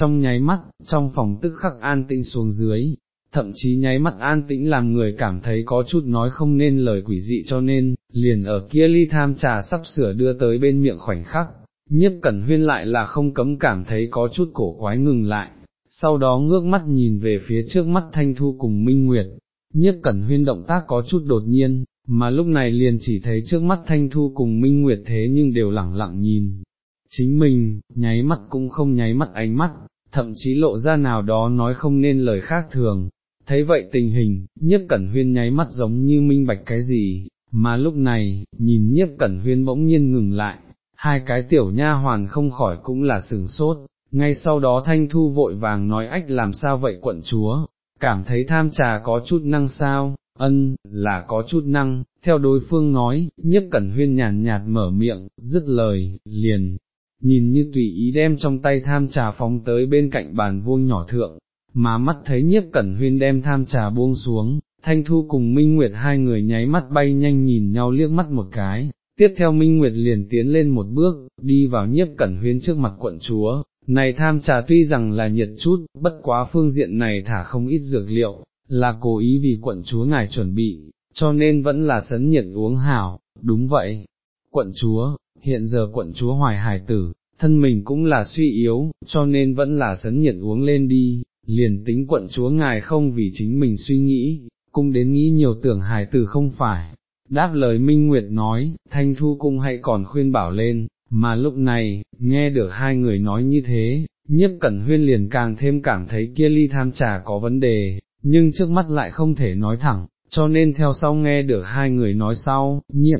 trong nháy mắt, trong phòng tức khắc an tĩnh xuống dưới, thậm chí nháy mắt an tĩnh làm người cảm thấy có chút nói không nên lời quỷ dị cho nên, liền ở kia ly tham trà sắp sửa đưa tới bên miệng khoảnh khắc, nhiếp cẩn huyên lại là không cấm cảm thấy có chút cổ quái ngừng lại, sau đó ngước mắt nhìn về phía trước mắt thanh thu cùng minh nguyệt, nhiếp cẩn huyên động tác có chút đột nhiên, mà lúc này liền chỉ thấy trước mắt thanh thu cùng minh nguyệt thế nhưng đều lẳng lặng nhìn. Chính mình, nháy mắt cũng không nháy mắt ánh mắt, thậm chí lộ ra nào đó nói không nên lời khác thường, thấy vậy tình hình, nhiếp cẩn huyên nháy mắt giống như minh bạch cái gì, mà lúc này, nhìn nhiếp cẩn huyên bỗng nhiên ngừng lại, hai cái tiểu nha hoàn không khỏi cũng là sừng sốt, ngay sau đó thanh thu vội vàng nói ách làm sao vậy quận chúa, cảm thấy tham trà có chút năng sao, ân, là có chút năng, theo đối phương nói, nhiếp cẩn huyên nhàn nhạt mở miệng, dứt lời, liền, nhìn như tùy ý đem trong tay tham trà phóng tới bên cạnh bàn vuông nhỏ thượng, mà mắt thấy nhiếp cẩn huyên đem tham trà buông xuống, thanh thu cùng Minh Nguyệt hai người nháy mắt bay nhanh nhìn nhau liếc mắt một cái, tiếp theo Minh Nguyệt liền tiến lên một bước, đi vào nhiếp cẩn huyên trước mặt quận chúa, này tham trà tuy rằng là nhiệt chút, bất quá phương diện này thả không ít dược liệu, là cố ý vì quận chúa ngài chuẩn bị, cho nên vẫn là sấn nhiệt uống hảo, đúng vậy. Quận chúa, hiện giờ quận chúa hoài hải tử, thân mình cũng là suy yếu, cho nên vẫn là sấn nhiệt uống lên đi, liền tính quận chúa ngài không vì chính mình suy nghĩ, cũng đến nghĩ nhiều tưởng hài tử không phải. Đáp lời Minh Nguyệt nói, Thanh Thu cung hãy còn khuyên bảo lên, mà lúc này, nghe được hai người nói như thế, nhiếp cẩn huyên liền càng thêm cảm thấy kia ly tham trà có vấn đề, nhưng trước mắt lại không thể nói thẳng, cho nên theo sau nghe được hai người nói sau, nhiếp.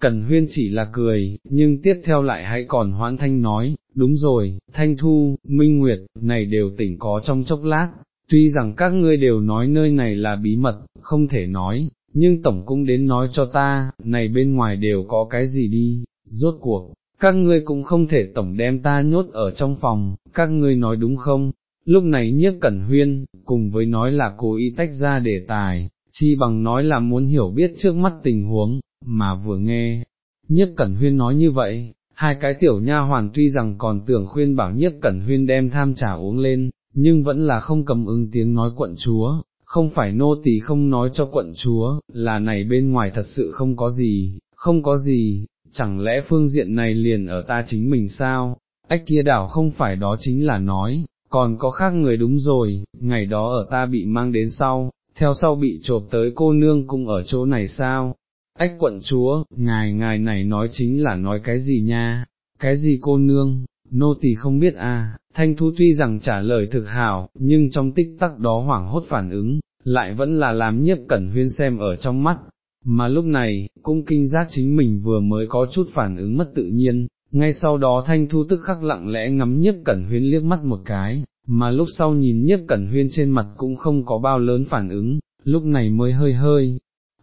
Cẩn huyên chỉ là cười, nhưng tiếp theo lại hãy còn hoãn thanh nói, đúng rồi, thanh thu, minh nguyệt, này đều tỉnh có trong chốc lát, tuy rằng các ngươi đều nói nơi này là bí mật, không thể nói, nhưng tổng cũng đến nói cho ta, này bên ngoài đều có cái gì đi, rốt cuộc, các ngươi cũng không thể tổng đem ta nhốt ở trong phòng, các ngươi nói đúng không? Lúc này nhiếp cẩn huyên, cùng với nói là cố ý tách ra đề tài, chi bằng nói là muốn hiểu biết trước mắt tình huống, mà vừa nghe, nhiếp cẩn huyên nói như vậy, hai cái tiểu nha hoàn tuy rằng còn tưởng khuyên bảo nhiếp cẩn huyên đem tham trà uống lên, nhưng vẫn là không cầm ứng tiếng nói quận chúa, không phải nô tỳ không nói cho quận chúa, là này bên ngoài thật sự không có gì, không có gì, chẳng lẽ phương diện này liền ở ta chính mình sao, ách kia đảo không phải đó chính là nói, còn có khác người đúng rồi, ngày đó ở ta bị mang đến sau, theo sau bị trộp tới cô nương cũng ở chỗ này sao, ách quận chúa, ngài ngài này nói chính là nói cái gì nha, cái gì cô nương, nô tỳ không biết à, thanh thu tuy rằng trả lời thực hảo, nhưng trong tích tắc đó hoảng hốt phản ứng, lại vẫn là làm nhiếp cẩn huyên xem ở trong mắt, mà lúc này, cũng kinh giác chính mình vừa mới có chút phản ứng mất tự nhiên, ngay sau đó thanh thu tức khắc lặng lẽ ngắm nhiếp cẩn huyên liếc mắt một cái, mà lúc sau nhìn nhiếp cẩn huyên trên mặt cũng không có bao lớn phản ứng, lúc này mới hơi hơi,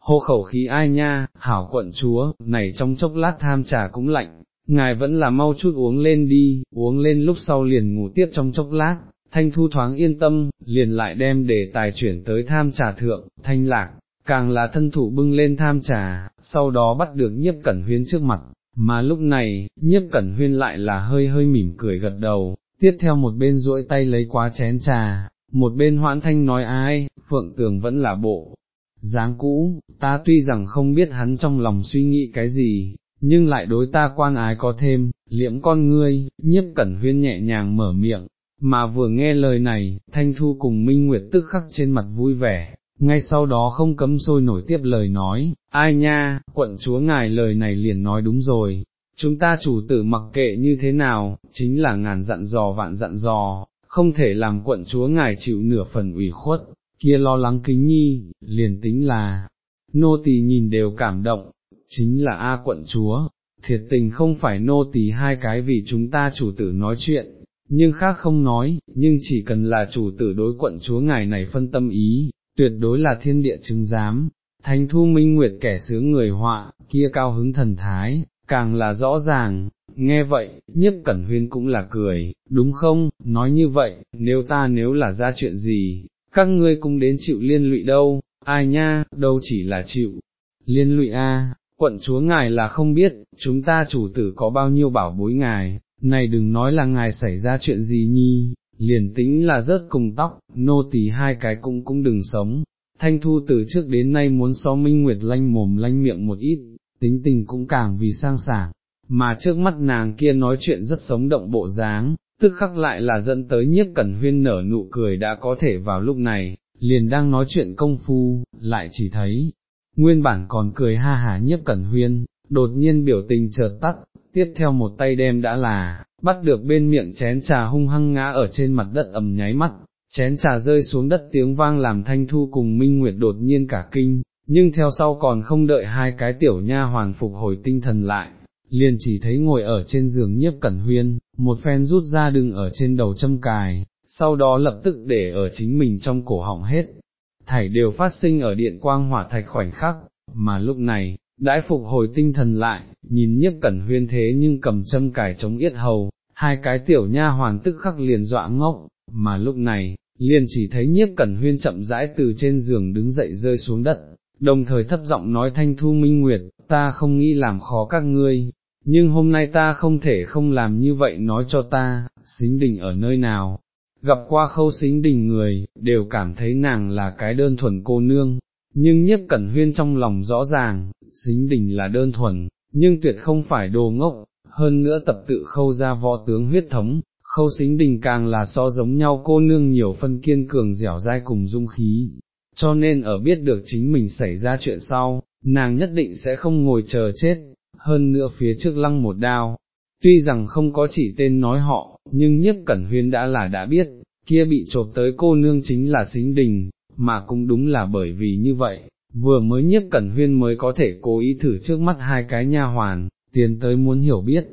hô khẩu khí ai nha, hảo quận chúa, này trong chốc lát tham trà cũng lạnh, ngài vẫn là mau chút uống lên đi, uống lên lúc sau liền ngủ tiếp trong chốc lát, thanh thu thoáng yên tâm, liền lại đem đề tài chuyển tới tham trà thượng, thanh lạc, càng là thân thủ bưng lên tham trà, sau đó bắt được nhiếp cẩn huyên trước mặt, mà lúc này, nhiếp cẩn huyên lại là hơi hơi mỉm cười gật đầu, tiếp theo một bên duỗi tay lấy quá chén trà, một bên hoãn thanh nói ai, phượng tường vẫn là bộ dáng cũ, ta tuy rằng không biết hắn trong lòng suy nghĩ cái gì, nhưng lại đối ta quan ái có thêm, liễm con ngươi, nhiếp cẩn huyên nhẹ nhàng mở miệng, mà vừa nghe lời này, Thanh Thu cùng Minh Nguyệt tức khắc trên mặt vui vẻ, ngay sau đó không cấm sôi nổi tiếp lời nói, ai nha, quận chúa ngài lời này liền nói đúng rồi, chúng ta chủ tử mặc kệ như thế nào, chính là ngàn dặn dò vạn dặn dò, không thể làm quận chúa ngài chịu nửa phần ủy khuất, kia lo lắng kính nhi, liền tính là, nô tỳ nhìn đều cảm động, chính là A quận chúa, thiệt tình không phải nô tỳ hai cái vì chúng ta chủ tử nói chuyện, nhưng khác không nói, nhưng chỉ cần là chủ tử đối quận chúa ngài này phân tâm ý, tuyệt đối là thiên địa chứng giám, thanh thu minh nguyệt kẻ sướng người họa, kia cao hứng thần thái, càng là rõ ràng, nghe vậy, nhiếp cẩn huyên cũng là cười, đúng không, nói như vậy, nếu ta nếu là ra chuyện gì, các ngươi cũng đến chịu liên lụy đâu, ai nha, đâu chỉ là chịu, liên lụy a, quận chúa ngài là không biết, chúng ta chủ tử có bao nhiêu bảo bối ngài, này đừng nói là ngài xảy ra chuyện gì nhi, liền tính là rớt cùng tóc, nô tỳ hai cái cũng cũng đừng sống. Thanh Thu từ trước đến nay muốn so Minh Nguyệt lanh mồm lanh miệng một ít, tính tình cũng càng vì sang sảng, mà trước mắt nàng kia nói chuyện rất sống động bộ dáng, tức khắc lại là dẫn tới nhiếp cẩn huyên nở nụ cười đã có thể vào lúc này, liền đang nói chuyện công phu, lại chỉ thấy, nguyên bản còn cười ha hả nhiếp cẩn huyên, đột nhiên biểu tình chợt tắt, tiếp theo một tay đem đã là, bắt được bên miệng chén trà hung hăng ngã ở trên mặt đất ầm nháy mắt, chén trà rơi xuống đất tiếng vang làm thanh thu cùng minh nguyệt đột nhiên cả kinh, nhưng theo sau còn không đợi hai cái tiểu nha hoàng phục hồi tinh thần lại, liền chỉ thấy ngồi ở trên giường nhiếp cẩn huyên, một phen rút ra đừng ở trên đầu châm cài, sau đó lập tức để ở chính mình trong cổ họng hết. Thảy đều phát sinh ở điện quang hỏa thạch khoảnh khắc, mà lúc này, đãi phục hồi tinh thần lại, nhìn nhiếp cẩn huyên thế nhưng cầm châm cài chống yết hầu, hai cái tiểu nha hoàn tức khắc liền dọa ngốc, mà lúc này, liền chỉ thấy nhiếp cẩn huyên chậm rãi từ trên giường đứng dậy rơi xuống đất, đồng thời thấp giọng nói thanh thu minh nguyệt, ta không nghĩ làm khó các ngươi, nhưng hôm nay ta không thể không làm như vậy nói cho ta, xính đình ở nơi nào, gặp qua khâu xính đình người, đều cảm thấy nàng là cái đơn thuần cô nương, nhưng nhiếp cẩn huyên trong lòng rõ ràng, xính đình là đơn thuần, nhưng tuyệt không phải đồ ngốc, hơn nữa tập tự khâu ra võ tướng huyết thống, khâu xính đình càng là so giống nhau cô nương nhiều phân kiên cường dẻo dai cùng dung khí, cho nên ở biết được chính mình xảy ra chuyện sau, nàng nhất định sẽ không ngồi chờ chết, hơn nữa phía trước lăng một đao, tuy rằng không có chỉ tên nói họ, nhưng nhiếp cẩn huyên đã là đã biết, kia bị chộp tới cô nương chính là xính đình, mà cũng đúng là bởi vì như vậy, vừa mới nhiếp cẩn huyên mới có thể cố ý thử trước mắt hai cái nha hoàn, tiến tới muốn hiểu biết,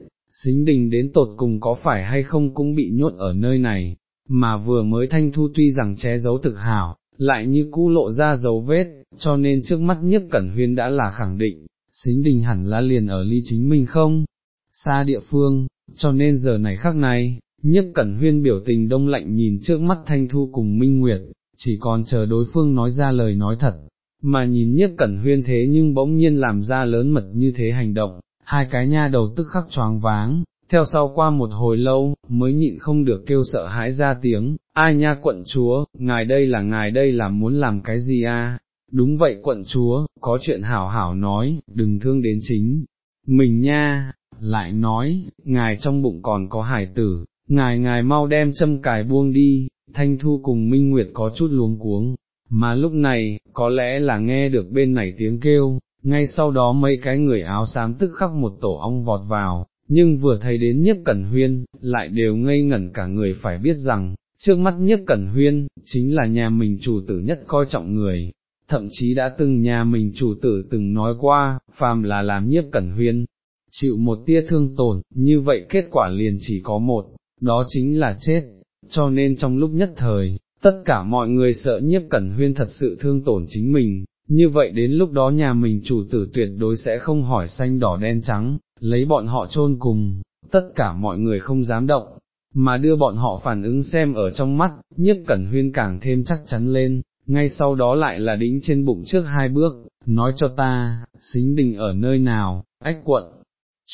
xính đình đến tột cùng có phải hay không cũng bị nhốt ở nơi này, mà vừa mới thanh thu tuy rằng che giấu thực hảo, lại như cũ lộ ra dấu vết, cho nên trước mắt nhiếp cẩn huyên đã là khẳng định, xính đình hẳn là liền ở ly chính mình không, xa địa phương, cho nên giờ này khắc này, nhiếp cẩn huyên biểu tình đông lạnh nhìn trước mắt thanh thu cùng minh nguyệt, chỉ còn chờ đối phương nói ra lời nói thật, mà nhìn nhiếp cẩn huyên thế nhưng bỗng nhiên làm ra lớn mật như thế hành động, hai cái nha đầu tức khắc choáng váng, theo sau qua một hồi lâu, mới nhịn không được kêu sợ hãi ra tiếng, ai nha quận chúa, ngài đây là ngài đây là muốn làm cái gì a? Đúng vậy quận chúa, có chuyện hảo hảo nói, đừng thương đến chính, mình nha, lại nói, ngài trong bụng còn có hải tử, ngài ngài mau đem châm cài buông đi, thanh thu cùng minh nguyệt có chút luống cuống, mà lúc này, có lẽ là nghe được bên này tiếng kêu, ngay sau đó mấy cái người áo xám tức khắc một tổ ong vọt vào, nhưng vừa thấy đến nhiếp cẩn huyên, lại đều ngây ngẩn cả người phải biết rằng, trước mắt nhất cẩn huyên, chính là nhà mình chủ tử nhất coi trọng người, thậm chí đã từng nhà mình chủ tử từng nói qua, phàm là làm nhiếp cẩn huyên, chịu một tia thương tổn, như vậy kết quả liền chỉ có một, đó chính là chết, cho nên trong lúc nhất thời, tất cả mọi người sợ nhiếp cẩn huyên thật sự thương tổn chính mình, như vậy đến lúc đó nhà mình chủ tử tuyệt đối sẽ không hỏi xanh đỏ đen trắng, lấy bọn họ chôn cùng, tất cả mọi người không dám động, mà đưa bọn họ phản ứng xem ở trong mắt, nhiếp cẩn huyên càng thêm chắc chắn lên, ngay sau đó lại là đính trên bụng trước hai bước, nói cho ta, xính đình ở nơi nào, ách quận.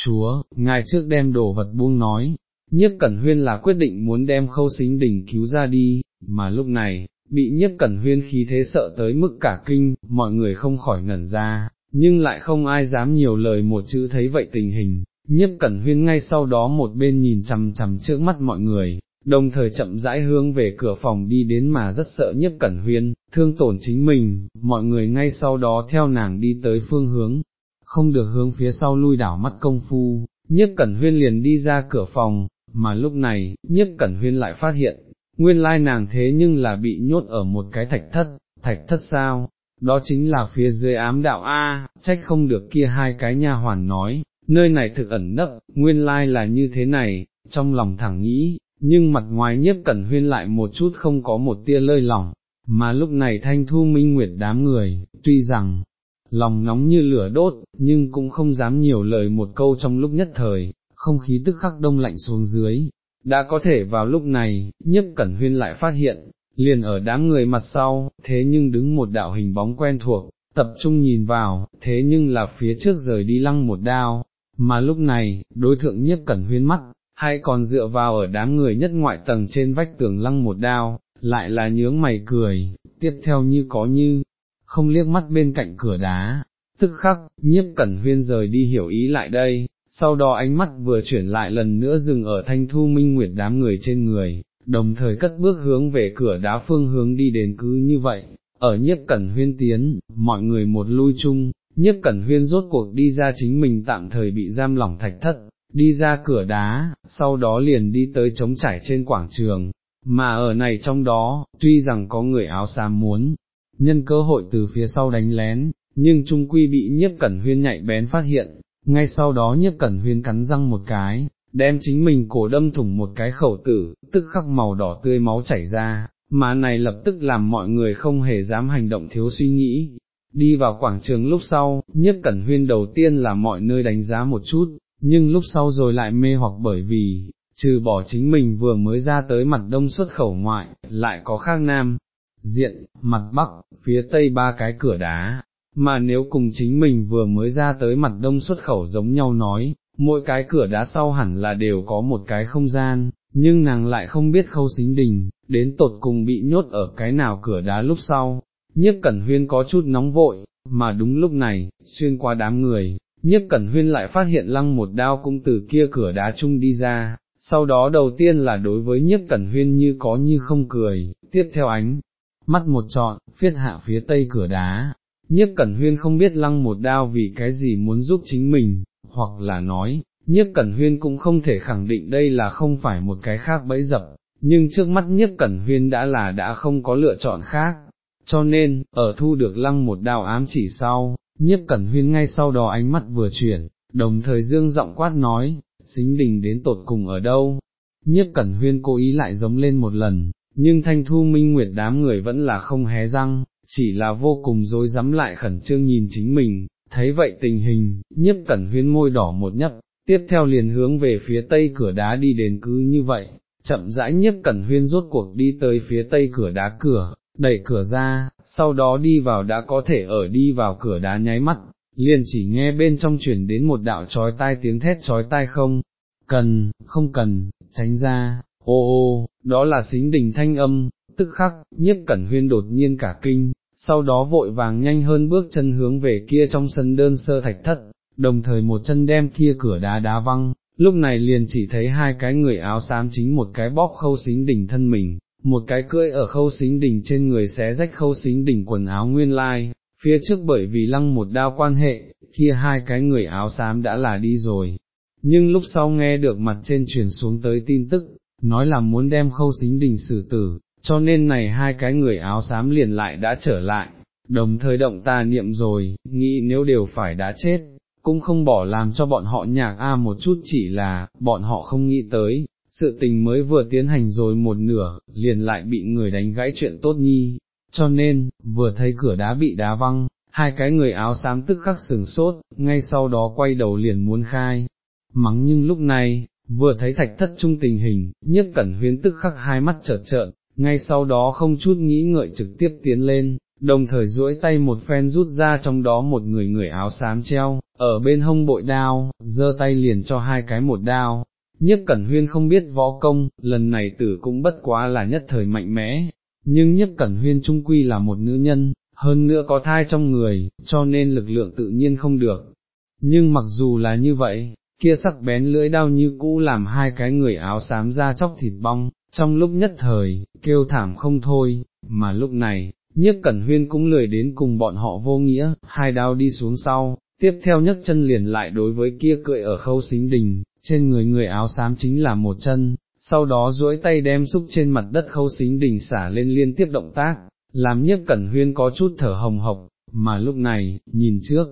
Chúa, ngài trước đem đồ vật buông nói, nhiếp cẩn huyên là quyết định muốn đem khâu xính đình cứu ra đi, mà lúc này, bị nhiếp cẩn huyên khí thế sợ tới mức cả kinh, mọi người không khỏi ngẩn ra, nhưng lại không ai dám nhiều lời một chữ thấy vậy tình hình, nhiếp cẩn huyên ngay sau đó một bên nhìn chằm chằm trước mắt mọi người, đồng thời chậm rãi hướng về cửa phòng đi đến mà rất sợ nhiếp cẩn huyên, thương tổn chính mình, mọi người ngay sau đó theo nàng đi tới phương hướng, không được hướng phía sau lui đảo mắt công phu, nhiếp cẩn huyên liền đi ra cửa phòng, mà lúc này, nhiếp cẩn huyên lại phát hiện, nguyên lai nàng thế nhưng là bị nhốt ở một cái thạch thất, thạch thất sao, đó chính là phía dưới ám đạo A, trách không được kia hai cái nha hoàn nói, nơi này thực ẩn nấp, nguyên lai là như thế này, trong lòng thẳng nghĩ, nhưng mặt ngoài nhiếp cẩn huyên lại một chút không có một tia lơi lỏng, mà lúc này thanh thu minh nguyệt đám người, tuy rằng, lòng nóng như lửa đốt, nhưng cũng không dám nhiều lời một câu trong lúc nhất thời, không khí tức khắc đông lạnh xuống dưới, đã có thể vào lúc này, nhiếp cẩn huyên lại phát hiện, liền ở đám người mặt sau, thế nhưng đứng một đạo hình bóng quen thuộc, tập trung nhìn vào, thế nhưng là phía trước rời đi lăng một đao, mà lúc này, đối thượng nhiếp cẩn huyên mắt, hay còn dựa vào ở đám người nhất ngoại tầng trên vách tường lăng một đao, lại là nhướng mày cười, tiếp theo như có như, không liếc mắt bên cạnh cửa đá, tức khắc, nhiếp cẩn huyên rời đi hiểu ý lại đây, sau đó ánh mắt vừa chuyển lại lần nữa dừng ở thanh thu minh nguyệt đám người trên người, đồng thời cất bước hướng về cửa đá phương hướng đi đến cứ như vậy, ở nhiếp cẩn huyên tiến, mọi người một lui chung, nhiếp cẩn huyên rốt cuộc đi ra chính mình tạm thời bị giam lỏng thạch thất, đi ra cửa đá, sau đó liền đi tới trống trải trên quảng trường, mà ở này trong đó, tuy rằng có người áo xám muốn, nhân cơ hội từ phía sau đánh lén, nhưng trung quy bị nhiếp cẩn huyên nhạy bén phát hiện, ngay sau đó nhiếp cẩn huyên cắn răng một cái, đem chính mình cổ đâm thủng một cái khẩu tử, tức khắc màu đỏ tươi máu chảy ra, mà này lập tức làm mọi người không hề dám hành động thiếu suy nghĩ. Đi vào quảng trường lúc sau, nhất cẩn huyên đầu tiên là mọi nơi đánh giá một chút, nhưng lúc sau rồi lại mê hoặc bởi vì, trừ bỏ chính mình vừa mới ra tới mặt đông xuất khẩu ngoại, lại có khác nam, diện, mặt bắc, phía tây ba cái cửa đá, mà nếu cùng chính mình vừa mới ra tới mặt đông xuất khẩu giống nhau nói, mỗi cái cửa đá sau hẳn là đều có một cái không gian, nhưng nàng lại không biết khâu xính đình, đến tột cùng bị nhốt ở cái nào cửa đá lúc sau, nhiếp cẩn huyên có chút nóng vội, mà đúng lúc này, xuyên qua đám người, nhiếp cẩn huyên lại phát hiện lăng một đao cũng từ kia cửa đá chung đi ra, sau đó đầu tiên là đối với nhiếp cẩn huyên như có như không cười, tiếp theo ánh, mắt một trọn, phiết hạ phía tây cửa đá, nhiếp cẩn huyên không biết lăng một đao vì cái gì muốn giúp chính mình, hoặc là nói, nhiếp cẩn huyên cũng không thể khẳng định đây là không phải một cái khác bẫy dập, nhưng trước mắt nhiếp cẩn huyên đã là đã không có lựa chọn khác, cho nên, ở thu được lăng một đao ám chỉ sau, nhiếp cẩn huyên ngay sau đó ánh mắt vừa chuyển, đồng thời dương giọng quát nói, xính đình đến tột cùng ở đâu, nhiếp cẩn huyên cố ý lại giống lên một lần, nhưng thanh thu minh nguyệt đám người vẫn là không hé răng, chỉ là vô cùng dối rắm lại khẩn trương nhìn chính mình, thấy vậy tình hình, nhiếp cẩn huyên môi đỏ một nhấp, tiếp theo liền hướng về phía tây cửa đá đi đến cứ như vậy, chậm rãi nhiếp cẩn huyên rốt cuộc đi tới phía tây cửa đá cửa, đẩy cửa ra, sau đó đi vào đã có thể ở đi vào cửa đá nháy mắt, liền chỉ nghe bên trong chuyển đến một đạo trói tai tiếng thét trói tai không, cần, không cần, tránh ra, ô ô, đó là xính đình thanh âm, tức khắc, nhiếp cẩn huyên đột nhiên cả kinh, sau đó vội vàng nhanh hơn bước chân hướng về kia trong sân đơn sơ thạch thất, đồng thời một chân đem kia cửa đá đá văng, lúc này liền chỉ thấy hai cái người áo xám chính một cái bóp khâu xính đỉnh thân mình, một cái cưỡi ở khâu xính đỉnh trên người xé rách khâu xính đỉnh quần áo nguyên lai, phía trước bởi vì lăng một đao quan hệ, kia hai cái người áo xám đã là đi rồi. Nhưng lúc sau nghe được mặt trên truyền xuống tới tin tức, nói là muốn đem khâu xính đỉnh xử tử, cho nên này hai cái người áo xám liền lại đã trở lại, đồng thời động ta niệm rồi, nghĩ nếu đều phải đã chết, cũng không bỏ làm cho bọn họ nhạc a một chút chỉ là, bọn họ không nghĩ tới, sự tình mới vừa tiến hành rồi một nửa, liền lại bị người đánh gãy chuyện tốt nhi, cho nên, vừa thấy cửa đá bị đá văng, hai cái người áo xám tức khắc sừng sốt, ngay sau đó quay đầu liền muốn khai, mắng nhưng lúc này, vừa thấy thạch thất trung tình hình, nhất cẩn huyến tức khắc hai mắt trợt trợn, ngay sau đó không chút nghĩ ngợi trực tiếp tiến lên, đồng thời duỗi tay một phen rút ra trong đó một người người áo xám treo, ở bên hông bội đao, giơ tay liền cho hai cái một đao. Nhất Cẩn Huyên không biết võ công, lần này tử cũng bất quá là nhất thời mạnh mẽ, nhưng Nhất Cẩn Huyên trung quy là một nữ nhân, hơn nữa có thai trong người, cho nên lực lượng tự nhiên không được. Nhưng mặc dù là như vậy, kia sắc bén lưỡi đao như cũ làm hai cái người áo xám ra chóc thịt bong, trong lúc nhất thời, kêu thảm không thôi, mà lúc này, nhiếp cẩn huyên cũng lười đến cùng bọn họ vô nghĩa, hai đao đi xuống sau, tiếp theo nhấc chân liền lại đối với kia cưỡi ở khâu xính đình, trên người người áo xám chính là một chân, sau đó duỗi tay đem xúc trên mặt đất khâu xính đỉnh xả lên liên tiếp động tác, làm nhiếp cẩn huyên có chút thở hồng hộc, mà lúc này, nhìn trước,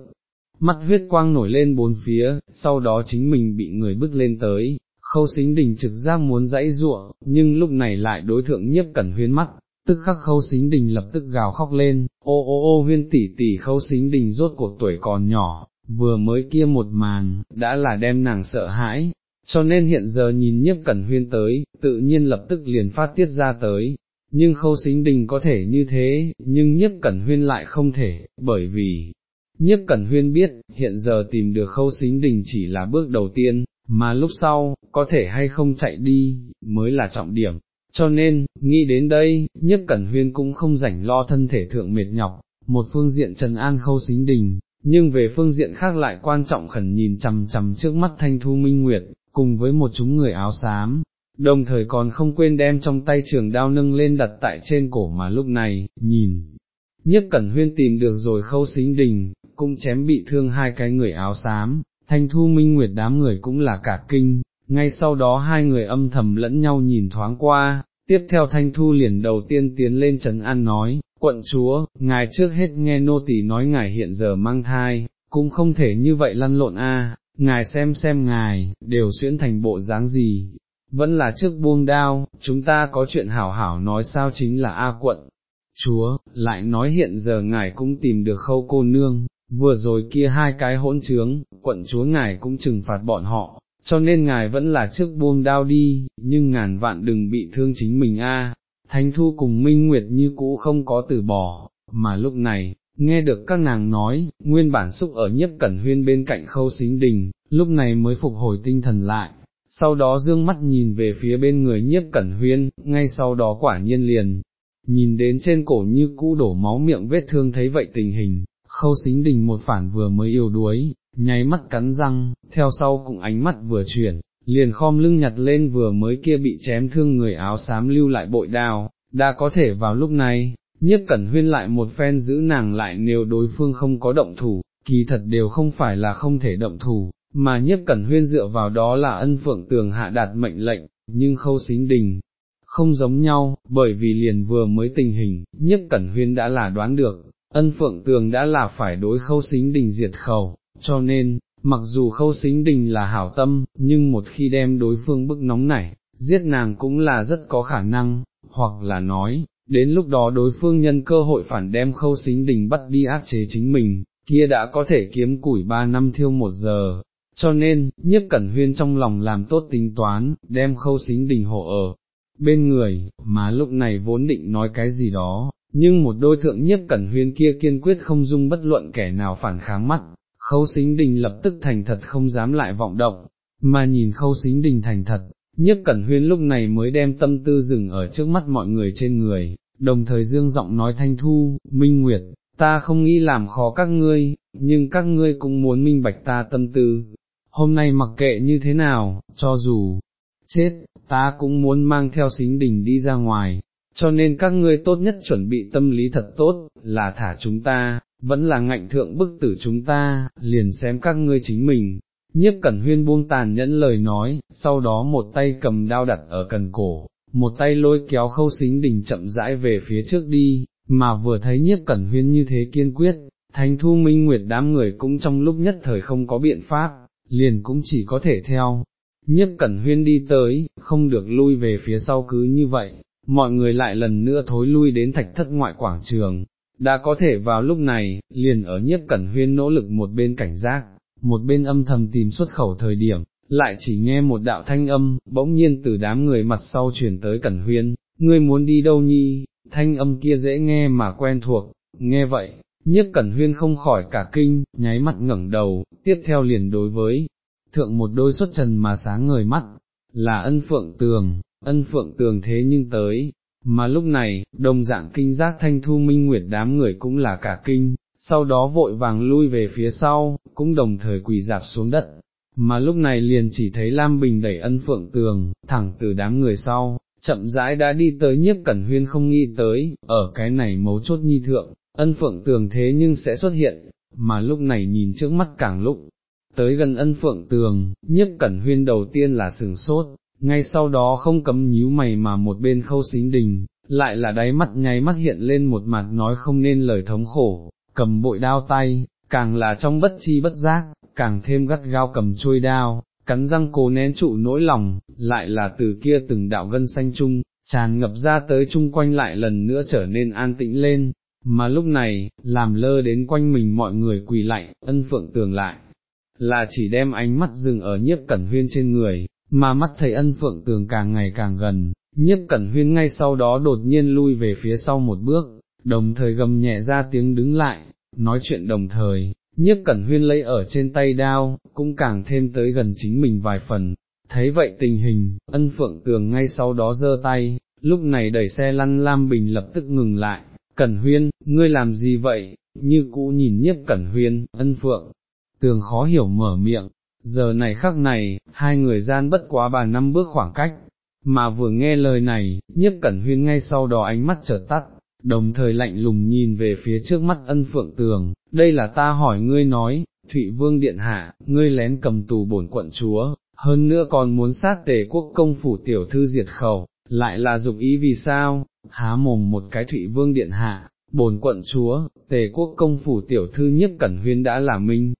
mắt huyết quang nổi lên bốn phía, sau đó chính mình bị người bước lên tới, khâu xính đỉnh trực giác muốn dãy ruộng, nhưng lúc này lại đối thượng nhiếp cẩn huyên mắt, tức khắc khâu xính đình lập tức gào khóc lên, ô ô ô huyên tỷ tỷ khâu xính đình rốt cuộc tuổi còn nhỏ, vừa mới kia một màn, đã là đem nàng sợ hãi, cho nên hiện giờ nhìn nhiếp cẩn huyên tới, tự nhiên lập tức liền phát tiết ra tới. Nhưng khâu xính đình có thể như thế, nhưng nhiếp cẩn huyên lại không thể, bởi vì, nhiếp cẩn huyên biết, hiện giờ tìm được khâu xính đình chỉ là bước đầu tiên, mà lúc sau, có thể hay không chạy đi, mới là trọng điểm. Cho nên, nghĩ đến đây, nhất cẩn huyên cũng không rảnh lo thân thể thượng mệt nhọc, một phương diện trần an khâu xính đình, nhưng về phương diện khác lại quan trọng khẩn nhìn chằm chằm trước mắt thanh thu minh nguyệt, cùng với một chúng người áo xám, đồng thời còn không quên đem trong tay trường đao nâng lên đặt tại trên cổ mà lúc này, nhìn, nhất cẩn huyên tìm được rồi khâu xính đình, cũng chém bị thương hai cái người áo xám, thanh thu minh nguyệt đám người cũng là cả kinh, ngay sau đó hai người âm thầm lẫn nhau nhìn thoáng qua, tiếp theo thanh thu liền đầu tiên tiến lên trấn an nói, quận chúa, ngài trước hết nghe nô tỳ nói ngài hiện giờ mang thai, cũng không thể như vậy lăn lộn a. ngài xem xem ngài, đều xuyễn thành bộ dáng gì, vẫn là trước buông đao, chúng ta có chuyện hảo hảo nói sao chính là A quận. Chúa, lại nói hiện giờ ngài cũng tìm được khâu cô nương, vừa rồi kia hai cái hỗn trướng, quận chúa ngài cũng trừng phạt bọn họ, cho nên ngài vẫn là trước buông đao đi, nhưng ngàn vạn đừng bị thương chính mình a. Thánh Thu cùng Minh Nguyệt như cũ không có từ bỏ, mà lúc này, nghe được các nàng nói, nguyên bản xúc ở nhiếp cẩn huyên bên cạnh khâu xính đình, lúc này mới phục hồi tinh thần lại, sau đó dương mắt nhìn về phía bên người nhiếp cẩn huyên, ngay sau đó quả nhiên liền, nhìn đến trên cổ như cũ đổ máu miệng vết thương thấy vậy tình hình, khâu xính đình một phản vừa mới yêu đuối, nháy mắt cắn răng, theo sau cũng ánh mắt vừa chuyển, liền khom lưng nhặt lên vừa mới kia bị chém thương người áo xám lưu lại bội đao, đã có thể vào lúc này, nhiếp cẩn huyên lại một phen giữ nàng lại nếu đối phương không có động thủ, kỳ thật đều không phải là không thể động thủ, mà nhiếp cẩn huyên dựa vào đó là ân phượng tường hạ đạt mệnh lệnh, nhưng khâu xính đình, không giống nhau, bởi vì liền vừa mới tình hình, nhiếp cẩn huyên đã là đoán được, ân phượng tường đã là phải đối khâu xính đình diệt khẩu, cho nên, mặc dù khâu xính đình là hảo tâm, nhưng một khi đem đối phương bức nóng nảy, giết nàng cũng là rất có khả năng, hoặc là nói, đến lúc đó đối phương nhân cơ hội phản đem khâu xính đình bắt đi áp chế chính mình, kia đã có thể kiếm củi ba năm thiêu một giờ. Cho nên, nhiếp cẩn huyên trong lòng làm tốt tính toán, đem khâu xính đình hộ ở bên người, mà lúc này vốn định nói cái gì đó, nhưng một đôi thượng nhiếp cẩn huyên kia kiên quyết không dung bất luận kẻ nào phản kháng mắt, khâu xính đình lập tức thành thật không dám lại vọng động, mà nhìn khâu xính đình thành thật, nhiếp cẩn huyên lúc này mới đem tâm tư dừng ở trước mắt mọi người trên người, đồng thời dương giọng nói thanh thu, minh nguyệt, ta không nghĩ làm khó các ngươi, nhưng các ngươi cũng muốn minh bạch ta tâm tư, hôm nay mặc kệ như thế nào, cho dù chết, ta cũng muốn mang theo xính đình đi ra ngoài, cho nên các ngươi tốt nhất chuẩn bị tâm lý thật tốt, là thả chúng ta, vẫn là ngạnh thượng bức tử chúng ta, liền xem các ngươi chính mình. Nhiếp cẩn huyên buông tàn nhẫn lời nói, sau đó một tay cầm đao đặt ở cần cổ, một tay lôi kéo khâu xính đình chậm rãi về phía trước đi, mà vừa thấy nhiếp cẩn huyên như thế kiên quyết, thanh thu minh nguyệt đám người cũng trong lúc nhất thời không có biện pháp, liền cũng chỉ có thể theo. Nhiếp cẩn huyên đi tới, không được lui về phía sau cứ như vậy, mọi người lại lần nữa thối lui đến thạch thất ngoại quảng trường, đã có thể vào lúc này, liền ở nhiếp cẩn huyên nỗ lực một bên cảnh giác, một bên âm thầm tìm xuất khẩu thời điểm, lại chỉ nghe một đạo thanh âm, bỗng nhiên từ đám người mặt sau chuyển tới cẩn huyên, ngươi muốn đi đâu nhi, thanh âm kia dễ nghe mà quen thuộc, nghe vậy, nhiếp cẩn huyên không khỏi cả kinh, nháy mặt ngẩng đầu, tiếp theo liền đối với, thượng một đôi xuất trần mà sáng ngời mắt, là ân phượng tường, ân phượng tường thế nhưng tới, mà lúc này, đồng dạng kinh giác thanh thu minh nguyệt đám người cũng là cả kinh, sau đó vội vàng lui về phía sau, cũng đồng thời quỳ dạp xuống đất, mà lúc này liền chỉ thấy Lam Bình đẩy ân phượng tường, thẳng từ đám người sau, chậm rãi đã đi tới nhiếp cẩn huyên không nghĩ tới, ở cái này mấu chốt nhi thượng, ân phượng tường thế nhưng sẽ xuất hiện, mà lúc này nhìn trước mắt càng lúc, tới gần ân phượng tường, nhiếp cẩn huyên đầu tiên là sừng sốt, ngay sau đó không cấm nhíu mày mà một bên khâu xính đình, lại là đáy mắt nháy mắt hiện lên một mặt nói không nên lời thống khổ, cầm bội đao tay, càng là trong bất chi bất giác, càng thêm gắt gao cầm chuôi đao, cắn răng cố nén trụ nỗi lòng, lại là từ kia từng đạo gân xanh chung, tràn ngập ra tới chung quanh lại lần nữa trở nên an tĩnh lên, mà lúc này, làm lơ đến quanh mình mọi người quỳ lạy, ân phượng tường lại, là chỉ đem ánh mắt dừng ở nhiếp cẩn huyên trên người, mà mắt thấy ân phượng tường càng ngày càng gần, nhiếp cẩn huyên ngay sau đó đột nhiên lui về phía sau một bước, đồng thời gầm nhẹ ra tiếng đứng lại, nói chuyện đồng thời, nhiếp cẩn huyên lấy ở trên tay đao, cũng càng thêm tới gần chính mình vài phần, thấy vậy tình hình, ân phượng tường ngay sau đó giơ tay, lúc này đẩy xe lăn Lam Bình lập tức ngừng lại, Cẩn Huyên, ngươi làm gì vậy, như cũ nhìn nhiếp Cẩn Huyên, ân phượng, tường khó hiểu mở miệng, giờ này khắc này, hai người gian bất quá bà năm bước khoảng cách, mà vừa nghe lời này, nhiếp Cẩn Huyên ngay sau đó ánh mắt trở tắt, đồng thời lạnh lùng nhìn về phía trước mắt ân phượng tường, đây là ta hỏi ngươi nói, Thụy Vương Điện Hạ, ngươi lén cầm tù bổn quận chúa, hơn nữa còn muốn sát tề quốc công phủ tiểu thư diệt khẩu, lại là dục ý vì sao, há mồm một cái Thụy Vương Điện Hạ, bổn quận chúa, tề quốc công phủ tiểu thư nhất cẩn huyên đã là minh,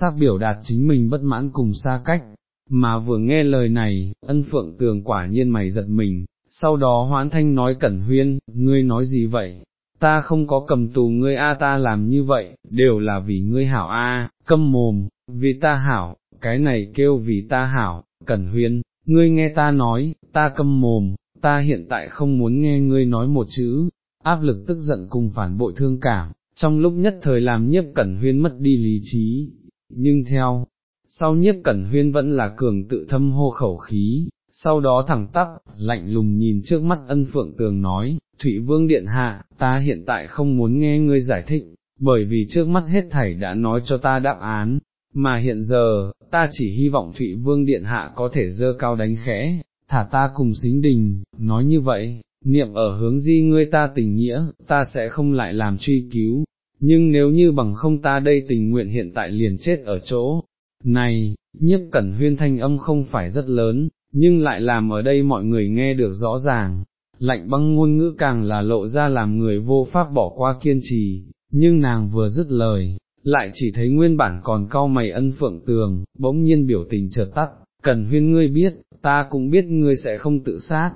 xác biểu đạt chính mình bất mãn cùng xa cách, mà vừa nghe lời này, ân phượng tường quả nhiên mày giật mình, sau đó hoãn thanh nói cẩn huyên, ngươi nói gì vậy, ta không có cầm tù ngươi a ta làm như vậy, đều là vì ngươi hảo a, câm mồm, vì ta hảo, cái này kêu vì ta hảo, cẩn huyên, ngươi nghe ta nói, ta câm mồm, ta hiện tại không muốn nghe ngươi nói một chữ, áp lực tức giận cùng phản bội thương cảm, trong lúc nhất thời làm nhiếp cẩn huyên mất đi lý trí, nhưng theo, sau nhiếp cẩn huyên vẫn là cường tự thâm hô khẩu khí, sau đó thẳng tắp, lạnh lùng nhìn trước mắt ân phượng tường nói, Thụy Vương Điện Hạ, ta hiện tại không muốn nghe ngươi giải thích, bởi vì trước mắt hết thảy đã nói cho ta đáp án, mà hiện giờ, ta chỉ hy vọng Thụy Vương Điện Hạ có thể dơ cao đánh khẽ, thả ta cùng xính đình, nói như vậy, niệm ở hướng di ngươi ta tình nghĩa, ta sẽ không lại làm truy cứu, nhưng nếu như bằng không ta đây tình nguyện hiện tại liền chết ở chỗ, này, nhiếp cẩn huyên thanh âm không phải rất lớn, nhưng lại làm ở đây mọi người nghe được rõ ràng, lạnh băng ngôn ngữ càng là lộ ra làm người vô pháp bỏ qua kiên trì, nhưng nàng vừa dứt lời, lại chỉ thấy nguyên bản còn cau mày ân phượng tường, bỗng nhiên biểu tình chợt tắt, cần huyên ngươi biết, ta cũng biết ngươi sẽ không tự sát.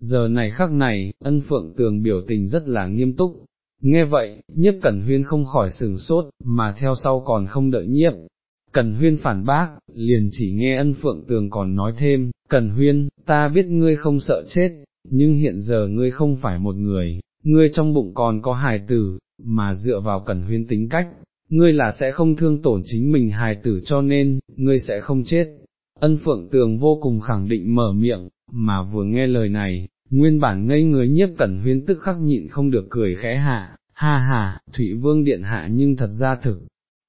Giờ này khắc này, ân phượng tường biểu tình rất là nghiêm túc, nghe vậy, nhiếp cẩn huyên không khỏi sừng sốt, mà theo sau còn không đợi nhiếp. Cần huyên phản bác, liền chỉ nghe ân phượng tường còn nói thêm, cần huyên, ta biết ngươi không sợ chết, nhưng hiện giờ ngươi không phải một người, ngươi trong bụng còn có hài tử, mà dựa vào cần huyên tính cách, ngươi là sẽ không thương tổn chính mình hài tử cho nên, ngươi sẽ không chết. Ân phượng tường vô cùng khẳng định mở miệng, mà vừa nghe lời này, nguyên bản ngây người nhiếp cẩn huyên tức khắc nhịn không được cười khẽ hạ, ha ha, Thụy Vương Điện Hạ nhưng thật ra thực,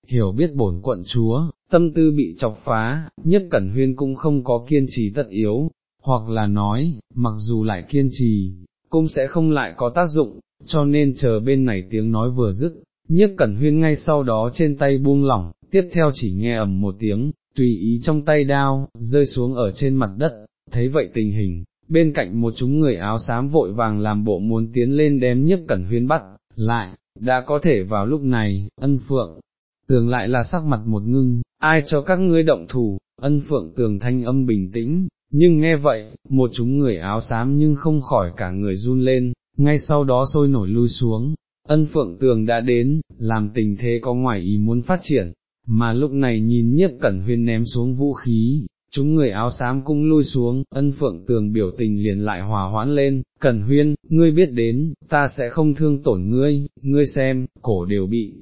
hiểu biết bổn quận chúa, tâm tư bị chọc phá, nhất cẩn huyên cũng không có kiên trì tất yếu, hoặc là nói, mặc dù lại kiên trì, cũng sẽ không lại có tác dụng, cho nên chờ bên này tiếng nói vừa dứt, nhiếp cẩn huyên ngay sau đó trên tay buông lỏng, tiếp theo chỉ nghe ầm một tiếng, tùy ý trong tay đao, rơi xuống ở trên mặt đất, thấy vậy tình hình, bên cạnh một chúng người áo xám vội vàng làm bộ muốn tiến lên đem nhiếp cẩn huyên bắt, lại, đã có thể vào lúc này, ân phượng, tường lại là sắc mặt một ngưng, ai cho các ngươi động thủ, ân phượng tường thanh âm bình tĩnh, nhưng nghe vậy, một chúng người áo xám nhưng không khỏi cả người run lên, ngay sau đó sôi nổi lui xuống, ân phượng tường đã đến, làm tình thế có ngoài ý muốn phát triển, mà lúc này nhìn nhiếp cẩn huyên ném xuống vũ khí, chúng người áo xám cũng lui xuống, ân phượng tường biểu tình liền lại hòa hoãn lên, cẩn huyên, ngươi biết đến, ta sẽ không thương tổn ngươi, ngươi xem, cổ đều bị.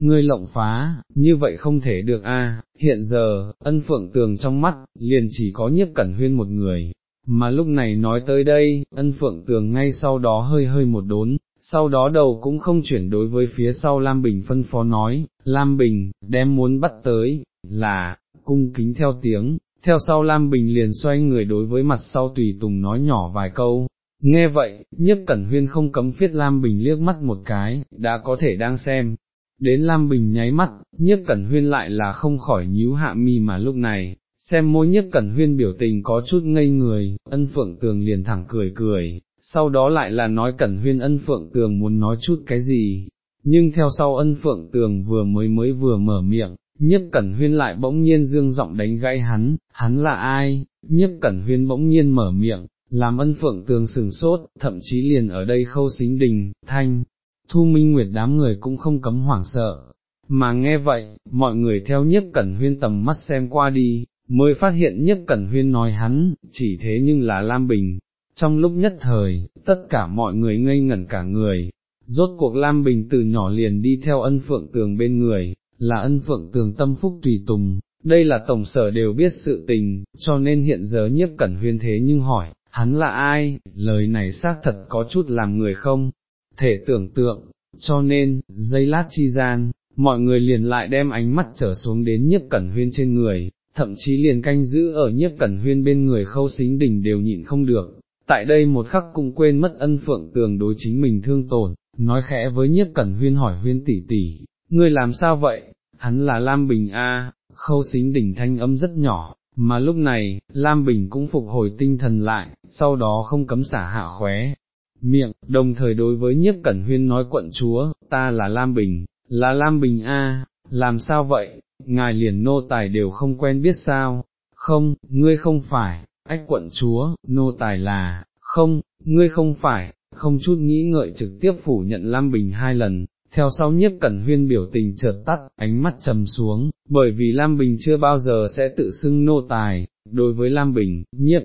Ngươi lộng phá, như vậy không thể được a. hiện giờ, ân phượng tường trong mắt, liền chỉ có nhiếp cẩn huyên một người, mà lúc này nói tới đây, ân phượng tường ngay sau đó hơi hơi một đốn, sau đó đầu cũng không chuyển đối với phía sau Lam Bình phân phó nói, Lam Bình, đem muốn bắt tới, là, cung kính theo tiếng, theo sau Lam Bình liền xoay người đối với mặt sau tùy tùng nói nhỏ vài câu. Nghe vậy, nhiếp cẩn huyên không cấm phiết Lam Bình liếc mắt một cái, đã có thể đang xem. Đến Lam Bình nháy mắt, nhiếp cẩn huyên lại là không khỏi nhíu hạ mi mà lúc này, xem môi nhiếp cẩn huyên biểu tình có chút ngây người, ân phượng tường liền thẳng cười cười, sau đó lại là nói cẩn huyên ân phượng tường muốn nói chút cái gì, nhưng theo sau ân phượng tường vừa mới mới vừa mở miệng, Nhếp cẩn huyên lại bỗng nhiên dương giọng đánh gãy hắn, hắn là ai, Nhếp cẩn huyên bỗng nhiên mở miệng, làm ân phượng tường sừng sốt, thậm chí liền ở đây khâu xính đình, thanh, thu minh nguyệt đám người cũng không cấm hoảng sợ. Mà nghe vậy, mọi người theo Nhếp cẩn huyên tầm mắt xem qua đi, mới phát hiện Nhếp cẩn huyên nói hắn, chỉ thế nhưng là Lam Bình, trong lúc nhất thời, tất cả mọi người ngây ngẩn cả người, rốt cuộc Lam Bình từ nhỏ liền đi theo ân phượng tường bên người, là ân phượng tường tâm phúc tùy tùng, đây là tổng sở đều biết sự tình, cho nên hiện giờ nhiếp cẩn huyên thế nhưng hỏi, hắn là ai, lời này xác thật có chút làm người không, thể tưởng tượng, cho nên, giây lát chi gian, mọi người liền lại đem ánh mắt trở xuống đến nhiếp cẩn huyên trên người, thậm chí liền canh giữ ở nhiếp cẩn huyên bên người khâu xính đỉnh đều nhịn không được, tại đây một khắc cũng quên mất ân phượng tường đối chính mình thương tổn, nói khẽ với nhiếp cẩn huyên hỏi huyên tỷ tỷ, ngươi làm sao vậy, hắn là Lam Bình A, khâu xính đỉnh thanh âm rất nhỏ, mà lúc này, Lam Bình cũng phục hồi tinh thần lại, sau đó không cấm xả hạ khóe. Miệng, đồng thời đối với nhiếp cẩn huyên nói quận chúa, ta là Lam Bình, là Lam Bình A, làm sao vậy, ngài liền nô tài đều không quen biết sao, không, ngươi không phải, ách quận chúa, nô tài là, không, ngươi không phải, không chút nghĩ ngợi trực tiếp phủ nhận Lam Bình hai lần, theo sau nhiếp cẩn huyên biểu tình chợt tắt, ánh mắt trầm xuống, bởi vì Lam Bình chưa bao giờ sẽ tự xưng nô tài, đối với Lam Bình, nhiếp,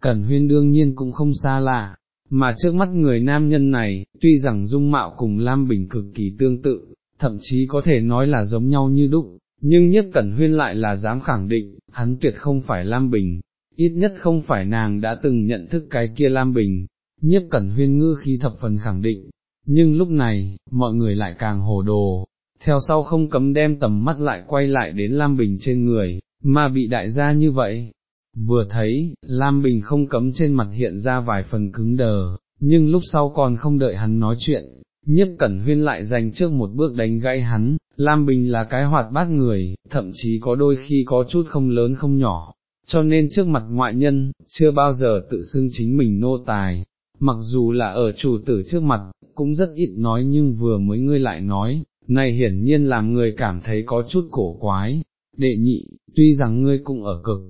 cẩn huyên đương nhiên cũng không xa lạ, mà trước mắt người nam nhân này, tuy rằng dung mạo cùng Lam Bình cực kỳ tương tự, thậm chí có thể nói là giống nhau như đúc, nhưng nhiếp cẩn huyên lại là dám khẳng định, hắn tuyệt không phải Lam Bình, ít nhất không phải nàng đã từng nhận thức cái kia Lam Bình, nhiếp cẩn huyên ngư khi thập phần khẳng định, nhưng lúc này, mọi người lại càng hồ đồ, theo sau không cấm đem tầm mắt lại quay lại đến Lam Bình trên người, mà bị đại gia như vậy. Vừa thấy, Lam Bình không cấm trên mặt hiện ra vài phần cứng đờ, nhưng lúc sau còn không đợi hắn nói chuyện, nhiếp cẩn huyên lại dành trước một bước đánh gãy hắn, Lam Bình là cái hoạt bát người, thậm chí có đôi khi có chút không lớn không nhỏ, cho nên trước mặt ngoại nhân, chưa bao giờ tự xưng chính mình nô tài, mặc dù là ở chủ tử trước mặt, cũng rất ít nói nhưng vừa mới ngươi lại nói, này hiển nhiên làm người cảm thấy có chút cổ quái, đệ nhị, tuy rằng ngươi cũng ở cực,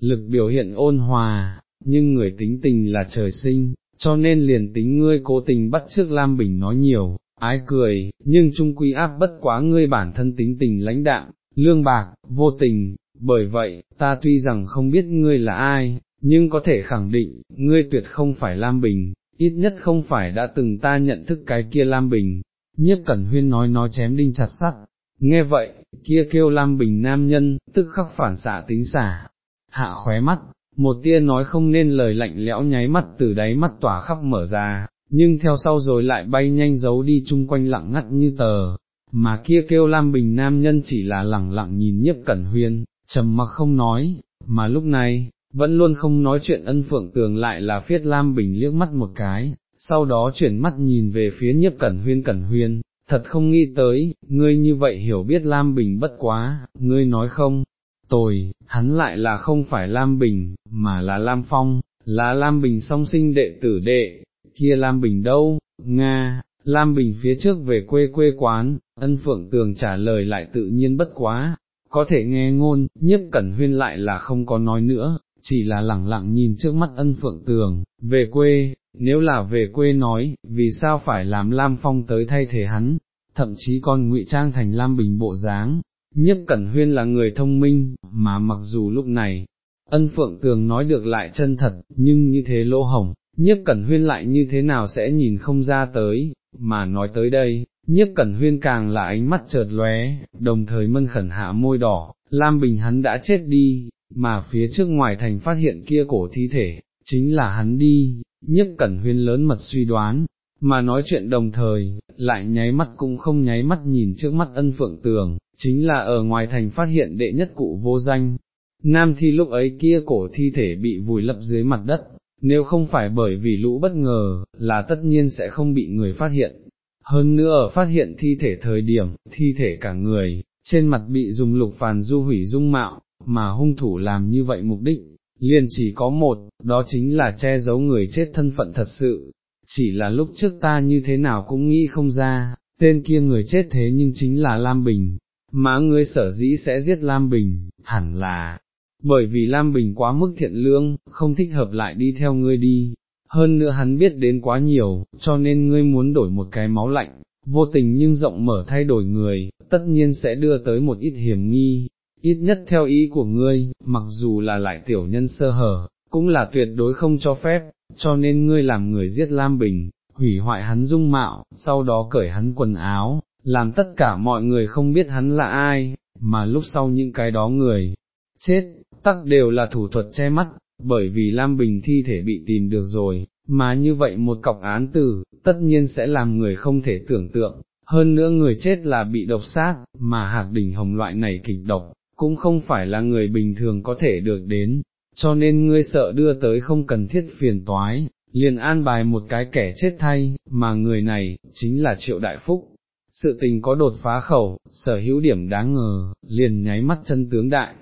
lực biểu hiện ôn hòa, nhưng người tính tình là trời sinh, cho nên liền tính ngươi cố tình bắt trước Lam Bình nói nhiều, ái cười, nhưng trung quy áp bất quá ngươi bản thân tính tình lãnh đạm, lương bạc, vô tình, bởi vậy, ta tuy rằng không biết ngươi là ai, nhưng có thể khẳng định, ngươi tuyệt không phải Lam Bình, ít nhất không phải đã từng ta nhận thức cái kia Lam Bình, nhiếp cẩn huyên nói nói chém đinh chặt sắt, nghe vậy, kia kêu Lam Bình nam nhân, tức khắc phản xạ tính xả, hạ khóe mắt, một tia nói không nên lời lạnh lẽo nháy mắt từ đáy mắt tỏa khắp mở ra, nhưng theo sau rồi lại bay nhanh giấu đi chung quanh lặng ngắt như tờ, mà kia kêu Lam Bình nam nhân chỉ là lẳng lặng nhìn nhiếp cẩn huyên, trầm mặc không nói, mà lúc này, vẫn luôn không nói chuyện ân phượng tường lại là phiết Lam Bình liếc mắt một cái, sau đó chuyển mắt nhìn về phía nhiếp cẩn huyên cẩn huyên, thật không nghĩ tới, ngươi như vậy hiểu biết Lam Bình bất quá, ngươi nói không, tồi, hắn lại là không phải Lam Bình, mà là Lam Phong, là Lam Bình song sinh đệ tử đệ, kia Lam Bình đâu, Nga, Lam Bình phía trước về quê quê quán, ân phượng tường trả lời lại tự nhiên bất quá, có thể nghe ngôn, nhiếp cẩn huyên lại là không có nói nữa, chỉ là lẳng lặng nhìn trước mắt ân phượng tường, về quê, nếu là về quê nói, vì sao phải làm Lam Phong tới thay thế hắn, thậm chí còn ngụy trang thành Lam Bình bộ dáng. Nhiếp Cẩn Huyên là người thông minh, mà mặc dù lúc này, ân phượng tường nói được lại chân thật, nhưng như thế lỗ hồng, nhiếp Cẩn Huyên lại như thế nào sẽ nhìn không ra tới, mà nói tới đây, nhiếp Cẩn Huyên càng là ánh mắt chợt lóe, đồng thời mân khẩn hạ môi đỏ, Lam Bình hắn đã chết đi, mà phía trước ngoài thành phát hiện kia cổ thi thể, chính là hắn đi, nhiếp cẩn huyên lớn mật suy đoán, mà nói chuyện đồng thời, lại nháy mắt cũng không nháy mắt nhìn trước mắt ân phượng tường, chính là ở ngoài thành phát hiện đệ nhất cụ vô danh. Nam thi lúc ấy kia cổ thi thể bị vùi lấp dưới mặt đất, nếu không phải bởi vì lũ bất ngờ, là tất nhiên sẽ không bị người phát hiện. Hơn nữa ở phát hiện thi thể thời điểm, thi thể cả người, trên mặt bị dùng lục phàn du hủy dung mạo, mà hung thủ làm như vậy mục đích, liền chỉ có một, đó chính là che giấu người chết thân phận thật sự, chỉ là lúc trước ta như thế nào cũng nghĩ không ra, tên kia người chết thế nhưng chính là Lam Bình, mà ngươi sở dĩ sẽ giết Lam Bình, hẳn là, bởi vì Lam Bình quá mức thiện lương, không thích hợp lại đi theo ngươi đi, hơn nữa hắn biết đến quá nhiều, cho nên ngươi muốn đổi một cái máu lạnh, vô tình nhưng rộng mở thay đổi người, tất nhiên sẽ đưa tới một ít hiểm nghi, ít nhất theo ý của ngươi, mặc dù là lại tiểu nhân sơ hở, cũng là tuyệt đối không cho phép, cho nên ngươi làm người giết Lam Bình, hủy hoại hắn dung mạo, sau đó cởi hắn quần áo, làm tất cả mọi người không biết hắn là ai, mà lúc sau những cái đó người, chết, tắc đều là thủ thuật che mắt, bởi vì Lam Bình thi thể bị tìm được rồi, mà như vậy một cọc án tử, tất nhiên sẽ làm người không thể tưởng tượng, hơn nữa người chết là bị độc sát, mà hạc đỉnh hồng loại này kịch độc, cũng không phải là người bình thường có thể được đến, cho nên ngươi sợ đưa tới không cần thiết phiền toái, liền an bài một cái kẻ chết thay, mà người này, chính là Triệu Đại Phúc. Sự tình có đột phá khẩu, sở hữu điểm đáng ngờ, liền nháy mắt chân tướng đại,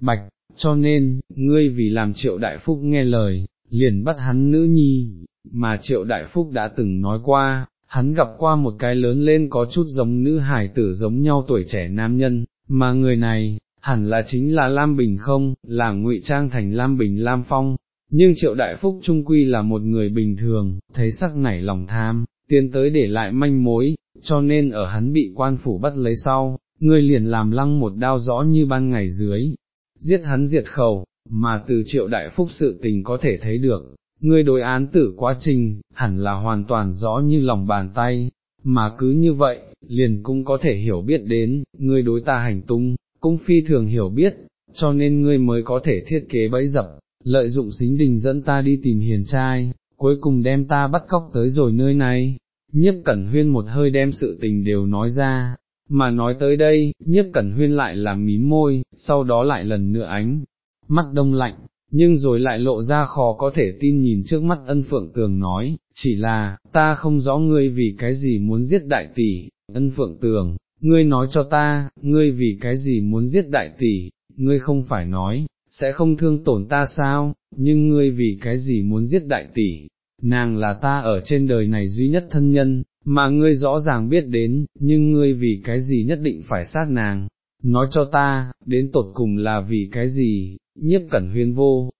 bạch, cho nên, ngươi vì làm Triệu Đại Phúc nghe lời, liền bắt hắn nữ nhi, mà Triệu Đại Phúc đã từng nói qua, hắn gặp qua một cái lớn lên có chút giống nữ hải tử giống nhau tuổi trẻ nam nhân, mà người này, hẳn là chính là Lam Bình không, là ngụy trang thành Lam Bình Lam Phong, nhưng Triệu Đại Phúc trung quy là một người bình thường, thấy sắc nảy lòng tham, tiến tới để lại manh mối, cho nên ở hắn bị quan phủ bắt lấy sau, người liền làm lăng một đao rõ như ban ngày dưới, giết hắn diệt khẩu, mà từ Triệu Đại Phúc sự tình có thể thấy được, người đối án tử quá trình, hẳn là hoàn toàn rõ như lòng bàn tay, mà cứ như vậy, liền cũng có thể hiểu biết đến, người đối ta hành tung, cũng phi thường hiểu biết, cho nên ngươi mới có thể thiết kế bẫy dập, lợi dụng xính đình dẫn ta đi tìm hiền trai, cuối cùng đem ta bắt cóc tới rồi nơi này. Nhiếp Cẩn Huyên một hơi đem sự tình đều nói ra, mà nói tới đây, nhiếp Cẩn Huyên lại làm mím môi, sau đó lại lần nữa ánh, mắt đông lạnh, nhưng rồi lại lộ ra khó có thể tin nhìn trước mắt ân phượng tường nói, chỉ là, ta không rõ ngươi vì cái gì muốn giết đại tỷ, ân phượng tường, ngươi nói cho ta, ngươi vì cái gì muốn giết đại tỷ, ngươi không phải nói, sẽ không thương tổn ta sao, nhưng ngươi vì cái gì muốn giết đại tỷ, nàng là ta ở trên đời này duy nhất thân nhân, mà ngươi rõ ràng biết đến, nhưng ngươi vì cái gì nhất định phải sát nàng, nói cho ta, đến tột cùng là vì cái gì, nhiếp cẩn huyên vô,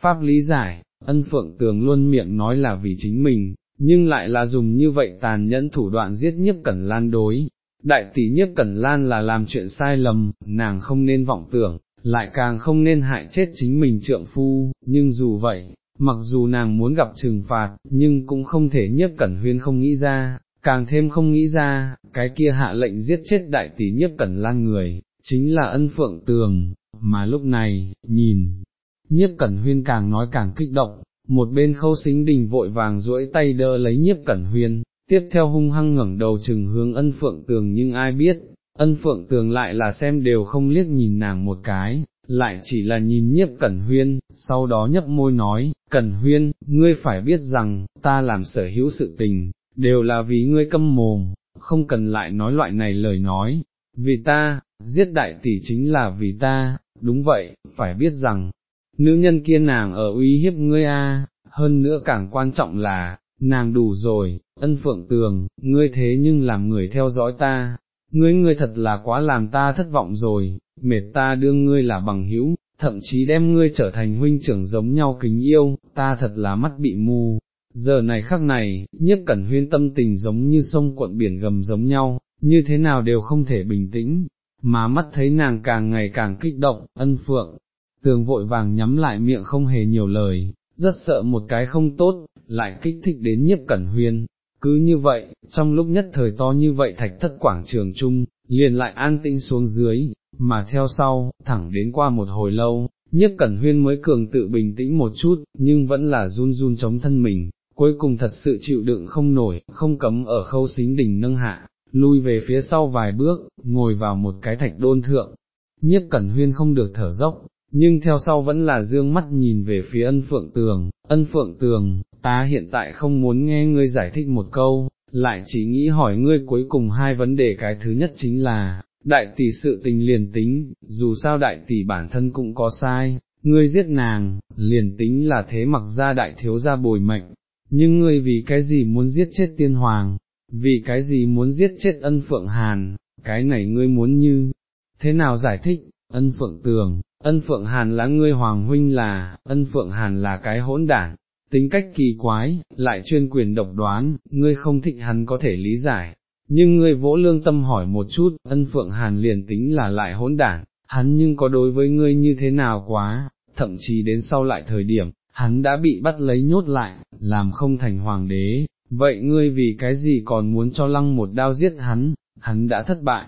pháp lý giải, ân phượng tường luôn miệng nói là vì chính mình, nhưng lại là dùng như vậy tàn nhẫn thủ đoạn giết nhiếp cẩn lan đối, đại tỷ nhiếp cẩn lan là làm chuyện sai lầm, nàng không nên vọng tưởng, lại càng không nên hại chết chính mình trượng phu, nhưng dù vậy, mặc dù nàng muốn gặp trừng phạt, nhưng cũng không thể nhiếp cẩn huyên không nghĩ ra, càng thêm không nghĩ ra, cái kia hạ lệnh giết chết đại tỷ nhiếp cẩn lan người, chính là ân phượng tường, mà lúc này, nhìn, nhiếp cẩn huyên càng nói càng kích động, một bên khâu xính đình vội vàng duỗi tay đỡ lấy nhiếp cẩn huyên, tiếp theo hung hăng ngẩng đầu chừng hướng ân phượng tường nhưng ai biết, ân phượng tường lại là xem đều không liếc nhìn nàng một cái, lại chỉ là nhìn nhiếp cẩn huyên, sau đó nhấp môi nói, cẩn huyên, ngươi phải biết rằng, ta làm sở hữu sự tình, đều là vì ngươi câm mồm, không cần lại nói loại này lời nói, vì ta, giết đại tỷ chính là vì ta, đúng vậy, phải biết rằng, nữ nhân kia nàng ở uy hiếp ngươi a, hơn nữa càng quan trọng là, nàng đủ rồi, ân phượng tường, ngươi thế nhưng làm người theo dõi ta, ngươi ngươi thật là quá làm ta thất vọng rồi, mệt ta đương ngươi là bằng hữu, thậm chí đem ngươi trở thành huynh trưởng giống nhau kính yêu, ta thật là mắt bị mù. Giờ này khắc này, nhất cẩn huyên tâm tình giống như sông cuộn biển gầm giống nhau, như thế nào đều không thể bình tĩnh, mà mắt thấy nàng càng ngày càng kích động, ân phượng, tường vội vàng nhắm lại miệng không hề nhiều lời, rất sợ một cái không tốt, lại kích thích đến nhiếp cẩn huyên. Cứ như vậy, trong lúc nhất thời to như vậy thạch thất quảng trường chung, liền lại an tĩnh xuống dưới, mà theo sau, thẳng đến qua một hồi lâu, nhiếp cẩn huyên mới cường tự bình tĩnh một chút, nhưng vẫn là run run chống thân mình, cuối cùng thật sự chịu đựng không nổi, không cấm ở khâu xính đỉnh nâng hạ, lui về phía sau vài bước, ngồi vào một cái thạch đôn thượng, nhiếp cẩn huyên không được thở dốc, nhưng theo sau vẫn là dương mắt nhìn về phía ân phượng tường, ân phượng tường, ta hiện tại không muốn nghe ngươi giải thích một câu, lại chỉ nghĩ hỏi ngươi cuối cùng hai vấn đề. Cái thứ nhất chính là, đại tỷ sự tình liền tính, dù sao đại tỷ bản thân cũng có sai, ngươi giết nàng, liền tính là thế mặc ra đại thiếu gia bồi mệnh, nhưng ngươi vì cái gì muốn giết chết tiên hoàng, vì cái gì muốn giết chết ân phượng hàn, cái này ngươi muốn như, thế nào giải thích, ân phượng tường, ân phượng hàn là ngươi hoàng huynh là, ân phượng hàn là cái hỗn đản, tính cách kỳ quái, lại chuyên quyền độc đoán, ngươi không thích hắn có thể lý giải, nhưng ngươi vỗ lương tâm hỏi một chút, ân phượng hàn liền tính là lại hỗn đản, hắn nhưng có đối với ngươi như thế nào quá, thậm chí đến sau lại thời điểm, hắn đã bị bắt lấy nhốt lại, làm không thành hoàng đế, vậy ngươi vì cái gì còn muốn cho lăng một đao giết hắn, hắn đã thất bại,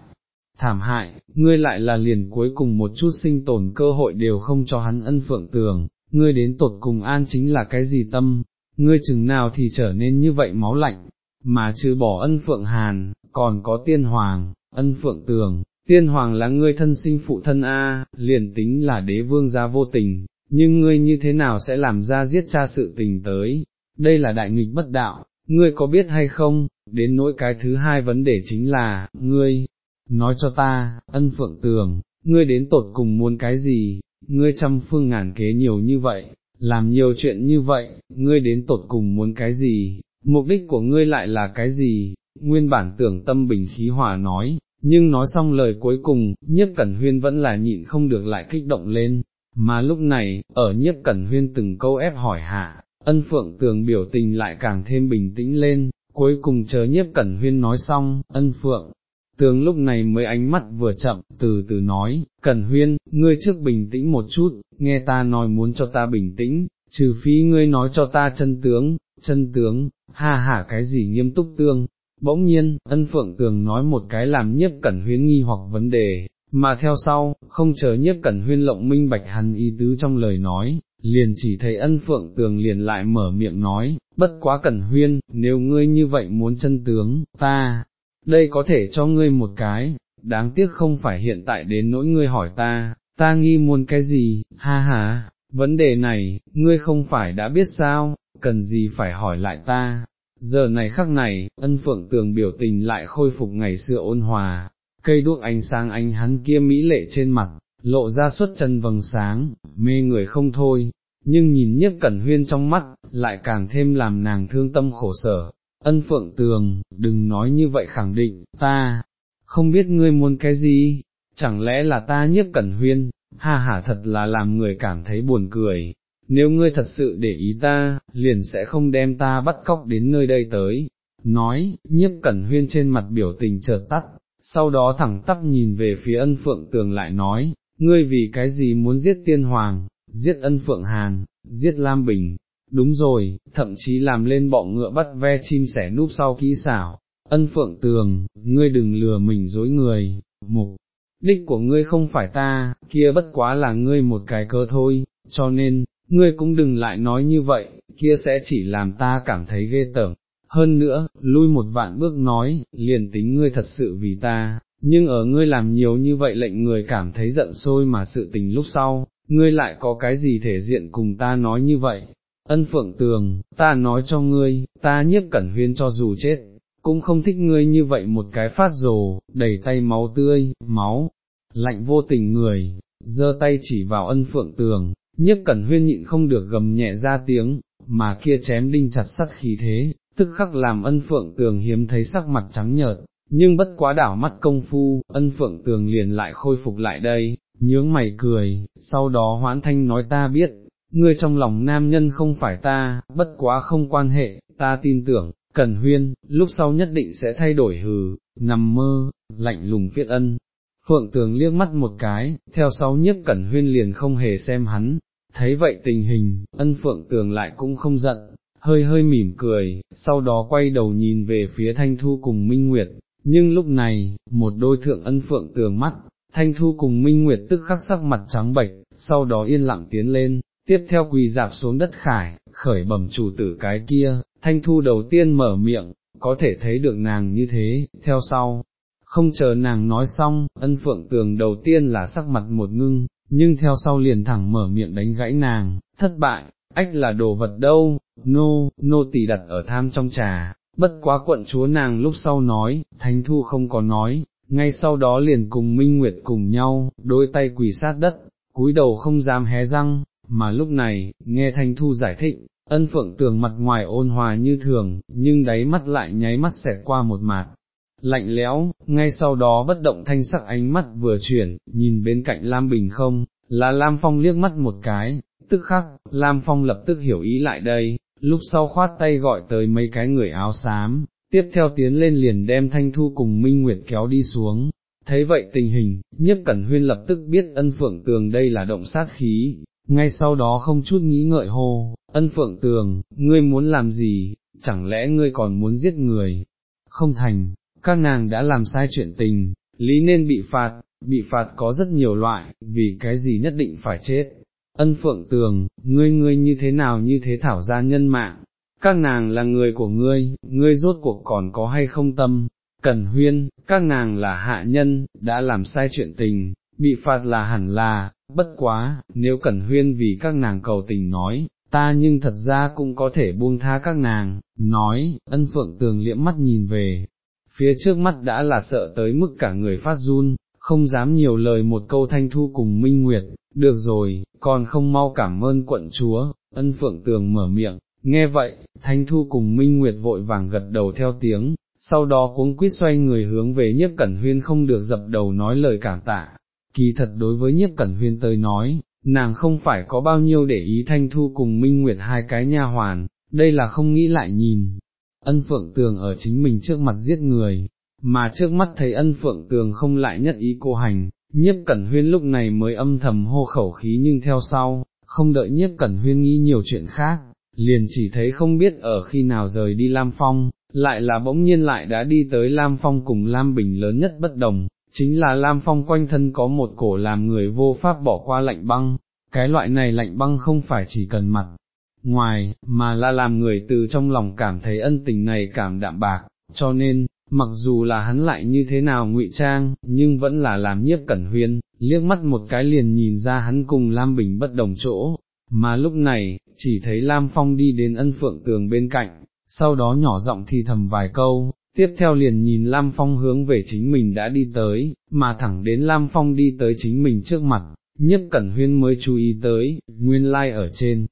thảm hại, ngươi lại là liền cuối cùng một chút sinh tồn cơ hội đều không cho hắn ân phượng tường, ngươi đến tột cùng an chính là cái gì tâm, ngươi chừng nào thì trở nên như vậy máu lạnh, mà trừ bỏ ân phượng hàn, còn có tiên hoàng, ân phượng tường, tiên hoàng là ngươi thân sinh phụ thân A, liền tính là đế vương gia vô tình, nhưng ngươi như thế nào sẽ làm ra giết cha sự tình tới, đây là đại nghịch bất đạo, ngươi có biết hay không, đến nỗi cái thứ hai vấn đề chính là, ngươi, nói cho ta, ân phượng tường, ngươi đến tột cùng muốn cái gì, ngươi trăm phương ngàn kế nhiều như vậy, làm nhiều chuyện như vậy, ngươi đến tột cùng muốn cái gì, mục đích của ngươi lại là cái gì, nguyên bản tưởng tâm bình khí hòa nói, nhưng nói xong lời cuối cùng, nhiếp cẩn huyên vẫn là nhịn không được lại kích động lên, mà lúc này, ở nhiếp cẩn huyên từng câu ép hỏi hạ, ân phượng tường biểu tình lại càng thêm bình tĩnh lên, cuối cùng chờ nhiếp cẩn huyên nói xong, ân phượng. Tường lúc này mới ánh mắt vừa chậm, từ từ nói, Cẩn Huyên, ngươi trước bình tĩnh một chút, nghe ta nói muốn cho ta bình tĩnh, trừ phi ngươi nói cho ta chân tướng, chân tướng, ha ha cái gì nghiêm túc tương. Bỗng nhiên, ân phượng tường nói một cái làm nhiếp cẩn huyên nghi hoặc vấn đề, mà theo sau, không chờ nhiếp cẩn huyên lộng minh bạch hắn ý tứ trong lời nói, liền chỉ thấy ân phượng tường liền lại mở miệng nói, bất quá cẩn huyên, nếu ngươi như vậy muốn chân tướng, ta, đây có thể cho ngươi một cái, đáng tiếc không phải hiện tại đến nỗi ngươi hỏi ta, ta nghi muốn cái gì, ha ha, vấn đề này, ngươi không phải đã biết sao, cần gì phải hỏi lại ta. Giờ này khắc này, ân phượng tường biểu tình lại khôi phục ngày xưa ôn hòa, cây đuốc ánh sáng ánh hắn kia mỹ lệ trên mặt, lộ ra xuất chân vầng sáng, mê người không thôi, nhưng nhìn nhiếp cẩn huyên trong mắt, lại càng thêm làm nàng thương tâm khổ sở. Ân phượng tường, đừng nói như vậy khẳng định, ta, không biết ngươi muốn cái gì, chẳng lẽ là ta nhiếp cẩn huyên, ha ha thật là làm người cảm thấy buồn cười, nếu ngươi thật sự để ý ta, liền sẽ không đem ta bắt cóc đến nơi đây tới. Nói, nhiếp cẩn huyên trên mặt biểu tình chợt tắt, sau đó thẳng tắp nhìn về phía ân phượng tường lại nói, ngươi vì cái gì muốn giết tiên hoàng, giết ân phượng hàn, giết Lam Bình, đúng rồi, thậm chí làm lên bọ ngựa bắt ve chim sẻ núp sau kỹ xảo, ân phượng tường, ngươi đừng lừa mình dối người, mục, đích của ngươi không phải ta, kia bất quá là ngươi một cái cơ thôi, cho nên, ngươi cũng đừng lại nói như vậy, kia sẽ chỉ làm ta cảm thấy ghê tởm. Hơn nữa, lui một vạn bước nói, liền tính ngươi thật sự vì ta, nhưng ở ngươi làm nhiều như vậy lệnh người cảm thấy giận sôi mà sự tình lúc sau, ngươi lại có cái gì thể diện cùng ta nói như vậy. Ân phượng tường, ta nói cho ngươi, ta nhiếp cẩn huyên cho dù chết, cũng không thích ngươi như vậy một cái phát rồ, đầy tay máu tươi, máu, lạnh vô tình người, giơ tay chỉ vào ân phượng tường, nhiếp cẩn huyên nhịn không được gầm nhẹ ra tiếng, mà kia chém đinh chặt sắt khí thế, tức khắc làm ân phượng tường hiếm thấy sắc mặt trắng nhợt, nhưng bất quá đảo mắt công phu, ân phượng tường liền lại khôi phục lại đây, nhướng mày cười, sau đó hoãn thanh nói ta biết, ngươi trong lòng nam nhân không phải ta, bất quá không quan hệ, ta tin tưởng, Cần Huyên, lúc sau nhất định sẽ thay đổi hừ, nằm mơ, lạnh lùng phiết ân. Phượng tường liếc mắt một cái, theo sau nhiếp Cẩn Huyên liền không hề xem hắn, thấy vậy tình hình, ân Phượng tường lại cũng không giận, hơi hơi mỉm cười, sau đó quay đầu nhìn về phía Thanh Thu cùng Minh Nguyệt, nhưng lúc này, một đôi thượng ân Phượng tường mắt, Thanh Thu cùng Minh Nguyệt tức khắc sắc mặt trắng bệch, sau đó yên lặng tiến lên, tiếp theo quỳ dạp xuống đất khải, khởi bẩm chủ tử cái kia, Thanh Thu đầu tiên mở miệng, có thể thấy được nàng như thế, theo sau, không chờ nàng nói xong, ân phượng tường đầu tiên là sắc mặt một ngưng, nhưng theo sau liền thẳng mở miệng đánh gãy nàng, thất bại, ách là đồ vật đâu, nô, nô tỳ đặt ở tham trong trà, bất quá quận chúa nàng lúc sau nói, Thanh Thu không có nói, ngay sau đó liền cùng Minh Nguyệt cùng nhau, đôi tay quỳ sát đất, cúi đầu không dám hé răng, mà lúc này, nghe Thanh Thu giải thích, ân phượng tường mặt ngoài ôn hòa như thường, nhưng đáy mắt lại nháy mắt xẹt qua một mạt. Lạnh lẽo, ngay sau đó bất động thanh sắc ánh mắt vừa chuyển, nhìn bên cạnh Lam Bình không, là Lam Phong liếc mắt một cái, tức khắc, Lam Phong lập tức hiểu ý lại đây, lúc sau khoát tay gọi tới mấy cái người áo xám, tiếp theo tiến lên liền đem Thanh Thu cùng Minh Nguyệt kéo đi xuống. Thấy vậy tình hình, nhất cẩn huyên lập tức biết ân phượng tường đây là động sát khí, ngay sau đó không chút nghĩ ngợi hô, ân phượng tường, ngươi muốn làm gì, chẳng lẽ ngươi còn muốn giết người, không thành, các nàng đã làm sai chuyện tình, lý nên bị phạt, bị phạt có rất nhiều loại, vì cái gì nhất định phải chết. Ân phượng tường, ngươi ngươi như thế nào như thế thảo gia nhân mạng, các nàng là người của ngươi, ngươi rốt cuộc còn có hay không tâm, Cẩn huyên, các nàng là hạ nhân, đã làm sai chuyện tình, bị phạt là hẳn là, bất quá, nếu Cẩn huyên vì các nàng cầu tình nói, ta nhưng thật ra cũng có thể buông tha các nàng, nói, ân phượng tường liễm mắt nhìn về, phía trước mắt đã là sợ tới mức cả người phát run, không dám nhiều lời một câu thanh thu cùng minh nguyệt, được rồi, còn không mau cảm ơn quận chúa, ân phượng tường mở miệng, nghe vậy, thanh thu cùng minh nguyệt vội vàng gật đầu theo tiếng, sau đó cuống quýt xoay người hướng về nhiếp cẩn huyên không được dập đầu nói lời cảm tạ, kỳ thật đối với nhiếp cẩn huyên tới nói, nàng không phải có bao nhiêu để ý thanh thu cùng minh nguyệt hai cái nha hoàn, đây là không nghĩ lại nhìn, ân phượng tường ở chính mình trước mặt giết người, mà trước mắt thấy ân phượng tường không lại nhất ý cô hành, nhiếp cẩn huyên lúc này mới âm thầm hô khẩu khí nhưng theo sau, không đợi nhiếp cẩn huyên nghĩ nhiều chuyện khác, liền chỉ thấy không biết ở khi nào rời đi Lam Phong, lại là bỗng nhiên lại đã đi tới Lam Phong cùng Lam Bình lớn nhất bất đồng, chính là Lam Phong quanh thân có một cổ làm người vô pháp bỏ qua lạnh băng, cái loại này lạnh băng không phải chỉ cần mặt ngoài, mà là làm người từ trong lòng cảm thấy ân tình này cảm đạm bạc, cho nên, mặc dù là hắn lại như thế nào ngụy trang, nhưng vẫn là làm nhiếp cẩn huyên, liếc mắt một cái liền nhìn ra hắn cùng Lam Bình bất đồng chỗ, mà lúc này, chỉ thấy Lam Phong đi đến ân phượng tường bên cạnh, sau đó nhỏ giọng thì thầm vài câu, tiếp theo liền nhìn Lam Phong hướng về chính mình đã đi tới, mà thẳng đến Lam Phong đi tới chính mình trước mặt, nhất cẩn huyên mới chú ý tới, nguyên lai like ở trên,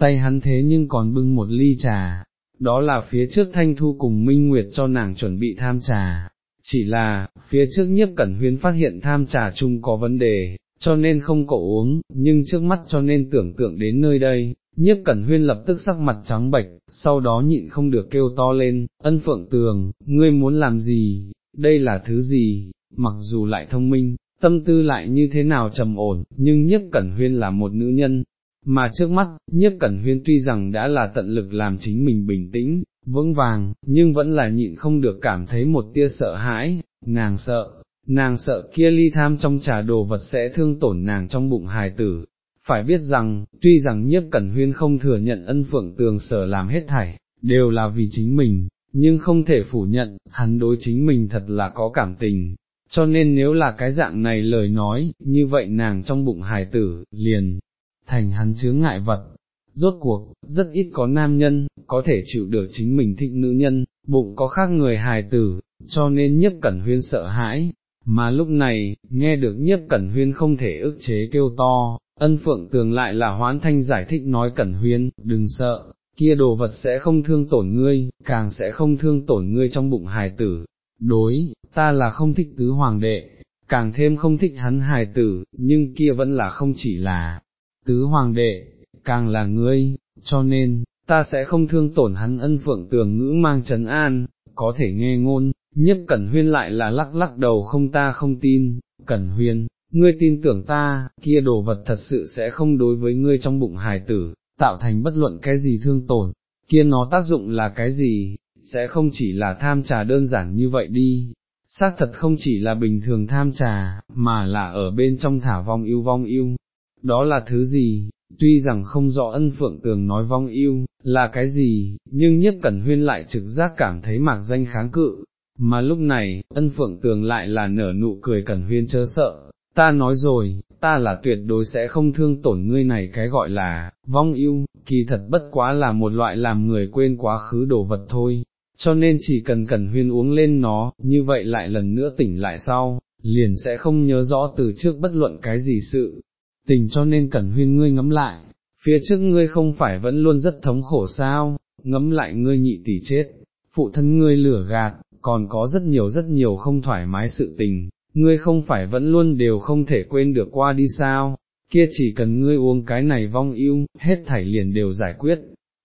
tay hắn thế nhưng còn bưng một ly trà, đó là phía trước Thanh Thu cùng Minh Nguyệt cho nàng chuẩn bị tham trà, chỉ là, phía trước nhiếp cẩn huyên phát hiện tham trà chung có vấn đề, cho nên không có uống, nhưng trước mắt cho nên tưởng tượng đến nơi đây, nhiếp cẩn huyên lập tức sắc mặt trắng bệch, sau đó nhịn không được kêu to lên, ân phượng tường, ngươi muốn làm gì, đây là thứ gì, mặc dù lại thông minh, tâm tư lại như thế nào trầm ổn, nhưng nhiếp cẩn huyên là một nữ nhân, mà trước mắt, nhiếp cẩn huyên tuy rằng đã là tận lực làm chính mình bình tĩnh, vững vàng, nhưng vẫn là nhịn không được cảm thấy một tia sợ hãi, nàng sợ, nàng sợ kia ly tham trong trà đồ vật sẽ thương tổn nàng trong bụng hài tử. Phải biết rằng, tuy rằng nhiếp cẩn huyên không thừa nhận ân phượng tường sở làm hết thảy, đều là vì chính mình, nhưng không thể phủ nhận, hắn đối chính mình thật là có cảm tình, cho nên nếu là cái dạng này lời nói, như vậy nàng trong bụng hài tử, liền, thành hắn chướng ngại vật. Rốt cuộc, rất ít có nam nhân, có thể chịu được chính mình thích nữ nhân, bụng có khác người hài tử, cho nên nhiếp cẩn huyên sợ hãi, mà lúc này, nghe được nhiếp cẩn huyên không thể ức chế kêu to, ân phượng tường lại là hoán thanh giải thích nói cẩn huyên, đừng sợ, kia đồ vật sẽ không thương tổn ngươi, càng sẽ không thương tổn ngươi trong bụng hài tử, đối, ta là không thích tứ hoàng đệ, càng thêm không thích hắn hài tử, nhưng kia vẫn là không chỉ là tứ hoàng đệ, càng là ngươi, cho nên, ta sẽ không thương tổn hắn. Ân phượng tường ngữ mang trấn an, có thể nghe ngôn, nhất cẩn huyên lại là lắc lắc đầu không ta không tin, cẩn huyên, ngươi tin tưởng ta, kia đồ vật thật sự sẽ không đối với ngươi trong bụng hài tử, tạo thành bất luận cái gì thương tổn, kia nó tác dụng là cái gì, sẽ không chỉ là tham trà đơn giản như vậy đi, xác thật không chỉ là bình thường tham trà, mà là ở bên trong thả vong yêu vong yêu, đó là thứ gì, tuy rằng không rõ ân phượng tường nói vong yêu, là cái gì, nhưng nhất cẩn huyên lại trực giác cảm thấy mạc danh kháng cự, mà lúc này, ân phượng tường lại là nở nụ cười cẩn huyên chớ sợ, ta nói rồi, ta là tuyệt đối sẽ không thương tổn ngươi này cái gọi là, vong yêu, kỳ thật bất quá là một loại làm người quên quá khứ đồ vật thôi, cho nên chỉ cần cẩn huyên uống lên nó, như vậy lại lần nữa tỉnh lại sau, liền sẽ không nhớ rõ từ trước bất luận cái gì sự, tình. Cho nên cẩn huyên ngươi ngẫm lại, phía trước ngươi không phải vẫn luôn rất thống khổ sao, ngẫm lại ngươi nhị tỷ chết, phụ thân ngươi lửa gạt, còn có rất nhiều rất nhiều không thoải mái sự tình, ngươi không phải vẫn luôn đều không thể quên được qua đi sao, kia chỉ cần ngươi uống cái này vong yêu, hết thảy liền đều giải quyết.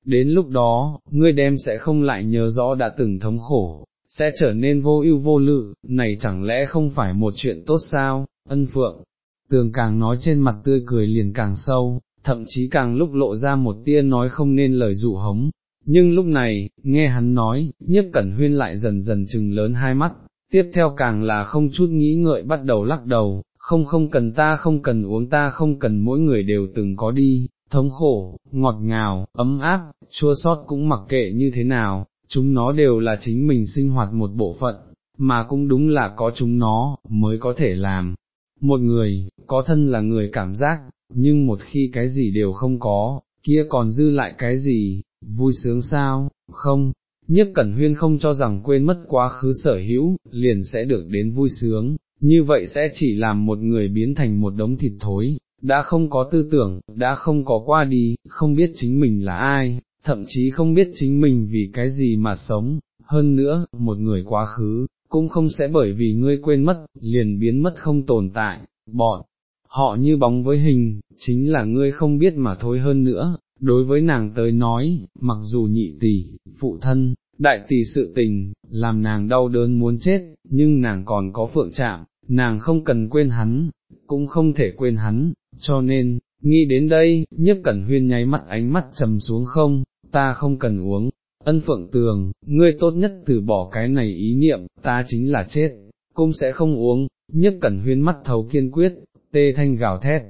Đến lúc đó, ngươi đem sẽ không lại nhớ rõ đã từng thống khổ, sẽ trở nên vô ưu vô lự, này chẳng lẽ không phải một chuyện tốt sao, ân phượng, tường càng nói trên mặt tươi cười liền càng sâu, thậm chí càng lúc lộ ra một tia nói không nên lời dụ hống, nhưng lúc này, nghe hắn nói, nhiếp cẩn huyên lại dần dần chừng lớn hai mắt, tiếp theo càng là không chút nghĩ ngợi bắt đầu lắc đầu, không không cần ta không cần uống ta không cần mỗi người đều từng có đi, thống khổ, ngọt ngào, ấm áp, chua sót cũng mặc kệ như thế nào, chúng nó đều là chính mình sinh hoạt một bộ phận, mà cũng đúng là có chúng nó, mới có thể làm. Một người, có thân là người cảm giác, nhưng một khi cái gì đều không có, kia còn dư lại cái gì, vui sướng sao, không, nhất cẩn huyên không cho rằng quên mất quá khứ sở hữu, liền sẽ được đến vui sướng, như vậy sẽ chỉ làm một người biến thành một đống thịt thối, đã không có tư tưởng, đã không có qua đi, không biết chính mình là ai, thậm chí không biết chính mình vì cái gì mà sống, hơn nữa, một người quá khứ, cũng không sẽ bởi vì ngươi quên mất, liền biến mất không tồn tại, bọn, họ như bóng với hình, chính là ngươi không biết mà thôi. Hơn nữa, đối với nàng tới nói, mặc dù nhị tỷ, phụ thân, đại tỷ sự tình, làm nàng đau đớn muốn chết, nhưng nàng còn có phượng chạm, nàng không cần quên hắn, cũng không thể quên hắn, cho nên, nghĩ đến đây, nhiếp cẩn huyên nháy mắt ánh mắt trầm xuống không, ta không cần uống, ân phượng tường, ngươi tốt nhất từ bỏ cái này ý niệm, ta chính là chết, cũng sẽ không uống, nhiếp cẩn huyên mắt thấu kiên quyết, tê thanh gào thét,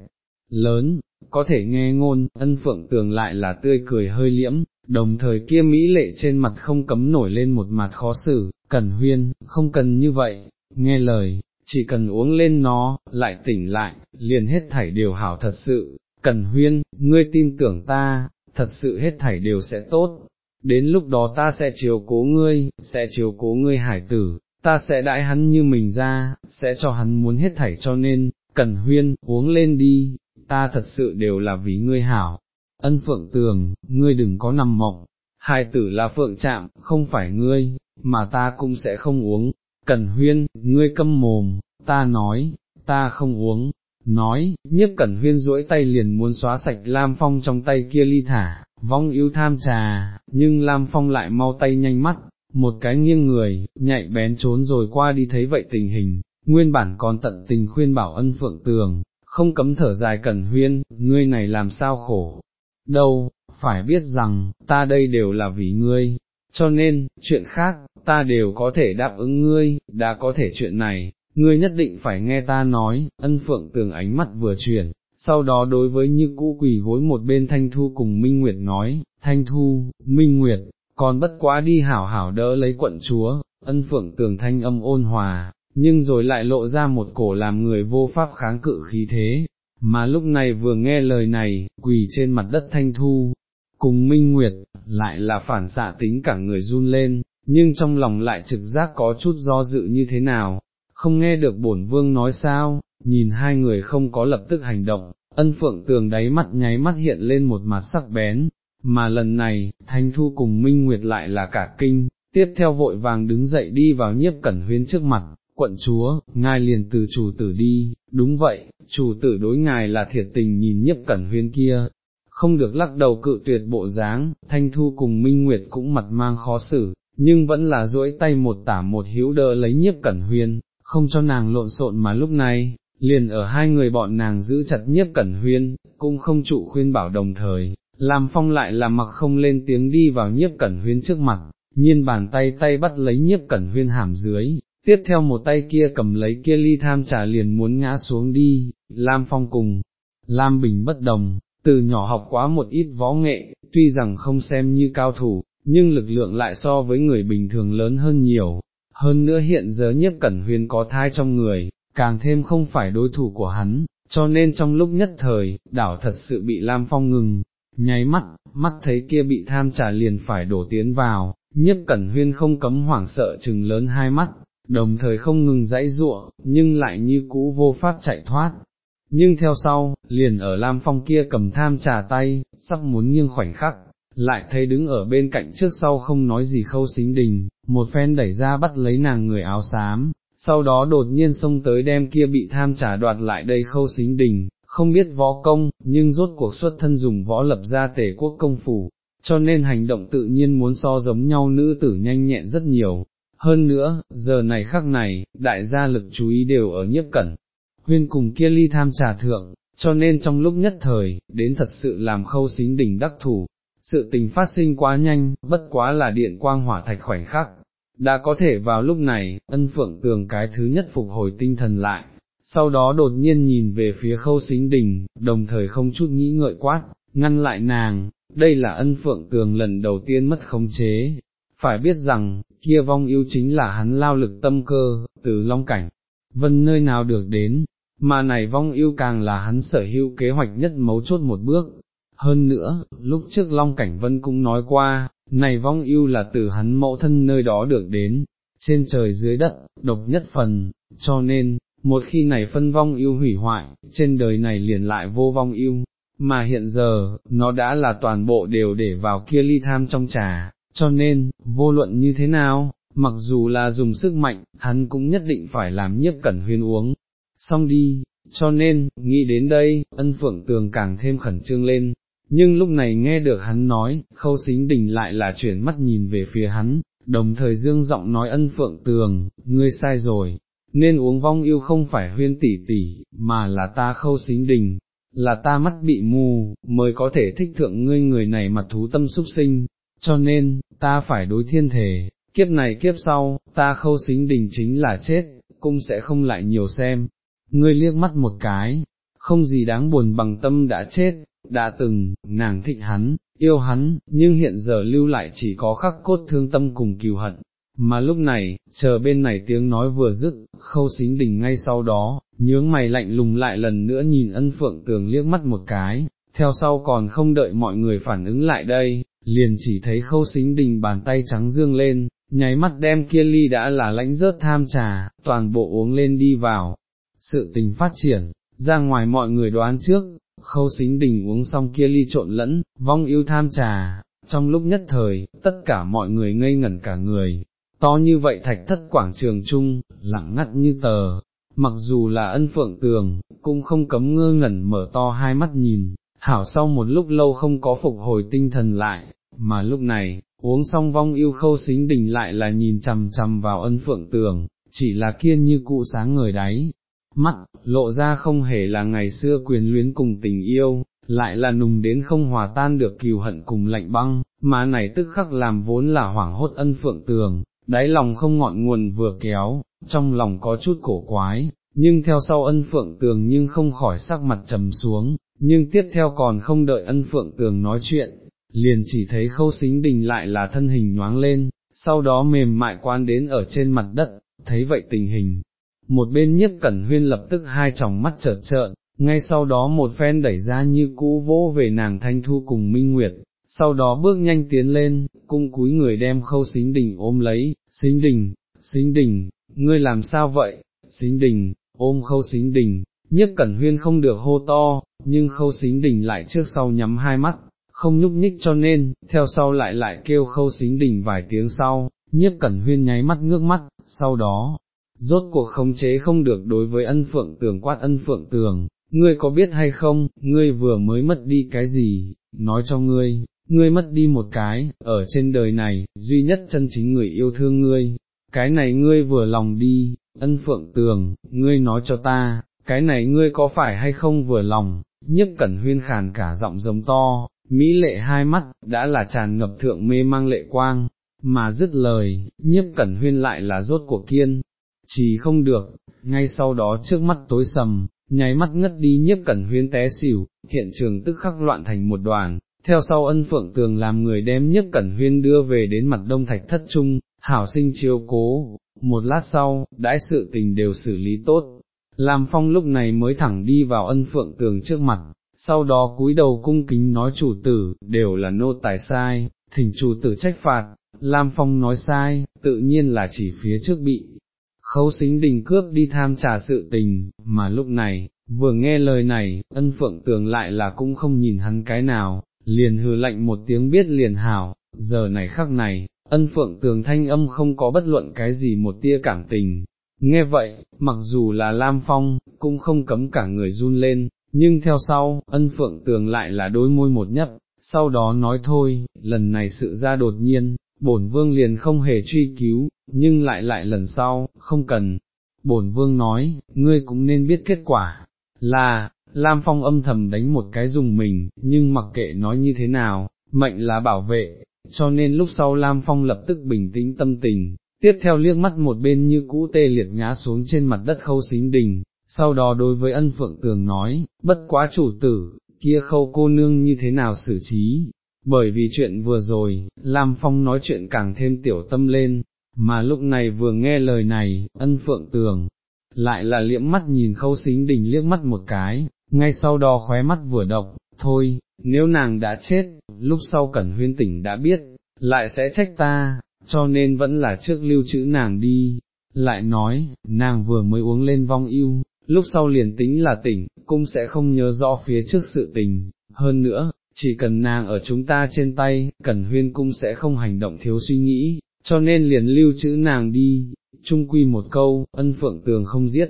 lớn, có thể nghe ngôn, ân phượng tường lại là tươi cười hơi liễm, đồng thời kia mỹ lệ trên mặt không cấm nổi lên một mặt khó xử, cẩn huyên, không cần như vậy, nghe lời, chỉ cần uống lên nó, lại tỉnh lại, liền hết thảy đều hảo thật sự, cẩn huyên, ngươi tin tưởng ta, thật sự hết thảy đều sẽ tốt, đến lúc đó ta sẽ chiều cố ngươi, sẽ chiều cố ngươi hải tử, ta sẽ đãi hắn như mình ra, sẽ cho hắn muốn hết thảy cho nên, cẩn huyên, uống lên đi, ta thật sự đều là vì ngươi hảo, ân phượng tường, ngươi đừng có nằm mộng, hai tử là phượng chạm, không phải ngươi, mà ta cũng sẽ không uống, Cẩn huyên, ngươi câm mồm, ta nói, ta không uống, nói, nhiếp cẩn huyên duỗi tay liền muốn xóa sạch Lam Phong trong tay kia ly thả, vong yêu tham trà, nhưng Lam Phong lại mau tay nhanh mắt, một cái nghiêng người, nhạy bén trốn rồi qua đi thấy vậy tình hình, nguyên bản còn tận tình khuyên bảo ân phượng tường, không cấm thở dài cẩn huyên, ngươi này làm sao khổ, đâu, phải biết rằng, ta đây đều là vì ngươi, cho nên, chuyện khác, ta đều có thể đáp ứng ngươi, đã có thể chuyện này, ngươi nhất định phải nghe ta nói, ân phượng tường ánh mắt vừa chuyển, sau đó đối với như cũ quỳ gối một bên Thanh Thu cùng Minh Nguyệt nói, Thanh Thu, Minh Nguyệt, còn bất quá đi hảo hảo đỡ lấy quận chúa, ân phượng tường thanh âm ôn hòa, nhưng rồi lại lộ ra một cổ làm người vô pháp kháng cự khí thế, mà lúc này vừa nghe lời này, quỳ trên mặt đất Thanh Thu, cùng Minh Nguyệt, lại là phản xạ tính cả người run lên, nhưng trong lòng lại trực giác có chút do dự như thế nào, không nghe được bổn vương nói sao, nhìn hai người không có lập tức hành động, ân phượng tường đáy mắt nháy mắt hiện lên một mặt sắc bén, mà lần này, Thanh Thu cùng Minh Nguyệt lại là cả kinh, tiếp theo vội vàng đứng dậy đi vào nhiếp cẩn huyên trước mặt, quận chúa, ngài liền từ chủ tử đi, đúng vậy, chủ tử đối ngài là thiệt tình nhìn nhiếp cẩn huyên kia, không được lắc đầu cự tuyệt bộ dáng, Thanh Thu cùng Minh Nguyệt cũng mặt mang khó xử, nhưng vẫn là duỗi tay một tả một hữu đỡ lấy nhiếp cẩn huyên, không cho nàng lộn xộn mà lúc này, liền ở hai người bọn nàng giữ chặt nhiếp cẩn huyên, cũng không trụ khuyên bảo đồng thời, làm phong lại là mặc không lên tiếng đi vào nhiếp cẩn huyên trước mặt, nhiên bàn tay tay bắt lấy nhiếp cẩn huyên hàm dưới, tiếp theo một tay kia cầm lấy kia ly tham trà liền muốn ngã xuống đi, Lam Phong cùng, Lam Bình bất đồng, từ nhỏ học quá một ít võ nghệ, tuy rằng không xem như cao thủ, nhưng lực lượng lại so với người bình thường lớn hơn nhiều, hơn nữa hiện giờ nhất cẩn huyền có thai trong người, càng thêm không phải đối thủ của hắn, cho nên trong lúc nhất thời, đảo thật sự bị Lam Phong ngừng, nháy mắt, mắt thấy kia bị tham trả liền phải đổ tiến vào, nhất cẩn huyên không cấm hoảng sợ chừng lớn hai mắt, đồng thời không ngừng dãy giụa, nhưng lại như cũ vô pháp chạy thoát. Nhưng theo sau, liền ở Lam Phong kia cầm tham trà tay, sắp muốn nghiêng khoảnh khắc, lại thấy đứng ở bên cạnh trước sau không nói gì khâu xính đình, một phen đẩy ra bắt lấy nàng người áo xám, sau đó đột nhiên xông tới đem kia bị tham trà đoạt lại đây khâu xính đình, không biết võ công, nhưng rốt cuộc xuất thân dùng võ lập ra tể quốc công phủ, cho nên hành động tự nhiên muốn so giống nhau nữ tử nhanh nhẹn rất nhiều. Hơn nữa, giờ này khắc này, đại gia lực chú ý đều ở nhiếp cẩn, huyên cùng kia ly tham trà thượng, cho nên trong lúc nhất thời, đến thật sự làm khâu xính đỉnh đắc thủ, sự tình phát sinh quá nhanh, bất quá là điện quang hỏa thạch khoảnh khắc, đã có thể vào lúc này, ân phượng tường cái thứ nhất phục hồi tinh thần lại, sau đó đột nhiên nhìn về phía khâu xính đình, đồng thời không chút nghĩ ngợi quát, ngăn lại nàng, đây là ân phượng tường lần đầu tiên mất khống chế, phải biết rằng, kia vong yêu chính là hắn lao lực tâm cơ, từ long cảnh, vân nơi nào được đến, mà này vong yêu càng là hắn sở hữu kế hoạch nhất mấu chốt một bước. Hơn nữa, lúc trước Long Cảnh Vân cũng nói qua, này vong yêu là từ hắn mẫu thân nơi đó được đến, trên trời dưới đất, độc nhất phần, cho nên, một khi này phân vong yêu hủy hoại, trên đời này liền lại vô vong yêu, mà hiện giờ, nó đã là toàn bộ đều để vào kia ly tham trong trà, cho nên, vô luận như thế nào, mặc dù là dùng sức mạnh, hắn cũng nhất định phải làm nhiếp cẩn huyên uống, xong đi, cho nên, nghĩ đến đây, ân phượng tường càng thêm khẩn trương lên, nhưng lúc này nghe được hắn nói, khâu xính đình lại là chuyển mắt nhìn về phía hắn, đồng thời dương giọng nói ân phượng tường, ngươi sai rồi, nên uống vong yêu không phải huyên tỷ tỷ, mà là ta khâu xính đình, là ta mắt bị mù, mới có thể thích thượng ngươi người này mặt thú tâm súc sinh, cho nên, ta phải đối thiên thể, kiếp này kiếp sau, ta khâu xính đình chính là chết, cũng sẽ không lại nhiều xem, ngươi liếc mắt một cái, không gì đáng buồn bằng tâm đã chết, đã từng, nàng thích hắn, yêu hắn, nhưng hiện giờ lưu lại chỉ có khắc cốt thương tâm cùng kiều hận. Mà lúc này, chờ bên này tiếng nói vừa dứt, khâu xính đình ngay sau đó, nhướng mày lạnh lùng lại lần nữa nhìn ân phượng tường liếc mắt một cái, theo sau còn không đợi mọi người phản ứng lại đây, liền chỉ thấy khâu xính đình bàn tay trắng dương lên, nháy mắt đem kia ly đã là lãnh rớt tham trà, toàn bộ uống lên đi vào. Sự tình phát triển, ra ngoài mọi người đoán trước, khâu xính đình uống xong kia ly trộn lẫn, vong yêu tham trà, trong lúc nhất thời, tất cả mọi người ngây ngẩn cả người, to như vậy thạch thất quảng trường chung, lặng ngắt như tờ, mặc dù là ân phượng tường, cũng không cấm ngơ ngẩn mở to hai mắt nhìn, hảo sau một lúc lâu không có phục hồi tinh thần lại, mà lúc này, uống xong vong yêu khâu xính đình lại là nhìn chằm chằm vào ân phượng tường, chỉ là kiên như cụ sáng người đáy, mắt, lộ ra không hề là ngày xưa quyền luyến cùng tình yêu, lại là nùng đến không hòa tan được kiều hận cùng lạnh băng, mà này tức khắc làm vốn là hoảng hốt ân phượng tường, đáy lòng không ngọn nguồn vừa kéo, trong lòng có chút cổ quái, nhưng theo sau ân phượng tường nhưng không khỏi sắc mặt trầm xuống, nhưng tiếp theo còn không đợi ân phượng tường nói chuyện, liền chỉ thấy khâu xính đình lại là thân hình nhoáng lên, sau đó mềm mại quan đến ở trên mặt đất, thấy vậy tình hình. Một bên nhiếp cẩn huyên lập tức hai tròng mắt trợt trợn, ngay sau đó một phen đẩy ra như cũ vỗ về nàng thanh thu cùng minh nguyệt, sau đó bước nhanh tiến lên, cung cúi người đem khâu xính đình ôm lấy, xính đình, xính đình, ngươi làm sao vậy, xính đình, ôm khâu xính đình, Nhất cẩn huyên không được hô to, nhưng khâu xính đình lại trước sau nhắm hai mắt, không nhúc nhích cho nên, theo sau lại lại kêu khâu xính đình vài tiếng sau, nhiếp cẩn huyên nháy mắt ngước mắt, sau đó, rốt cuộc khống chế không được đối với ân phượng tường quát ân phượng tường, ngươi có biết hay không, ngươi vừa mới mất đi cái gì, nói cho ngươi, ngươi mất đi một cái, ở trên đời này, duy nhất chân chính người yêu thương ngươi, cái này ngươi vừa lòng đi, ân phượng tường, ngươi nói cho ta, cái này ngươi có phải hay không vừa lòng, nhất cẩn huyên khàn cả giọng giống to, mỹ lệ hai mắt, đã là tràn ngập thượng mê mang lệ quang, mà dứt lời, nhiếp cẩn huyên lại là rốt của kiên, chỉ không được, ngay sau đó trước mắt tối sầm, nháy mắt ngất đi nhiếp cẩn huyên té xỉu, hiện trường tức khắc loạn thành một đoàn, theo sau ân phượng tường làm người đem nhiếp cẩn huyên đưa về đến mặt đông thạch thất trung, hảo sinh chiêu cố, một lát sau, đãi sự tình đều xử lý tốt, Lam Phong lúc này mới thẳng đi vào ân phượng tường trước mặt, sau đó cúi đầu cung kính nói chủ tử, đều là nô tài sai, thỉnh chủ tử trách phạt, Lam Phong nói sai, tự nhiên là chỉ phía trước bị, khấu xính đình cướp đi tham trả sự tình, mà lúc này, vừa nghe lời này, ân phượng tường lại là cũng không nhìn hắn cái nào, liền hừ lạnh một tiếng biết liền hảo, giờ này khắc này, ân phượng tường thanh âm không có bất luận cái gì một tia cảm tình. Nghe vậy, mặc dù là Lam Phong, cũng không cấm cả người run lên, nhưng theo sau, ân phượng tường lại là đôi môi một nhấp, sau đó nói thôi, lần này sự ra đột nhiên, bổn vương liền không hề truy cứu, nhưng lại lại lần sau, không cần. Bổn vương nói, ngươi cũng nên biết kết quả, là, Lam Phong âm thầm đánh một cái dùng mình, nhưng mặc kệ nói như thế nào, mệnh là bảo vệ, cho nên lúc sau Lam Phong lập tức bình tĩnh tâm tình, tiếp theo liếc mắt một bên như cũ tê liệt ngã xuống trên mặt đất khâu xính đình, sau đó đối với ân phượng tường nói, bất quá chủ tử, kia khâu cô nương như thế nào xử trí, bởi vì chuyện vừa rồi, Lam Phong nói chuyện càng thêm tiểu tâm lên, mà lúc này vừa nghe lời này, ân phượng tường, lại là liễm mắt nhìn khâu xính đình liếc mắt một cái, ngay sau đó khóe mắt vừa độc thôi, nếu nàng đã chết, lúc sau cẩn huyên tỉnh đã biết, lại sẽ trách ta, cho nên vẫn là trước lưu trữ nàng đi, lại nói, nàng vừa mới uống lên vong yêu, lúc sau liền tính là tỉnh, cũng sẽ không nhớ rõ phía trước sự tình, hơn nữa, chỉ cần nàng ở chúng ta trên tay, cẩn huyên cũng sẽ không hành động thiếu suy nghĩ, cho nên liền lưu trữ nàng đi, trung quy một câu, ân phượng tường không giết.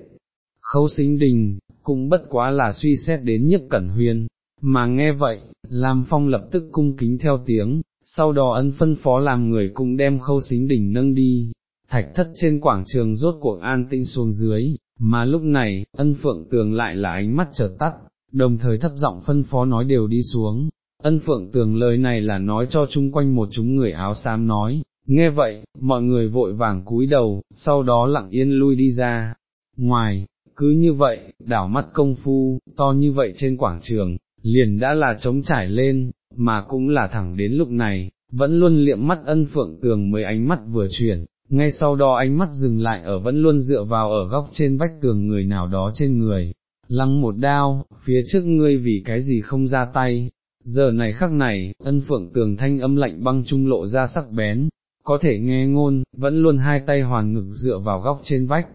Khấu xính đình, cũng bất quá là suy xét đến nhiếp cẩn huyên, mà nghe vậy, Lam Phong lập tức cung kính theo tiếng, sau đó ân phân phó làm người cũng đem khâu xính đỉnh nâng đi, thạch thất trên quảng trường rốt cuộc an tĩnh xuống dưới, mà lúc này, ân phượng tường lại là ánh mắt chợt tắt, đồng thời thấp giọng phân phó nói đều đi xuống, ân phượng tường lời này là nói cho chung quanh một chúng người áo xám nói, nghe vậy, mọi người vội vàng cúi đầu, sau đó lặng yên lui đi ra, ngoài, cứ như vậy, đảo mắt công phu, to như vậy trên quảng trường, liền đã là trống trải lên, mà cũng là thẳng đến lúc này, vẫn luôn liệm mắt ân phượng tường mới ánh mắt vừa chuyển, ngay sau đó ánh mắt dừng lại ở vẫn luôn dựa vào ở góc trên vách tường người nào đó trên người, lăng một đao, phía trước ngươi vì cái gì không ra tay, giờ này khắc này, ân phượng tường thanh âm lạnh băng trung lộ ra sắc bén, có thể nghe ngôn, vẫn luôn hai tay hoàn ngực dựa vào góc trên vách.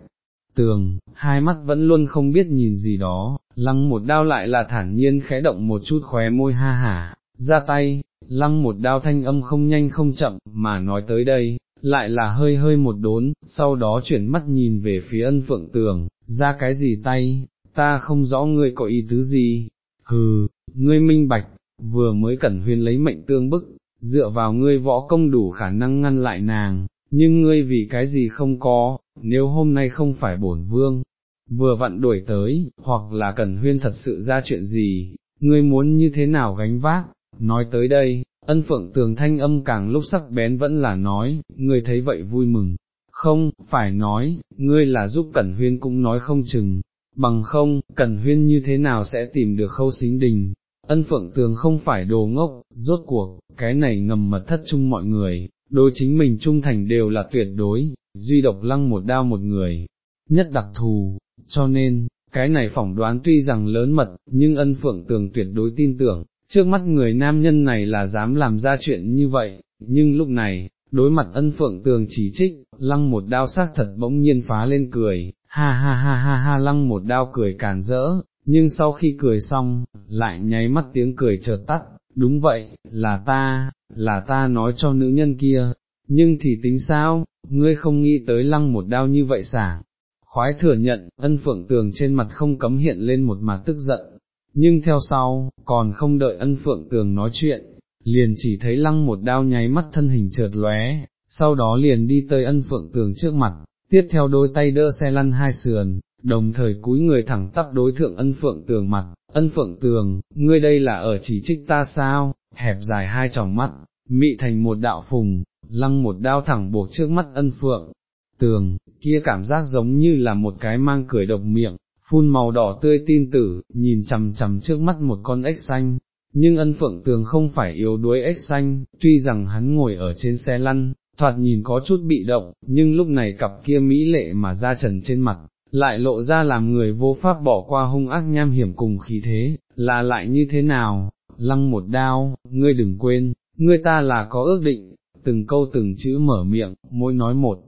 Tường, hai mắt vẫn luôn không biết nhìn gì đó, lăng một đao lại là thản nhiên khẽ động một chút khóe môi ha hả, ra tay, lăng một đao thanh âm không nhanh không chậm, mà nói tới đây, lại là hơi hơi một đốn, sau đó chuyển mắt nhìn về phía ân phượng tường, ra cái gì tay, ta không rõ ngươi có ý tứ gì, hừ, ngươi minh bạch, vừa mới cẩn huyên lấy mệnh tương bức, dựa vào ngươi võ công đủ khả năng ngăn lại nàng, nhưng ngươi vì cái gì không có, nếu hôm nay không phải bổn vương, vừa vặn đuổi tới, hoặc là cẩn huyên thật sự ra chuyện gì, ngươi muốn như thế nào gánh vác, nói tới đây, ân phượng tường thanh âm càng lúc sắc bén vẫn là nói, ngươi thấy vậy vui mừng, không, phải nói, ngươi là giúp cẩn huyên cũng nói không chừng, bằng không, cẩn huyên như thế nào sẽ tìm được khâu xính đình, ân phượng tường không phải đồ ngốc, rốt cuộc, cái này ngầm mật thất chung mọi người, đối chính mình trung thành đều là tuyệt đối, duy độc lăng một đao một người, nhất đặc thù, cho nên, cái này phỏng đoán tuy rằng lớn mật, nhưng ân phượng tường tuyệt đối tin tưởng, trước mắt người nam nhân này là dám làm ra chuyện như vậy, nhưng lúc này, đối mặt ân phượng tường chỉ trích, lăng một đao sát thật bỗng nhiên phá lên cười, ha ha ha ha ha lăng một đao cười càn rỡ, nhưng sau khi cười xong, lại nháy mắt tiếng cười chợt tắt, đúng vậy, là ta, là ta nói cho nữ nhân kia, nhưng thì tính sao, ngươi không nghĩ tới lăng một đao như vậy sảng. khói thừa nhận, ân phượng tường trên mặt không cấm hiện lên một mặt tức giận, nhưng theo sau, còn không đợi ân phượng tường nói chuyện, liền chỉ thấy lăng một đao nháy mắt thân hình chợt lóe, sau đó liền đi tới ân phượng tường trước mặt, tiếp theo đôi tay đỡ xe lăn hai sườn, đồng thời cúi người thẳng tắp đối thượng ân phượng tường mặt, ân phượng tường, ngươi đây là ở chỉ trích ta sao, hẹp dài hai tròng mắt, mị thành một đạo phùng, lăng một đao thẳng buộc trước mắt ân phượng, tường, kia cảm giác giống như là một cái mang cười độc miệng, phun màu đỏ tươi tin tử, nhìn chằm chằm trước mắt một con ếch xanh, nhưng ân phượng tường không phải yếu đuối ếch xanh, tuy rằng hắn ngồi ở trên xe lăn, thoạt nhìn có chút bị động, nhưng lúc này cặp kia mỹ lệ mà ra trần trên mặt, lại lộ ra làm người vô pháp bỏ qua hung ác nham hiểm cùng khí thế, là lại như thế nào, lăng một đao, ngươi đừng quên, ngươi ta là có ước định, từng câu từng chữ mở miệng, mỗi nói một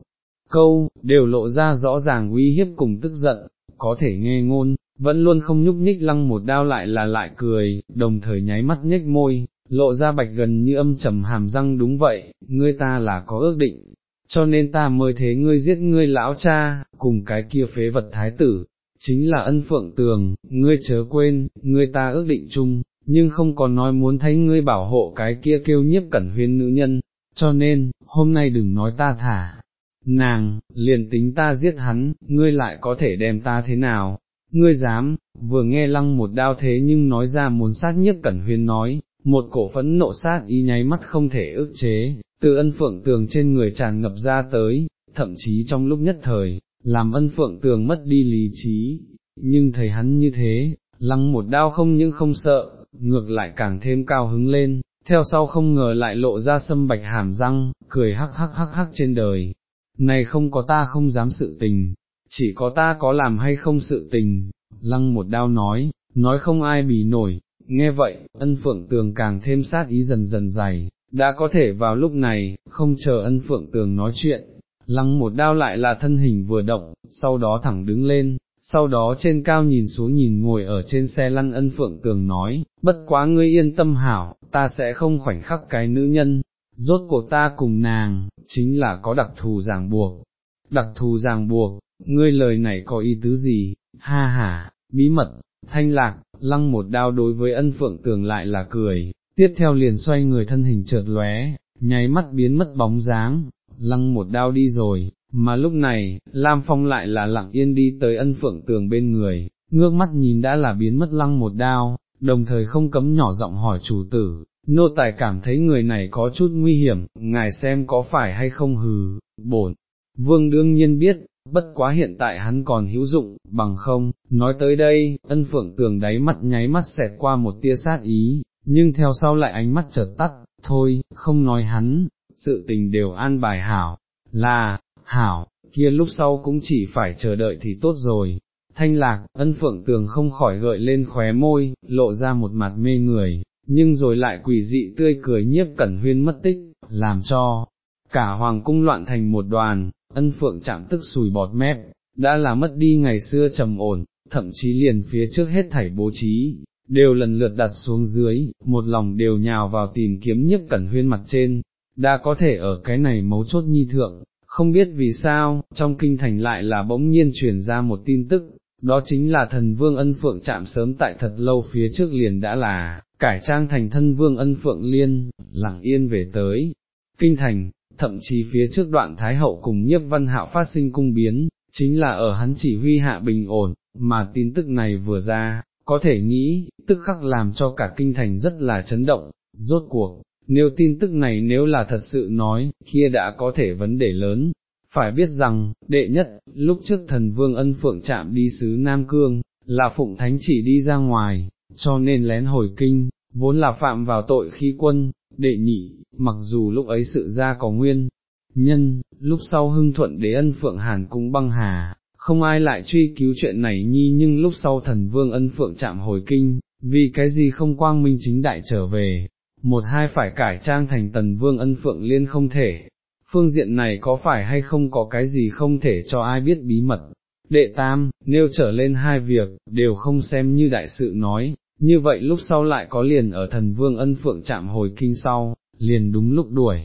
câu, đều lộ ra rõ ràng uy hiếp cùng tức giận, có thể nghe ngôn, vẫn luôn không nhúc nhích lăng một đao lại là lại cười, đồng thời nháy mắt nhếch môi, lộ ra bạch gần như âm trầm hàm răng đúng vậy, ngươi ta là có ước định, cho nên ta mới thế ngươi giết ngươi lão cha, cùng cái kia phế vật thái tử, chính là ân phượng tường, ngươi chớ quên, ngươi ta ước định chung, nhưng không còn nói muốn thấy ngươi bảo hộ cái kia kêu nhiếp cẩn huyên nữ nhân, cho nên, hôm nay đừng nói ta thả. Nàng, liền tính ta giết hắn, ngươi lại có thể đem ta thế nào, ngươi dám, vừa nghe lăng một đao thế nhưng nói ra muốn sát nhất cẩn huyên nói, một cổ phẫn nộ sát ý nháy mắt không thể ức chế, từ ân phượng tường trên người tràn ngập ra tới, thậm chí trong lúc nhất thời, làm ân phượng tường mất đi lý trí, nhưng thấy hắn như thế, lăng một đao không những không sợ, ngược lại càng thêm cao hứng lên, theo sau không ngờ lại lộ ra sâm bạch hàm răng, cười hắc hắc hắc hắc trên đời, này không có ta không dám sự tình, chỉ có ta có làm hay không sự tình, lăng một đao nói, nói không ai bì nổi, nghe vậy, ân phượng tường càng thêm sát ý dần dần dày, đã có thể vào lúc này, không chờ ân phượng tường nói chuyện, lăng một đao lại là thân hình vừa động, sau đó thẳng đứng lên, sau đó trên cao nhìn xuống nhìn ngồi ở trên xe lăn ân phượng tường nói, bất quá ngươi yên tâm hảo, ta sẽ không khoảnh khắc cái nữ nhân, rốt cuộc ta cùng nàng, chính là có đặc thù ràng buộc. Đặc thù ràng buộc, ngươi lời này có ý tứ gì, ha ha, bí mật, thanh lạc, lăng một đao đối với ân phượng tường lại là cười, tiếp theo liền xoay người thân hình chợt lóe, nháy mắt biến mất bóng dáng, lăng một đao đi rồi, mà lúc này, Lam Phong lại là lặng yên đi tới ân phượng tường bên người, ngước mắt nhìn đã là biến mất lăng một đao, đồng thời không cấm nhỏ giọng hỏi chủ tử, nô tài cảm thấy người này có chút nguy hiểm, ngài xem có phải hay không hừ, bổn. Vương đương nhiên biết, bất quá hiện tại hắn còn hữu dụng, bằng không, nói tới đây, ân phượng tường đáy mắt nháy mắt xẹt qua một tia sát ý, nhưng theo sau lại ánh mắt chợt tắt, thôi, không nói hắn, sự tình đều an bài hảo, là, hảo, kia lúc sau cũng chỉ phải chờ đợi thì tốt rồi. Thanh lạc, ân phượng tường không khỏi gợi lên khóe môi, lộ ra một mặt mê người, nhưng rồi lại quỷ dị tươi cười nhiếp cẩn huyên mất tích, làm cho cả hoàng cung loạn thành một đoàn, ân phượng chạm tức sùi bọt mép, đã là mất đi ngày xưa trầm ổn, thậm chí liền phía trước hết thảy bố trí, đều lần lượt đặt xuống dưới, một lòng đều nhào vào tìm kiếm nhiếp cẩn huyên mặt trên, đã có thể ở cái này mấu chốt nhi thượng, không biết vì sao, trong kinh thành lại là bỗng nhiên truyền ra một tin tức, đó chính là thần vương ân phượng chạm sớm tại thật lâu phía trước liền đã là, cải trang thành thân vương ân phượng liên, lặng yên về tới, kinh thành, thậm chí phía trước đoạn Thái Hậu cùng nhiếp văn hạo phát sinh cung biến, chính là ở hắn chỉ huy hạ bình ổn, mà tin tức này vừa ra, có thể nghĩ, tức khắc làm cho cả kinh thành rất là chấn động, rốt cuộc, nếu tin tức này nếu là thật sự nói, kia đã có thể vấn đề lớn. Phải biết rằng, đệ nhất, lúc trước thần vương ân phượng chạm đi xứ Nam Cương, là phụng thánh chỉ đi ra ngoài, cho nên lén hồi kinh, vốn là phạm vào tội khi quân, đệ nhị, mặc dù lúc ấy sự ra có nguyên, nhân, lúc sau hưng thuận đế ân phượng hàn cũng băng hà, không ai lại truy cứu chuyện này nhi nhưng lúc sau thần vương ân phượng chạm hồi kinh, vì cái gì không quang minh chính đại trở về, một hai phải cải trang thành tần vương ân phượng liên không thể, phương diện này có phải hay không có cái gì không thể cho ai biết bí mật. Đệ tam, nêu trở lên hai việc, đều không xem như đại sự nói, như vậy lúc sau lại có liền ở thần vương ân phượng chạm hồi kinh sau, liền đúng lúc đuổi.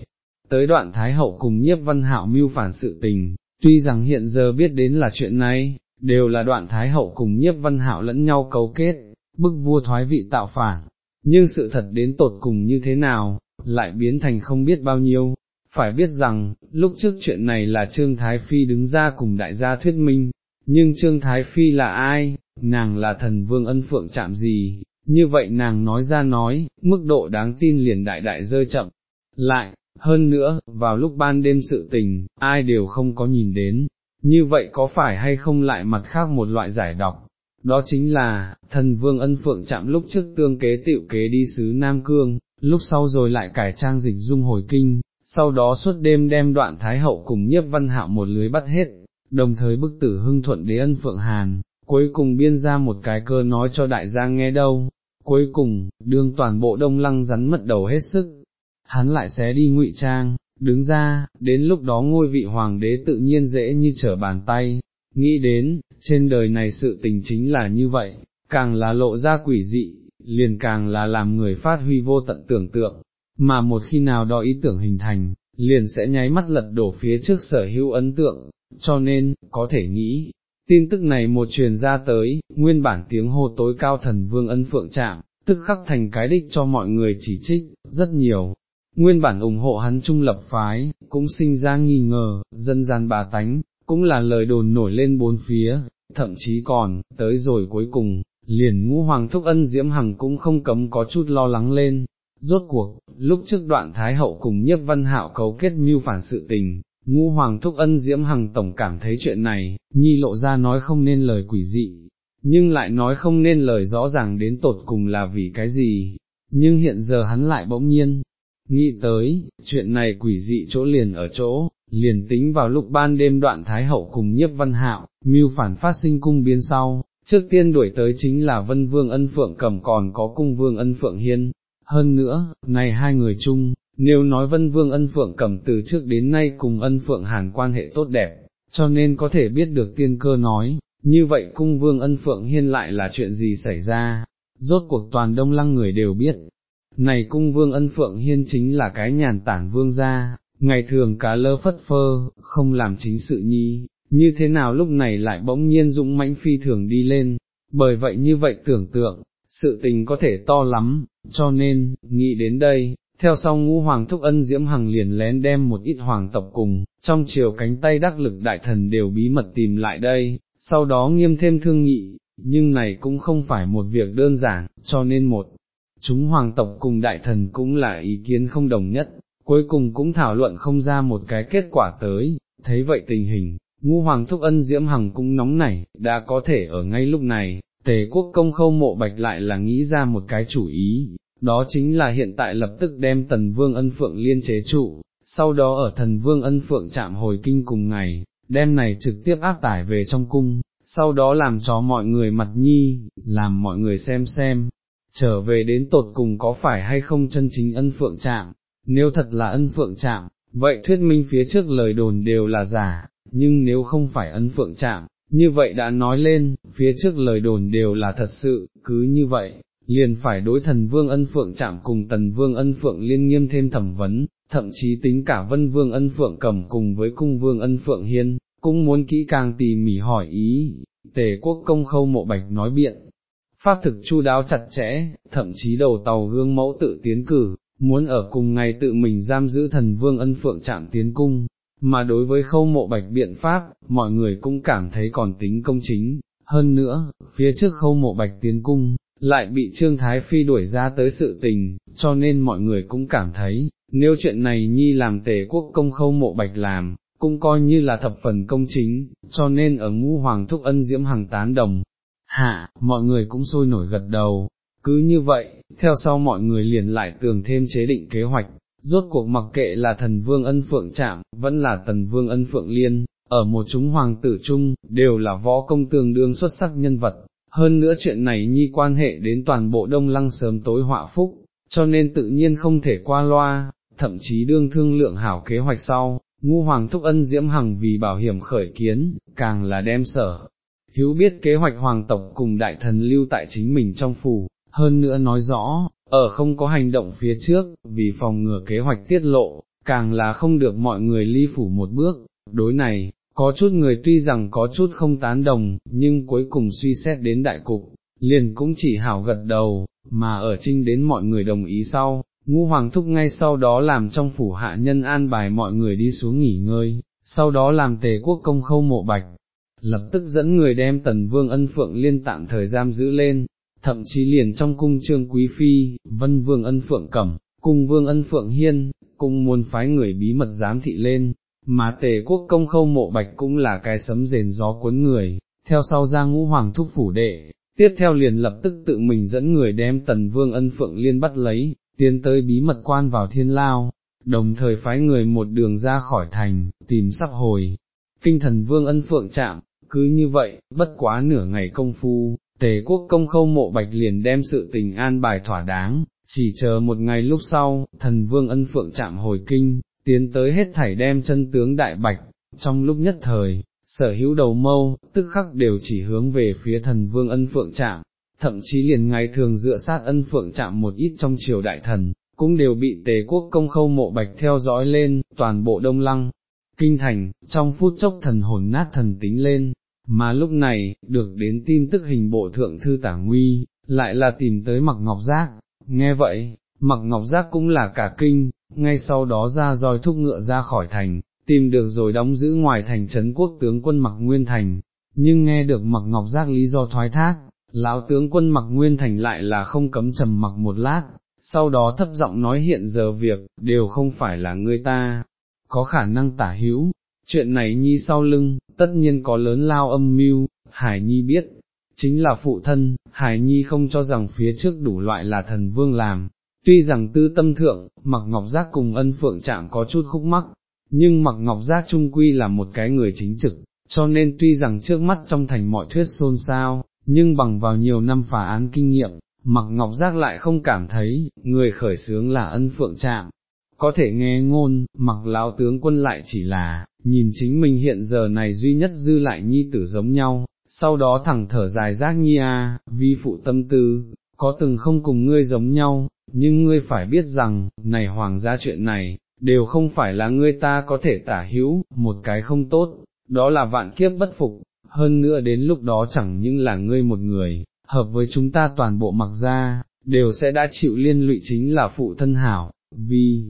Tới đoạn Thái Hậu cùng nhiếp văn hạo mưu phản sự tình, tuy rằng hiện giờ biết đến là chuyện này, đều là đoạn Thái Hậu cùng nhiếp văn hạo lẫn nhau cấu kết, bức vua thoái vị tạo phản, nhưng sự thật đến tột cùng như thế nào, lại biến thành không biết bao nhiêu. Phải biết rằng, lúc trước chuyện này là Trương Thái Phi đứng ra cùng đại gia thuyết minh, nhưng Trương Thái Phi là ai, nàng là thần vương ân phượng chạm gì, như vậy nàng nói ra nói, mức độ đáng tin liền đại đại rơi chậm. Lại, hơn nữa, vào lúc ban đêm sự tình, ai đều không có nhìn đến, như vậy có phải hay không lại mặt khác một loại giải độc, đó chính là, thần vương ân phượng chạm lúc trước tương kế tiệu kế đi xứ Nam Cương, lúc sau rồi lại cải trang dịch dung hồi kinh, sau đó suốt đêm đem đoạn Thái Hậu cùng nhiếp văn hạo một lưới bắt hết, đồng thời bức tử hưng thuận đế ân phượng hàn, cuối cùng biên ra một cái cơ nói cho đại gia nghe đâu, cuối cùng, đương toàn bộ đông lăng rắn mật đầu hết sức, hắn lại xé đi ngụy trang, đứng ra, đến lúc đó ngôi vị hoàng đế tự nhiên dễ như trở bàn tay, nghĩ đến, trên đời này sự tình chính là như vậy, càng là lộ ra quỷ dị, liền càng là làm người phát huy vô tận tưởng tượng, mà một khi nào đó ý tưởng hình thành, liền sẽ nháy mắt lật đổ phía trước sở hữu ấn tượng, cho nên, có thể nghĩ, tin tức này một truyền ra tới, nguyên bản tiếng hô tối cao thần vương ân phượng chạm, tức khắc thành cái đích cho mọi người chỉ trích, rất nhiều. Nguyên bản ủng hộ hắn trung lập phái, cũng sinh ra nghi ngờ, dân gian bà tánh, cũng là lời đồn nổi lên bốn phía, thậm chí còn, tới rồi cuối cùng, liền ngũ hoàng thúc ân diễm hằng cũng không cấm có chút lo lắng lên. Rốt cuộc, lúc trước đoạn Thái Hậu cùng nhiếp văn hạo cấu kết mưu phản sự tình, Ngũ Hoàng Thúc Ân Diễm Hằng Tổng cảm thấy chuyện này, nhi lộ ra nói không nên lời quỷ dị, nhưng lại nói không nên lời rõ ràng đến tột cùng là vì cái gì, nhưng hiện giờ hắn lại bỗng nhiên, nghĩ tới, chuyện này quỷ dị chỗ liền ở chỗ, liền tính vào lúc ban đêm đoạn Thái Hậu cùng nhiếp văn hạo, mưu phản phát sinh cung biến sau, trước tiên đuổi tới chính là Vân Vương ân phượng cầm còn có cung vương ân phượng hiên, hơn nữa, này hai người chung, nếu nói Vân Vương ân phượng cầm từ trước đến nay cùng ân phượng hàn quan hệ tốt đẹp, cho nên có thể biết được tiên cơ nói, như vậy cung vương ân phượng hiên lại là chuyện gì xảy ra, rốt cuộc toàn đông lăng người đều biết. Này cung vương ân phượng hiên chính là cái nhàn tản vương gia, ngày thường cá lơ phất phơ, không làm chính sự nhi, như thế nào lúc này lại bỗng nhiên dũng mãnh phi thường đi lên, bởi vậy như vậy tưởng tượng, sự tình có thể to lắm, cho nên, nghĩ đến đây, theo sau ngũ hoàng thúc ân diễm hằng liền lén đem một ít hoàng tộc cùng, trong chiều cánh tay đắc lực đại thần đều bí mật tìm lại đây, sau đó nghiêm thêm thương nghị, nhưng này cũng không phải một việc đơn giản, cho nên một, chúng hoàng tộc cùng đại thần cũng là ý kiến không đồng nhất, cuối cùng cũng thảo luận không ra một cái kết quả tới, thấy vậy tình hình, ngu hoàng thúc ân diễm hằng cũng nóng nảy, đã có thể ở ngay lúc này, tề quốc công khâu mộ bạch lại là nghĩ ra một cái chủ ý, đó chính là hiện tại lập tức đem tần vương ân phượng liên chế trụ, sau đó ở thần vương ân phượng chạm hồi kinh cùng ngày, đem này trực tiếp áp tải về trong cung, sau đó làm cho mọi người mặt nhi, làm mọi người xem xem, trở về đến tột cùng có phải hay không chân chính ân phượng chạm, nếu thật là ân phượng chạm, vậy thuyết minh phía trước lời đồn đều là giả, nhưng nếu không phải ân phượng chạm, như vậy đã nói lên, phía trước lời đồn đều là thật sự, cứ như vậy, liền phải đối thần vương ân phượng chạm cùng tần vương ân phượng liên nghiêm thêm thẩm vấn, thậm chí tính cả vân vương ân phượng cầm cùng với cung vương ân phượng hiên, cũng muốn kỹ càng tỉ mỉ hỏi ý, tề quốc công khâu mộ bạch nói biện. Pháp thực chu đáo chặt chẽ, thậm chí đầu tàu gương mẫu tự tiến cử, muốn ở cùng ngày tự mình giam giữ thần vương ân phượng chạm tiến cung, mà đối với khâu mộ bạch biện pháp, mọi người cũng cảm thấy còn tính công chính, hơn nữa, phía trước khâu mộ bạch tiến cung, lại bị Trương Thái Phi đuổi ra tới sự tình, cho nên mọi người cũng cảm thấy, nếu chuyện này nhi làm tề quốc công khâu mộ bạch làm, cũng coi như là thập phần công chính, cho nên ở ngũ hoàng thúc ân diễm hàng tán đồng. Hạ, mọi người cũng sôi nổi gật đầu, cứ như vậy, theo sau mọi người liền lại tường thêm chế định kế hoạch, rốt cuộc mặc kệ là thần vương ân phượng chạm, vẫn là tần vương ân phượng liên, ở một chúng hoàng tử chung, đều là võ công tương đương xuất sắc nhân vật, hơn nữa chuyện này nhi quan hệ đến toàn bộ đông lăng sớm tối họa phúc, cho nên tự nhiên không thể qua loa, thậm chí đương thương lượng hảo kế hoạch sau, ngu hoàng thúc ân diễm hằng vì bảo hiểm khởi kiến, càng là đem sở. Hiếu biết kế hoạch hoàng tộc cùng đại thần lưu tại chính mình trong phủ, hơn nữa nói rõ, ở không có hành động phía trước, vì phòng ngừa kế hoạch tiết lộ, càng là không được mọi người ly phủ một bước, đối này, có chút người tuy rằng có chút không tán đồng, nhưng cuối cùng suy xét đến đại cục, liền cũng chỉ hảo gật đầu, mà ở trinh đến mọi người đồng ý sau, ngũ hoàng thúc ngay sau đó làm trong phủ hạ nhân an bài mọi người đi xuống nghỉ ngơi, sau đó làm tề quốc công khâu mộ bạch, lập tức dẫn người đem tần vương ân phượng liên tạm thời giam giữ lên, thậm chí liền trong cung trương quý phi, vân vương ân phượng cẩm, cung vương ân phượng hiên, cung muốn phái người bí mật giám thị lên, mà tề quốc công khâu mộ bạch cũng là cái sấm rền gió cuốn người, theo sau ra ngũ hoàng thúc phủ đệ, tiếp theo liền lập tức tự mình dẫn người đem tần vương ân phượng liên bắt lấy, tiến tới bí mật quan vào thiên lao, đồng thời phái người một đường ra khỏi thành, tìm sắp hồi, kinh thần vương ân phượng chạm, cứ như vậy, bất quá nửa ngày công phu, tề quốc công khâu mộ bạch liền đem sự tình an bài thỏa đáng, chỉ chờ một ngày lúc sau, thần vương ân phượng chạm hồi kinh, tiến tới hết thảy đem chân tướng đại bạch, trong lúc nhất thời, sở hữu đầu mâu, tức khắc đều chỉ hướng về phía thần vương ân phượng chạm, thậm chí liền ngày thường dựa sát ân phượng chạm một ít trong triều đại thần, cũng đều bị tề quốc công khâu mộ bạch theo dõi lên, toàn bộ đông lăng, kinh thành, trong phút chốc thần hồn nát thần tính lên, mà lúc này, được đến tin tức hình bộ thượng thư tả nguy, lại là tìm tới mặc ngọc giác, nghe vậy, mặc ngọc giác cũng là cả kinh, ngay sau đó ra roi thúc ngựa ra khỏi thành, tìm được rồi đóng giữ ngoài thành trấn quốc tướng quân mặc nguyên thành, nhưng nghe được mặc ngọc giác lý do thoái thác, lão tướng quân mặc nguyên thành lại là không cấm trầm mặc một lát, sau đó thấp giọng nói hiện giờ việc, đều không phải là người ta, có khả năng tả hữu, chuyện này nhi sau lưng, tất nhiên có lớn lao âm mưu, Hải Nhi biết, chính là phụ thân, Hải Nhi không cho rằng phía trước đủ loại là thần vương làm, tuy rằng tư tâm thượng, mặc ngọc giác cùng ân phượng chạm có chút khúc mắc, nhưng mặc ngọc giác trung quy là một cái người chính trực, cho nên tuy rằng trước mắt trong thành mọi thuyết xôn xao, nhưng bằng vào nhiều năm phá án kinh nghiệm, mặc ngọc giác lại không cảm thấy, người khởi sướng là ân phượng chạm. Có thể nghe ngôn, mặc lão tướng quân lại chỉ là, nhìn chính mình hiện giờ này duy nhất dư lại nhi tử giống nhau, sau đó thẳng thở dài giác nhi a, vi phụ tâm tư, có từng không cùng ngươi giống nhau, nhưng ngươi phải biết rằng, này hoàng gia chuyện này, đều không phải là ngươi ta có thể tả hữu, một cái không tốt, đó là vạn kiếp bất phục, hơn nữa đến lúc đó chẳng những là ngươi một người, hợp với chúng ta toàn bộ mặc ra, đều sẽ đã chịu liên lụy chính là phụ thân hảo, vì,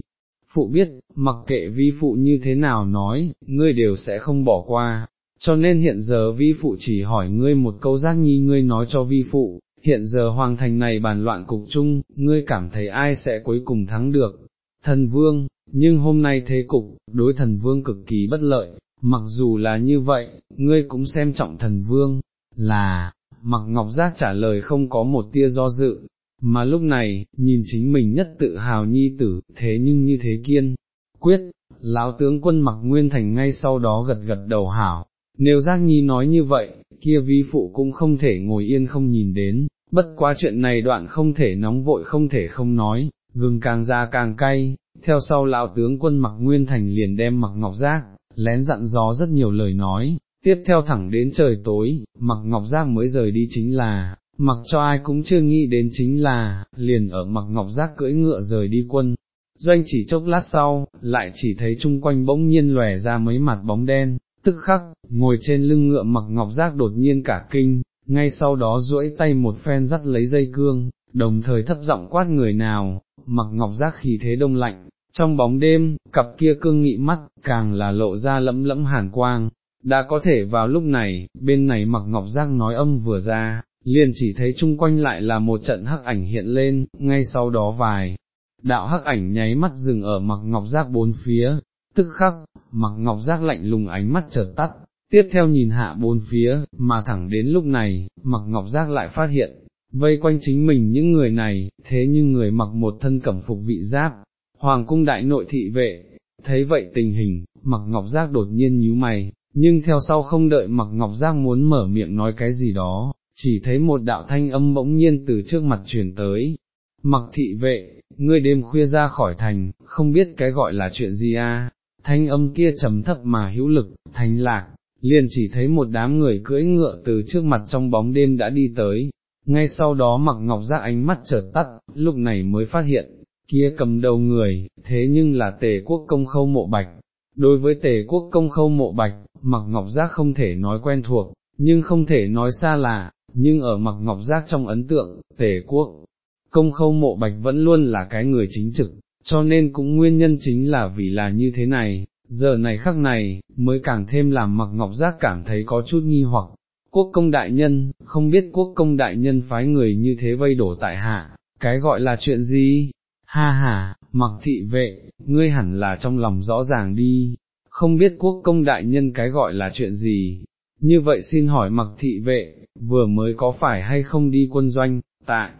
phụ biết, mặc kệ vi phụ như thế nào nói, ngươi đều sẽ không bỏ qua, cho nên hiện giờ vi phụ chỉ hỏi ngươi một câu giác nhi ngươi nói cho vi phụ, hiện giờ hoàng thành này bàn loạn cục chung, ngươi cảm thấy ai sẽ cuối cùng thắng được, thần vương, nhưng hôm nay thế cục, đối thần vương cực kỳ bất lợi, mặc dù là như vậy, ngươi cũng xem trọng thần vương, là, mặc ngọc giác trả lời không có một tia do dự, mà lúc này, nhìn chính mình nhất tự hào nhi tử, thế nhưng như thế kiên, quyết, lão tướng quân mặc nguyên thành ngay sau đó gật gật đầu hảo, nếu giác nhi nói như vậy, kia vi phụ cũng không thể ngồi yên không nhìn đến, bất quá chuyện này đoạn không thể nóng vội không thể không nói, gừng càng ra càng cay, theo sau lão tướng quân mặc nguyên thành liền đem mặc ngọc giác, lén dặn gió rất nhiều lời nói, tiếp theo thẳng đến trời tối, mặc ngọc giác mới rời đi chính là, mặc cho ai cũng chưa nghĩ đến chính là, liền ở mặc ngọc giác cưỡi ngựa rời đi quân. Doanh chỉ chốc lát sau, lại chỉ thấy chung quanh bỗng nhiên lòe ra mấy mặt bóng đen, tức khắc, ngồi trên lưng ngựa mặc ngọc giác đột nhiên cả kinh, ngay sau đó duỗi tay một phen dắt lấy dây cương, đồng thời thấp giọng quát người nào, mặc ngọc giác khí thế đông lạnh, trong bóng đêm, cặp kia cương nghị mắt, càng là lộ ra lẫm lẫm hàn quang, đã có thể vào lúc này, bên này mặc ngọc giác nói âm vừa ra, liền chỉ thấy chung quanh lại là một trận hắc ảnh hiện lên, ngay sau đó vài, đạo hắc ảnh nháy mắt dừng ở mặc ngọc giác bốn phía, tức khắc, mặc ngọc giác lạnh lùng ánh mắt chợt tắt, tiếp theo nhìn hạ bốn phía, mà thẳng đến lúc này, mặc ngọc giác lại phát hiện, vây quanh chính mình những người này, thế nhưng người mặc một thân cẩm phục vị giáp, hoàng cung đại nội thị vệ, thấy vậy tình hình, mặc ngọc giác đột nhiên nhíu mày, nhưng theo sau không đợi mặc ngọc giác muốn mở miệng nói cái gì đó, chỉ thấy một đạo thanh âm bỗng nhiên từ trước mặt truyền tới. Mặc thị vệ, ngươi đêm khuya ra khỏi thành, không biết cái gọi là chuyện gì à? thanh âm kia trầm thấp mà hữu lực, thanh lạc, liền chỉ thấy một đám người cưỡi ngựa từ trước mặt trong bóng đêm đã đi tới, ngay sau đó mặc ngọc giác ánh mắt chợt tắt, lúc này mới phát hiện, kia cầm đầu người, thế nhưng là tề quốc công khâu mộ bạch. Đối với tề quốc công khâu mộ bạch, mặc ngọc giác không thể nói quen thuộc, nhưng không thể nói xa lạ, nhưng ở mặc ngọc giác trong ấn tượng, tề quốc, công khâu mộ bạch vẫn luôn là cái người chính trực, cho nên cũng nguyên nhân chính là vì là như thế này, giờ này khắc này, mới càng thêm làm mặc ngọc giác cảm thấy có chút nghi hoặc. Quốc công đại nhân, không biết quốc công đại nhân phái người như thế vây đổ tại hạ, cái gọi là chuyện gì? Ha ha, mặc thị vệ, ngươi hẳn là trong lòng rõ ràng đi, không biết quốc công đại nhân cái gọi là chuyện gì, như vậy xin hỏi mặc thị vệ, vừa mới có phải hay không đi quân doanh, tại,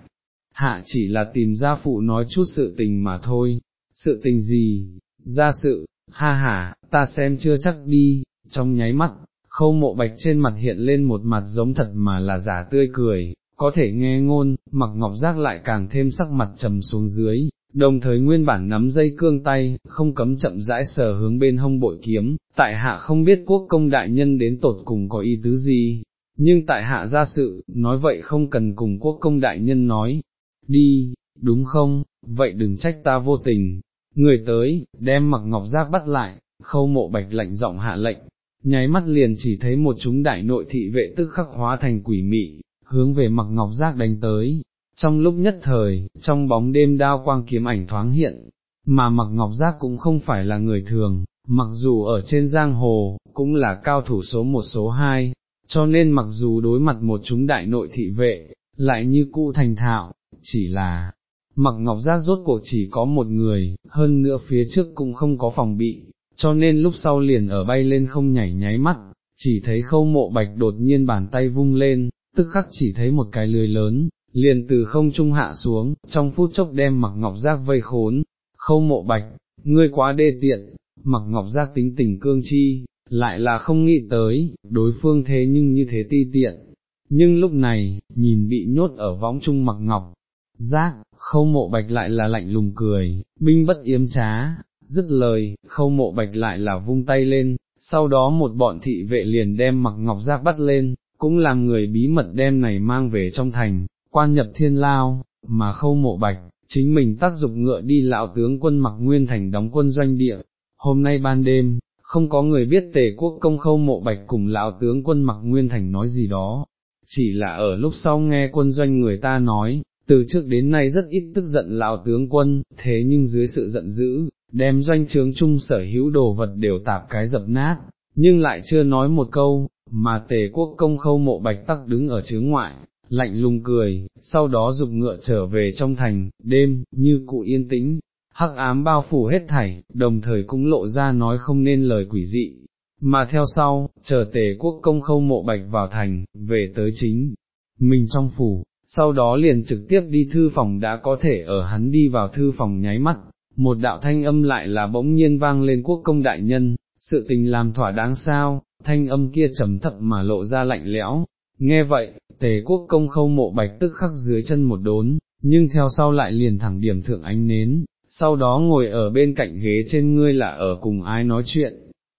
hạ chỉ là tìm gia phụ nói chút sự tình mà thôi, sự tình gì, gia sự, ha ha, ta xem chưa chắc đi, trong nháy mắt, khâu mộ bạch trên mặt hiện lên một mặt giống thật mà là giả tươi cười, có thể nghe ngôn, mặc ngọc giác lại càng thêm sắc mặt trầm xuống dưới, đồng thời nguyên bản nắm dây cương tay, không cấm chậm rãi sờ hướng bên hông bội kiếm, tại hạ không biết quốc công đại nhân đến tột cùng có ý tứ gì, nhưng tại hạ ra sự, nói vậy không cần cùng quốc công đại nhân nói, đi, đúng không, vậy đừng trách ta vô tình, người tới, đem mặc ngọc giác bắt lại, khâu mộ bạch lạnh giọng hạ lệnh, nháy mắt liền chỉ thấy một chúng đại nội thị vệ tức khắc hóa thành quỷ mị, hướng về mặc ngọc giác đánh tới, trong lúc nhất thời, trong bóng đêm đao quang kiếm ảnh thoáng hiện, mà mặc ngọc giác cũng không phải là người thường, mặc dù ở trên giang hồ, cũng là cao thủ số một số hai, cho nên mặc dù đối mặt một chúng đại nội thị vệ, lại như cũ thành thạo, chỉ là, mặc ngọc giác rốt cuộc chỉ có một người, hơn nữa phía trước cũng không có phòng bị, cho nên lúc sau liền ở bay lên không nhảy nháy mắt, chỉ thấy khâu mộ bạch đột nhiên bàn tay vung lên, tức khắc chỉ thấy một cái lưới lớn, liền từ không trung hạ xuống, trong phút chốc đem mặc ngọc giác vây khốn, khâu mộ bạch, ngươi quá đê tiện, mặc ngọc giác tính tình cương chi, lại là không nghĩ tới, đối phương thế nhưng như thế ti tiện, nhưng lúc này, nhìn bị nhốt ở võng trung mặc ngọc, giác, khâu mộ bạch lại là lạnh lùng cười, binh bất yếm trá, dứt lời, khâu mộ bạch lại là vung tay lên, sau đó một bọn thị vệ liền đem mặc ngọc giác bắt lên, cũng làm người bí mật đem này mang về trong thành, quan nhập thiên lao, mà khâu mộ bạch, chính mình tác dụng ngựa đi lão tướng quân mặc nguyên thành đóng quân doanh địa, hôm nay ban đêm, không có người biết tề quốc công khâu mộ bạch cùng lão tướng quân mặc nguyên thành nói gì đó, chỉ là ở lúc sau nghe quân doanh người ta nói, từ trước đến nay rất ít tức giận lão tướng quân, thế nhưng dưới sự giận dữ, đem doanh trướng chung sở hữu đồ vật đều tạp cái dập nát, nhưng lại chưa nói một câu, mà tề quốc công khâu mộ bạch tắc đứng ở chướng ngoại, lạnh lùng cười, sau đó dục ngựa trở về trong thành, đêm, như cụ yên tĩnh, hắc ám bao phủ hết thảy, đồng thời cũng lộ ra nói không nên lời quỷ dị. Mà theo sau, chờ tề quốc công khâu mộ bạch vào thành, về tới chính, mình trong phủ, sau đó liền trực tiếp đi thư phòng đã có thể ở hắn đi vào thư phòng nháy mắt, một đạo thanh âm lại là bỗng nhiên vang lên quốc công đại nhân, sự tình làm thỏa đáng sao, thanh âm kia trầm thấp mà lộ ra lạnh lẽo, nghe vậy, tề quốc công khâu mộ bạch tức khắc dưới chân một đốn, nhưng theo sau lại liền thẳng điểm thượng ánh nến, sau đó ngồi ở bên cạnh ghế trên ngươi là ở cùng ai nói chuyện.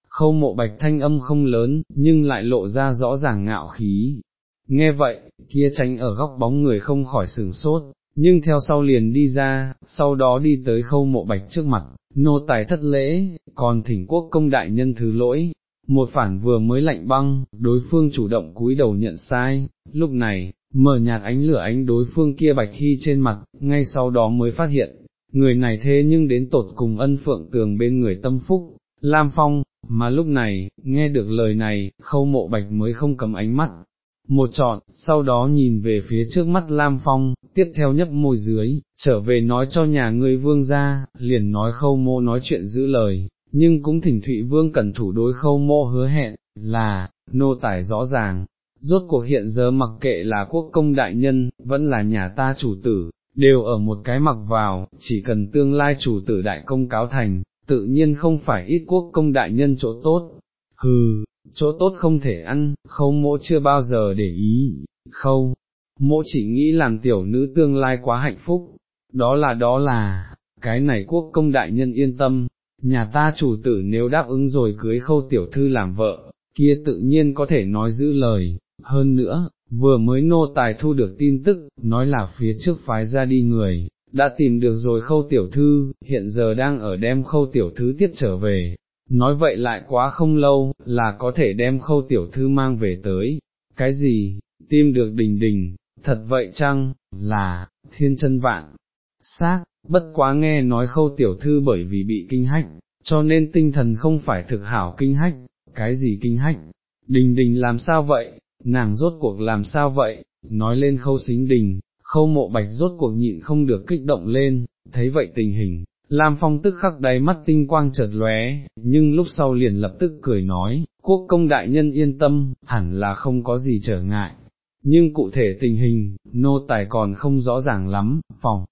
Khâu mộ bạch thanh âm không lớn, nhưng lại lộ ra rõ ràng ngạo khí. Nghe vậy, kia tránh ở góc bóng người không khỏi sửng sốt, nhưng theo sau liền đi ra, sau đó đi tới khâu mộ bạch trước mặt, nô tài thất lễ, còn thỉnh quốc công đại nhân thứ lỗi, một phản vừa mới lạnh băng, đối phương chủ động cúi đầu nhận sai, lúc này, mở nhạt ánh lửa ánh đối phương kia bạch hy trên mặt, ngay sau đó mới phát hiện, người này thế nhưng đến tột cùng ân phượng tường bên người tâm phúc, Lam Phong, mà lúc này, nghe được lời này, khâu mộ bạch mới không cầm ánh mắt, một trọn, sau đó nhìn về phía trước mắt Lam Phong, tiếp theo nhấp môi dưới, trở về nói cho nhà ngươi vương ra, liền nói khâu mô nói chuyện giữ lời, nhưng cũng thỉnh Thụy Vương cẩn thủ đối khâu mô hứa hẹn, là, nô tải rõ ràng, rốt cuộc hiện giờ mặc kệ là quốc công đại nhân, vẫn là nhà ta chủ tử, đều ở một cái mặc vào, chỉ cần tương lai chủ tử đại công cáo thành, tự nhiên không phải ít quốc công đại nhân chỗ tốt, hừ, chỗ tốt không thể ăn, khâu mỗ chưa bao giờ để ý, khâu, mỗ chỉ nghĩ làm tiểu nữ tương lai quá hạnh phúc, đó là đó là, cái này quốc công đại nhân yên tâm, nhà ta chủ tử nếu đáp ứng rồi cưới khâu tiểu thư làm vợ, kia tự nhiên có thể nói giữ lời, hơn nữa, vừa mới nô tài thu được tin tức, nói là phía trước phái ra đi người, đã tìm được rồi khâu tiểu thư, hiện giờ đang ở đem khâu tiểu thư tiếp trở về, nói vậy lại quá không lâu, là có thể đem khâu tiểu thư mang về tới, cái gì, tìm được đình đình, thật vậy chăng, là, thiên chân vạn, xác, bất quá nghe nói khâu tiểu thư bởi vì bị kinh hách, cho nên tinh thần không phải thực hảo kinh hách, cái gì kinh hách, đình đình làm sao vậy, nàng rốt cuộc làm sao vậy, nói lên khâu xính đình, khâu mộ bạch rốt cuộc nhịn không được kích động lên, thấy vậy tình hình, Lam Phong tức khắc đáy mắt tinh quang chợt lóe, nhưng lúc sau liền lập tức cười nói, quốc công đại nhân yên tâm, hẳn là không có gì trở ngại, nhưng cụ thể tình hình, nô tài còn không rõ ràng lắm, phòng,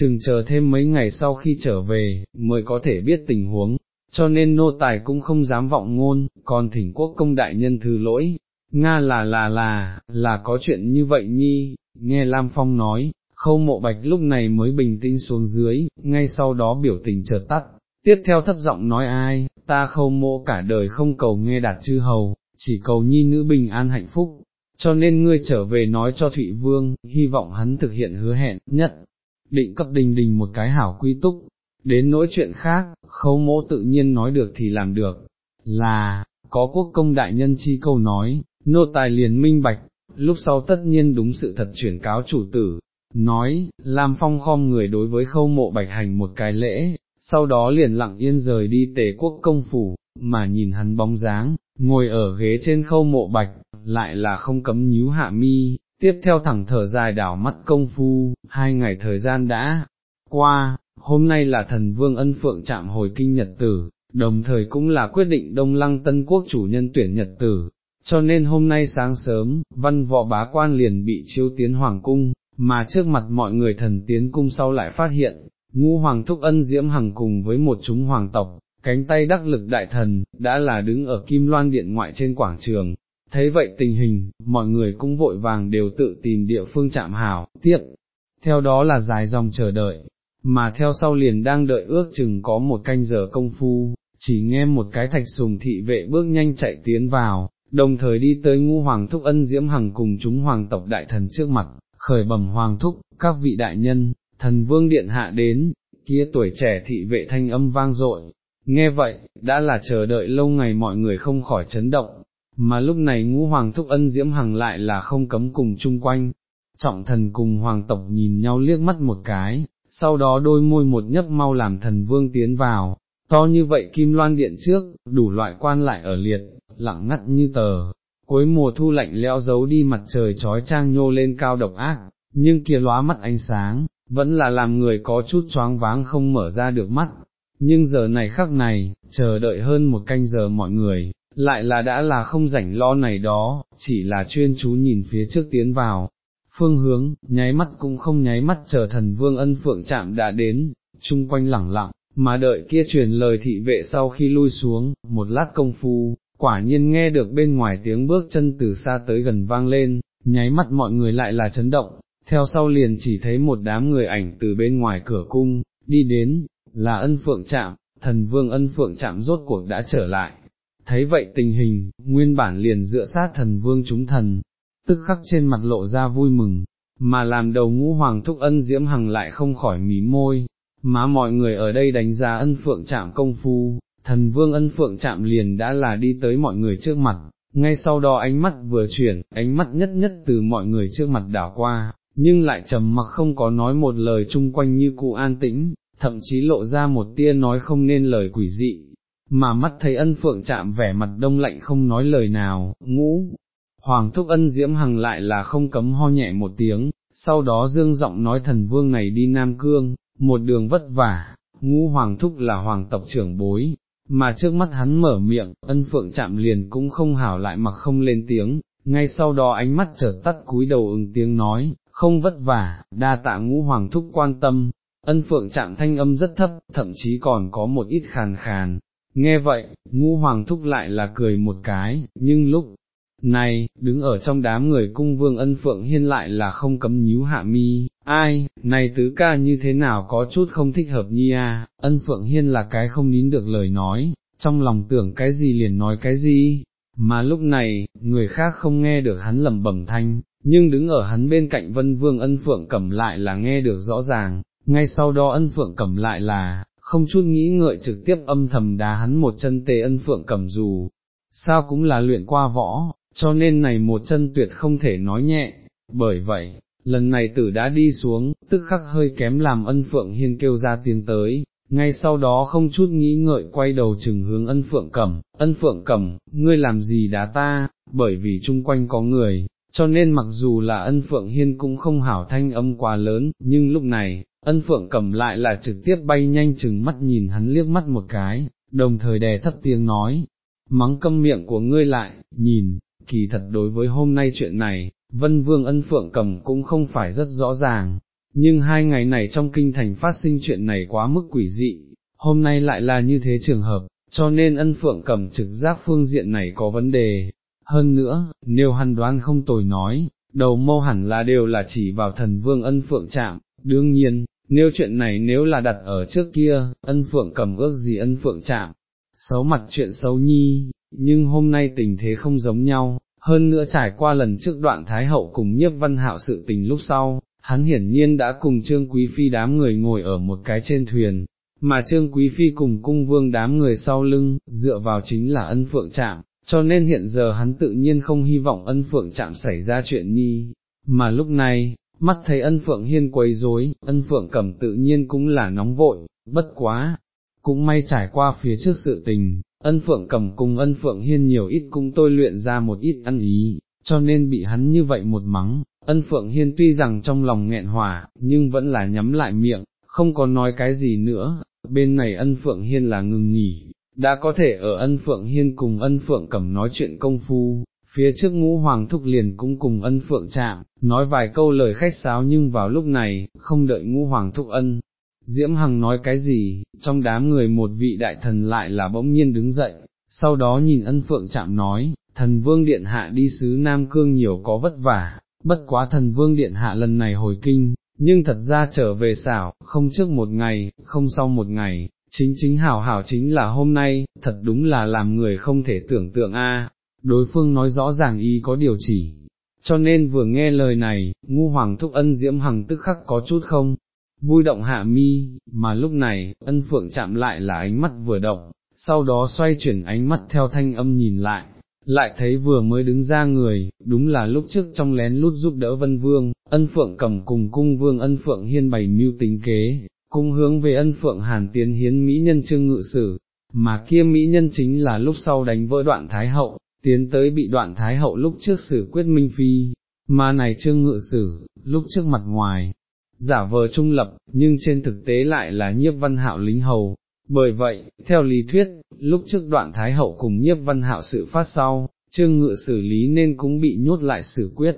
chừng chờ thêm mấy ngày sau khi trở về, mới có thể biết tình huống, cho nên nô tài cũng không dám vọng ngôn, còn thỉnh quốc công đại nhân thứ lỗi, Nga là là là, là có chuyện như vậy nhi, nghe Lam Phong nói, khâu mộ bạch lúc này mới bình tĩnh xuống dưới, ngay sau đó biểu tình chợt tắt, tiếp theo thấp giọng nói ai, ta khâu mộ cả đời không cầu nghe đạt chư hầu, chỉ cầu nhi nữ bình an hạnh phúc, cho nên ngươi trở về nói cho Thụy Vương, hy vọng hắn thực hiện hứa hẹn, nhất, định cấp đình đình một cái hảo quy túc, đến nỗi chuyện khác, khâu mộ tự nhiên nói được thì làm được, là, có quốc công đại nhân chi câu nói, nô tài liền minh bạch, lúc sau tất nhiên đúng sự thật chuyển cáo chủ tử, nói, Lam Phong khom người đối với khâu mộ bạch hành một cái lễ, sau đó liền lặng yên rời đi tề quốc công phủ, mà nhìn hắn bóng dáng, ngồi ở ghế trên khâu mộ bạch, lại là không cấm nhíu hạ mi, tiếp theo thẳng thở dài đảo mắt công phu, hai ngày thời gian đã qua, hôm nay là thần vương ân phượng chạm hồi kinh nhật tử, đồng thời cũng là quyết định Đông Lăng Tân Quốc chủ nhân tuyển nhật tử, cho nên hôm nay sáng sớm, văn võ bá quan liền bị chiêu tiến hoàng cung, mà trước mặt mọi người thần tiến cung sau lại phát hiện, ngũ hoàng thúc ân diễm hằng cùng với một chúng hoàng tộc, cánh tay đắc lực đại thần, đã là đứng ở kim loan điện ngoại trên quảng trường. Thấy vậy tình hình, mọi người cũng vội vàng đều tự tìm địa phương chạm hảo, tiếp, theo đó là dài dòng chờ đợi, mà theo sau liền đang đợi ước chừng có một canh giờ công phu, chỉ nghe một cái thạch sùng thị vệ bước nhanh chạy tiến vào, đồng thời đi tới ngu hoàng thúc ân diễm hằng cùng chúng hoàng tộc đại thần trước mặt, khởi bẩm hoàng thúc, các vị đại nhân, thần vương điện hạ đến, kia tuổi trẻ thị vệ thanh âm vang dội. Nghe vậy, đã là chờ đợi lâu ngày mọi người không khỏi chấn động, mà lúc này ngũ hoàng thúc ân diễm hằng lại là không cấm cùng chung quanh, trọng thần cùng hoàng tộc nhìn nhau liếc mắt một cái, sau đó đôi môi một nhấp mau làm thần vương tiến vào, to như vậy kim loan điện trước, đủ loại quan lại ở liệt, lặng ngắt như tờ, cuối mùa thu lạnh lẽo giấu đi mặt trời trói trang nhô lên cao độc ác, nhưng kia lóa mắt ánh sáng, vẫn là làm người có chút choáng váng không mở ra được mắt, nhưng giờ này khắc này, chờ đợi hơn một canh giờ mọi người, lại là đã là không rảnh lo này đó, chỉ là chuyên chú nhìn phía trước tiến vào. Phương hướng, nháy mắt cũng không nháy mắt chờ thần vương ân phượng chạm đã đến, chung quanh lẳng lặng, mà đợi kia truyền lời thị vệ sau khi lui xuống, một lát công phu, quả nhiên nghe được bên ngoài tiếng bước chân từ xa tới gần vang lên, nháy mắt mọi người lại là chấn động, theo sau liền chỉ thấy một đám người ảnh từ bên ngoài cửa cung, đi đến, là ân phượng chạm, thần vương ân phượng chạm rốt cuộc đã trở lại. Thấy vậy tình hình, nguyên bản liền dựa sát thần vương chúng thần, tức khắc trên mặt lộ ra vui mừng, mà làm đầu ngũ hoàng thúc ân diễm hằng lại không khỏi mí môi, má mọi người ở đây đánh giá ân phượng chạm công phu, thần vương ân phượng chạm liền đã là đi tới mọi người trước mặt, ngay sau đó ánh mắt vừa chuyển, ánh mắt nhất nhất từ mọi người trước mặt đảo qua, nhưng lại trầm mặc không có nói một lời chung quanh như cụ an tĩnh, thậm chí lộ ra một tia nói không nên lời quỷ dị, mà mắt thấy ân phượng chạm vẻ mặt đông lạnh không nói lời nào, ngũ. Hoàng thúc ân diễm hằng lại là không cấm ho nhẹ một tiếng, sau đó dương giọng nói thần vương này đi Nam Cương, một đường vất vả, ngũ hoàng thúc là hoàng tộc trưởng bối, mà trước mắt hắn mở miệng, ân phượng chạm liền cũng không hảo lại mặc không lên tiếng, ngay sau đó ánh mắt trở tắt cúi đầu ứng tiếng nói, không vất vả, đa tạ ngũ hoàng thúc quan tâm, ân phượng chạm thanh âm rất thấp, thậm chí còn có một ít khàn khàn. Nghe vậy, ngũ hoàng thúc lại là cười một cái, nhưng lúc này, đứng ở trong đám người cung vương ân phượng hiên lại là không cấm nhíu hạ mi, ai, này tứ ca như thế nào có chút không thích hợp nhi à, ân phượng hiên là cái không nín được lời nói, trong lòng tưởng cái gì liền nói cái gì, mà lúc này, người khác không nghe được hắn lẩm bẩm thanh, nhưng đứng ở hắn bên cạnh vân vương ân phượng cẩm lại là nghe được rõ ràng, ngay sau đó ân phượng cẩm lại là, không chút nghĩ ngợi trực tiếp âm thầm đá hắn một chân tê ân phượng cầm dù, sao cũng là luyện qua võ, cho nên này một chân tuyệt không thể nói nhẹ, bởi vậy, lần này tử đã đi xuống, tức khắc hơi kém làm ân phượng hiên kêu ra tiếng tới, ngay sau đó không chút nghĩ ngợi quay đầu chừng hướng ân phượng cẩm, ân phượng cẩm, ngươi làm gì đá ta, bởi vì chung quanh có người, cho nên mặc dù là ân phượng hiên cũng không hảo thanh âm quá lớn, nhưng lúc này, ân phượng cẩm lại là trực tiếp bay nhanh chừng mắt nhìn hắn liếc mắt một cái, đồng thời đè thấp tiếng nói, mắng câm miệng của ngươi lại, nhìn, kỳ thật đối với hôm nay chuyện này, vân vương ân phượng cầm cũng không phải rất rõ ràng, nhưng hai ngày này trong kinh thành phát sinh chuyện này quá mức quỷ dị, hôm nay lại là như thế trường hợp, cho nên ân phượng cầm trực giác phương diện này có vấn đề. Hơn nữa, nếu hắn đoán không tồi nói, đầu mâu hẳn là đều là chỉ vào thần vương ân phượng chạm, đương nhiên, nếu chuyện này nếu là đặt ở trước kia, ân phượng cầm ước gì ân phượng chạm, xấu mặt chuyện xấu nhi, nhưng hôm nay tình thế không giống nhau, hơn nữa trải qua lần trước đoạn Thái Hậu cùng nhiếp văn hạo sự tình lúc sau, hắn hiển nhiên đã cùng Trương Quý Phi đám người ngồi ở một cái trên thuyền, mà Trương Quý Phi cùng cung vương đám người sau lưng, dựa vào chính là ân phượng chạm, cho nên hiện giờ hắn tự nhiên không hy vọng ân phượng chạm xảy ra chuyện nhi, mà lúc này, mắt thấy ân phượng hiên quấy rối, ân phượng cẩm tự nhiên cũng là nóng vội, bất quá, cũng may trải qua phía trước sự tình, ân phượng cẩm cùng ân phượng hiên nhiều ít cũng tôi luyện ra một ít ăn ý, cho nên bị hắn như vậy một mắng, ân phượng hiên tuy rằng trong lòng nghẹn hỏa, nhưng vẫn là nhắm lại miệng, không có nói cái gì nữa, bên này ân phượng hiên là ngừng nghỉ, đã có thể ở ân phượng hiên cùng ân phượng cẩm nói chuyện công phu, phía trước ngũ hoàng thúc liền cũng cùng ân phượng chạm, nói vài câu lời khách sáo nhưng vào lúc này, không đợi ngũ hoàng thúc ân. Diễm Hằng nói cái gì, trong đám người một vị đại thần lại là bỗng nhiên đứng dậy, sau đó nhìn ân phượng chạm nói, thần vương điện hạ đi sứ Nam Cương nhiều có vất vả, bất quá thần vương điện hạ lần này hồi kinh, nhưng thật ra trở về xảo, không trước một ngày, không sau một ngày, chính chính hảo hảo chính là hôm nay, thật đúng là làm người không thể tưởng tượng a đối phương nói rõ ràng y có điều chỉ, cho nên vừa nghe lời này, ngu hoàng thúc ân diễm hằng tức khắc có chút không, vui động hạ mi, mà lúc này, ân phượng chạm lại là ánh mắt vừa động, sau đó xoay chuyển ánh mắt theo thanh âm nhìn lại, lại thấy vừa mới đứng ra người, đúng là lúc trước trong lén lút giúp đỡ vân vương, ân phượng cầm cùng cung vương ân phượng hiên bày mưu tính kế, cung hướng về ân phượng hàn tiến hiến mỹ nhân trương ngự sử, mà kia mỹ nhân chính là lúc sau đánh vỡ đoạn thái hậu, tiến tới bị đoạn thái hậu lúc trước xử quyết minh phi, mà này trương ngự sử, lúc trước mặt ngoài, giả vờ trung lập, nhưng trên thực tế lại là nhiếp văn hạo lính hầu, bởi vậy, theo lý thuyết, lúc trước đoạn Thái Hậu cùng nhiếp văn hạo sự phát sau, trương ngự xử lý nên cũng bị nhốt lại xử quyết,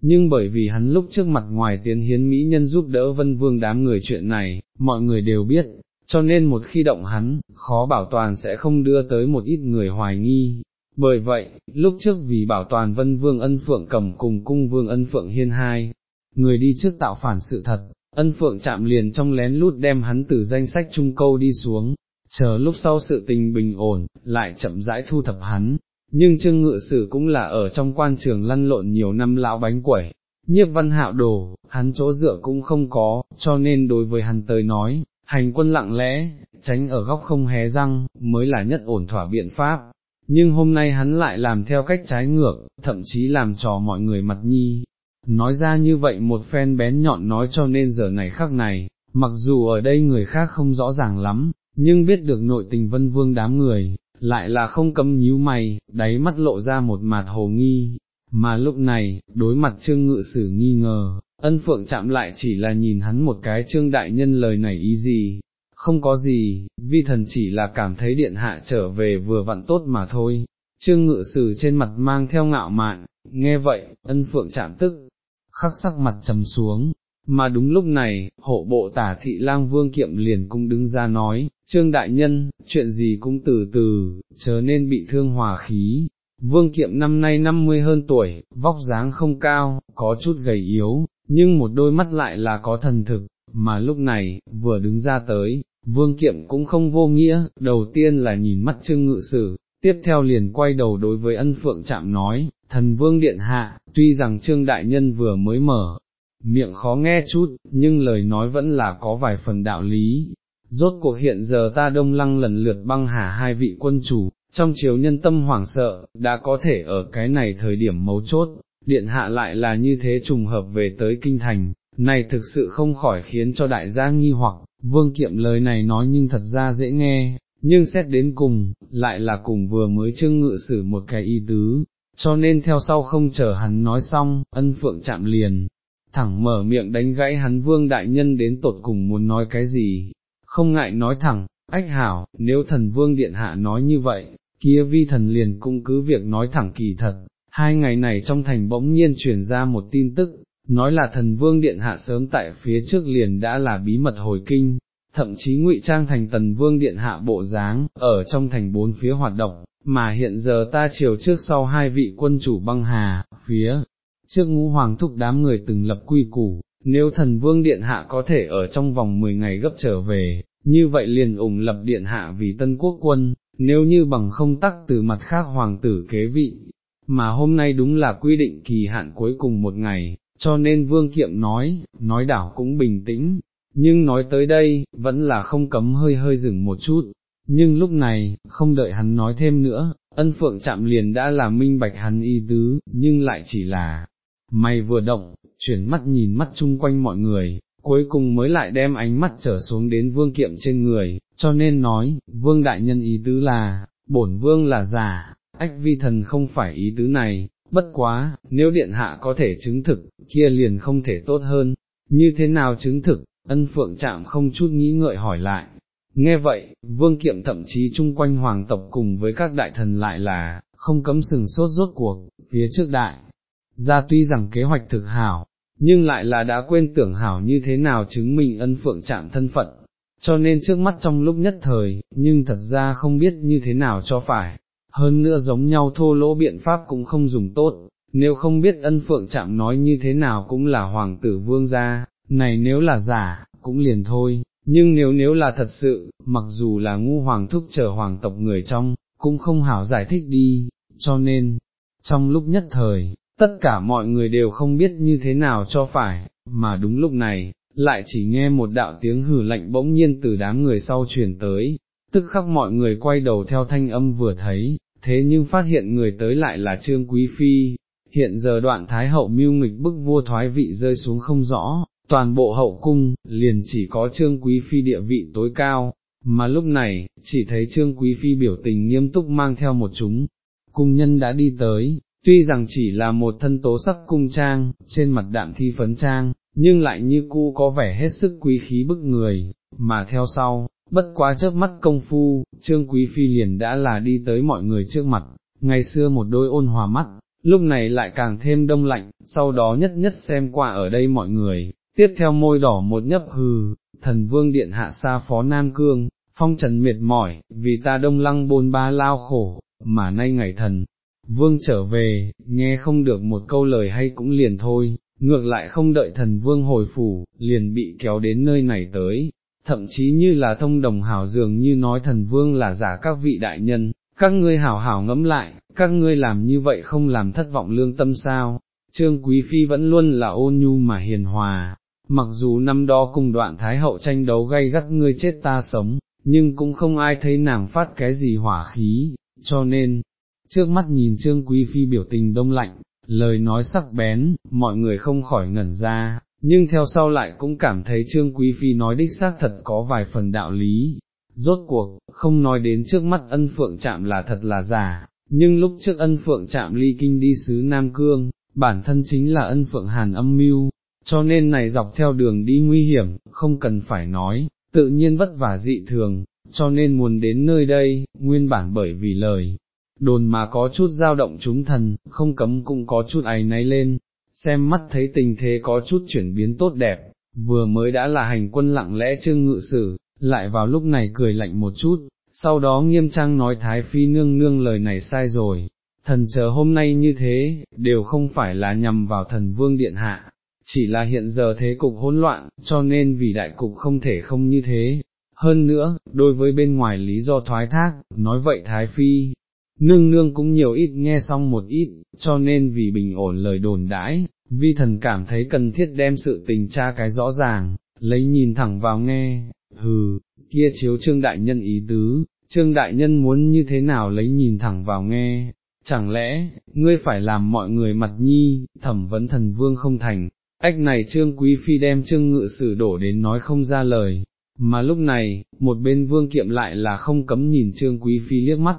nhưng bởi vì hắn lúc trước mặt ngoài tiến hiến Mỹ nhân giúp đỡ vân vương đám người chuyện này, mọi người đều biết, cho nên một khi động hắn, khó bảo toàn sẽ không đưa tới một ít người hoài nghi. Bởi vậy, lúc trước vì bảo toàn vân vương ân phượng cầm cùng cung vương ân phượng hiên hai, người đi trước tạo phản sự thật, ân phượng chạm liền trong lén lút đem hắn từ danh sách trung câu đi xuống, chờ lúc sau sự tình bình ổn, lại chậm rãi thu thập hắn, nhưng trương ngự sử cũng là ở trong quan trường lăn lộn nhiều năm lão bánh quẩy, nhiếp văn hạo đồ, hắn chỗ dựa cũng không có, cho nên đối với hắn tới nói, hành quân lặng lẽ, tránh ở góc không hé răng, mới là nhất ổn thỏa biện pháp. Nhưng hôm nay hắn lại làm theo cách trái ngược, thậm chí làm trò mọi người mặt nhi, nói ra như vậy một phen bén nhọn nói cho nên giờ này khắc này, mặc dù ở đây người khác không rõ ràng lắm, nhưng biết được nội tình vân vương đám người, lại là không cấm nhíu mày, đáy mắt lộ ra một mặt hồ nghi, mà lúc này, đối mặt trương ngự sử nghi ngờ, ân phượng chạm lại chỉ là nhìn hắn một cái trương đại nhân lời này ý gì, không có gì, vi thần chỉ là cảm thấy điện hạ trở về vừa vặn tốt mà thôi. Trương ngự sử trên mặt mang theo ngạo mạn, nghe vậy, ân phượng chạm tức, khắc sắc mặt trầm xuống, mà đúng lúc này, hộ bộ tả thị lang vương kiệm liền cũng đứng ra nói, trương đại nhân, chuyện gì cũng từ từ, chớ nên bị thương hòa khí. Vương kiệm năm nay năm mươi hơn tuổi, vóc dáng không cao, có chút gầy yếu, nhưng một đôi mắt lại là có thần thực, mà lúc này, vừa đứng ra tới, vương kiệm cũng không vô nghĩa, đầu tiên là nhìn mắt trương ngự sử, tiếp theo liền quay đầu đối với ân phượng chạm nói, thần vương điện hạ, tuy rằng trương đại nhân vừa mới mở, miệng khó nghe chút, nhưng lời nói vẫn là có vài phần đạo lý. Rốt cuộc hiện giờ ta đông lăng lần lượt băng hà hai vị quân chủ, trong chiếu nhân tâm hoảng sợ, đã có thể ở cái này thời điểm mấu chốt, điện hạ lại là như thế trùng hợp về tới kinh thành, này thực sự không khỏi khiến cho đại gia nghi hoặc, vương kiệm lời này nói nhưng thật ra dễ nghe, nhưng xét đến cùng, lại là cùng vừa mới trưng ngự sử một cái y tứ, cho nên theo sau không chờ hắn nói xong, ân phượng chạm liền, thẳng mở miệng đánh gãy hắn vương đại nhân đến tột cùng muốn nói cái gì, không ngại nói thẳng, ách hảo, nếu thần vương điện hạ nói như vậy, kia vi thần liền cũng cứ việc nói thẳng kỳ thật, hai ngày này trong thành bỗng nhiên truyền ra một tin tức, nói là thần vương điện hạ sớm tại phía trước liền đã là bí mật hồi kinh, thậm chí ngụy trang thành tần vương điện hạ bộ dáng, ở trong thành bốn phía hoạt động, mà hiện giờ ta chiều trước sau hai vị quân chủ băng hà, phía trước ngũ hoàng thúc đám người từng lập quy củ, nếu thần vương điện hạ có thể ở trong vòng 10 ngày gấp trở về, như vậy liền ủng lập điện hạ vì tân quốc quân, nếu như bằng không tắc từ mặt khác hoàng tử kế vị, mà hôm nay đúng là quy định kỳ hạn cuối cùng một ngày, cho nên vương kiệm nói, nói đảo cũng bình tĩnh, nhưng nói tới đây, vẫn là không cấm hơi hơi dừng một chút, nhưng lúc này, không đợi hắn nói thêm nữa, ân phượng chạm liền đã là minh bạch hắn y tứ, nhưng lại chỉ là, mày vừa động, chuyển mắt nhìn mắt chung quanh mọi người, cuối cùng mới lại đem ánh mắt trở xuống đến vương kiệm trên người, cho nên nói, vương đại nhân ý tứ là, bổn vương là giả, ách vi thần không phải ý tứ này, bất quá, nếu điện hạ có thể chứng thực, kia liền không thể tốt hơn, như thế nào chứng thực, ân phượng chạm không chút nghĩ ngợi hỏi lại, Nghe vậy, vương kiệm thậm chí chung quanh hoàng tộc cùng với các đại thần lại là, không cấm sừng sốt rốt cuộc, phía trước đại. Ra tuy rằng kế hoạch thực hảo, nhưng lại là đã quên tưởng hảo như thế nào chứng minh ân phượng chạm thân phận, cho nên trước mắt trong lúc nhất thời, nhưng thật ra không biết như thế nào cho phải, hơn nữa giống nhau thô lỗ biện pháp cũng không dùng tốt, nếu không biết ân phượng chạm nói như thế nào cũng là hoàng tử vương gia, này nếu là giả, cũng liền thôi, nhưng nếu nếu là thật sự, mặc dù là ngu hoàng thúc chờ hoàng tộc người trong, cũng không hảo giải thích đi, cho nên, trong lúc nhất thời, tất cả mọi người đều không biết như thế nào cho phải, mà đúng lúc này, lại chỉ nghe một đạo tiếng hử lạnh bỗng nhiên từ đám người sau truyền tới, tức khắc mọi người quay đầu theo thanh âm vừa thấy, thế nhưng phát hiện người tới lại là Trương Quý Phi, hiện giờ đoạn Thái Hậu mưu nghịch bức vua thoái vị rơi xuống không rõ, toàn bộ hậu cung, liền chỉ có Trương Quý Phi địa vị tối cao, mà lúc này, chỉ thấy Trương Quý Phi biểu tình nghiêm túc mang theo một chúng, cung nhân đã đi tới, tuy rằng chỉ là một thân tố sắc cung trang, trên mặt đạm thi phấn trang, nhưng lại như cũ có vẻ hết sức quý khí bức người, mà theo sau, bất quá trước mắt công phu, Trương Quý Phi liền đã là đi tới mọi người trước mặt, ngày xưa một đôi ôn hòa mắt, lúc này lại càng thêm đông lạnh, sau đó nhất nhất xem qua ở đây mọi người, tiếp theo môi đỏ một nhấp hừ, thần vương điện hạ xa phó Nam Cương, phong trần mệt mỏi, vì ta đông lăng bôn ba lao khổ, mà nay ngày thần. Vương trở về, nghe không được một câu lời hay cũng liền thôi, ngược lại không đợi thần vương hồi phủ, liền bị kéo đến nơi này tới, thậm chí như là thông đồng hảo dường như nói thần vương là giả các vị đại nhân, các ngươi hảo hảo ngẫm lại, các ngươi làm như vậy không làm thất vọng lương tâm sao, trương quý phi vẫn luôn là ôn nhu mà hiền hòa, mặc dù năm đó cùng đoạn thái hậu tranh đấu gay gắt ngươi chết ta sống, nhưng cũng không ai thấy nàng phát cái gì hỏa khí, cho nên, trước mắt nhìn trương quý phi biểu tình đông lạnh, lời nói sắc bén, mọi người không khỏi ngẩn ra, nhưng theo sau lại cũng cảm thấy Trương Quý Phi nói đích xác thật có vài phần đạo lý. Rốt cuộc, không nói đến trước mắt ân phượng chạm là thật là giả, nhưng lúc trước ân phượng chạm ly kinh đi xứ Nam Cương, bản thân chính là ân phượng hàn âm mưu, cho nên này dọc theo đường đi nguy hiểm, không cần phải nói, tự nhiên vất vả dị thường, cho nên muốn đến nơi đây, nguyên bản bởi vì lời, đồn mà có chút dao động chúng thần, không cấm cũng có chút áy náy lên, xem mắt thấy tình thế có chút chuyển biến tốt đẹp, vừa mới đã là hành quân lặng lẽ trương ngự sử, lại vào lúc này cười lạnh một chút, sau đó nghiêm trang nói Thái Phi nương nương lời này sai rồi, thần chờ hôm nay như thế, đều không phải là nhằm vào thần vương điện hạ, chỉ là hiện giờ thế cục hỗn loạn, cho nên vì đại cục không thể không như thế. Hơn nữa, đối với bên ngoài lý do thoái thác, nói vậy Thái Phi, nương nương cũng nhiều ít nghe xong một ít, cho nên vì bình ổn lời đồn đãi, vi thần cảm thấy cần thiết đem sự tình tra cái rõ ràng, lấy nhìn thẳng vào nghe, hừ, kia chiếu trương đại nhân ý tứ, trương đại nhân muốn như thế nào lấy nhìn thẳng vào nghe, chẳng lẽ, ngươi phải làm mọi người mặt nhi, thẩm vấn thần vương không thành, ách này trương quý phi đem trương ngự sử đổ đến nói không ra lời, mà lúc này, một bên vương kiệm lại là không cấm nhìn trương quý phi liếc mắt,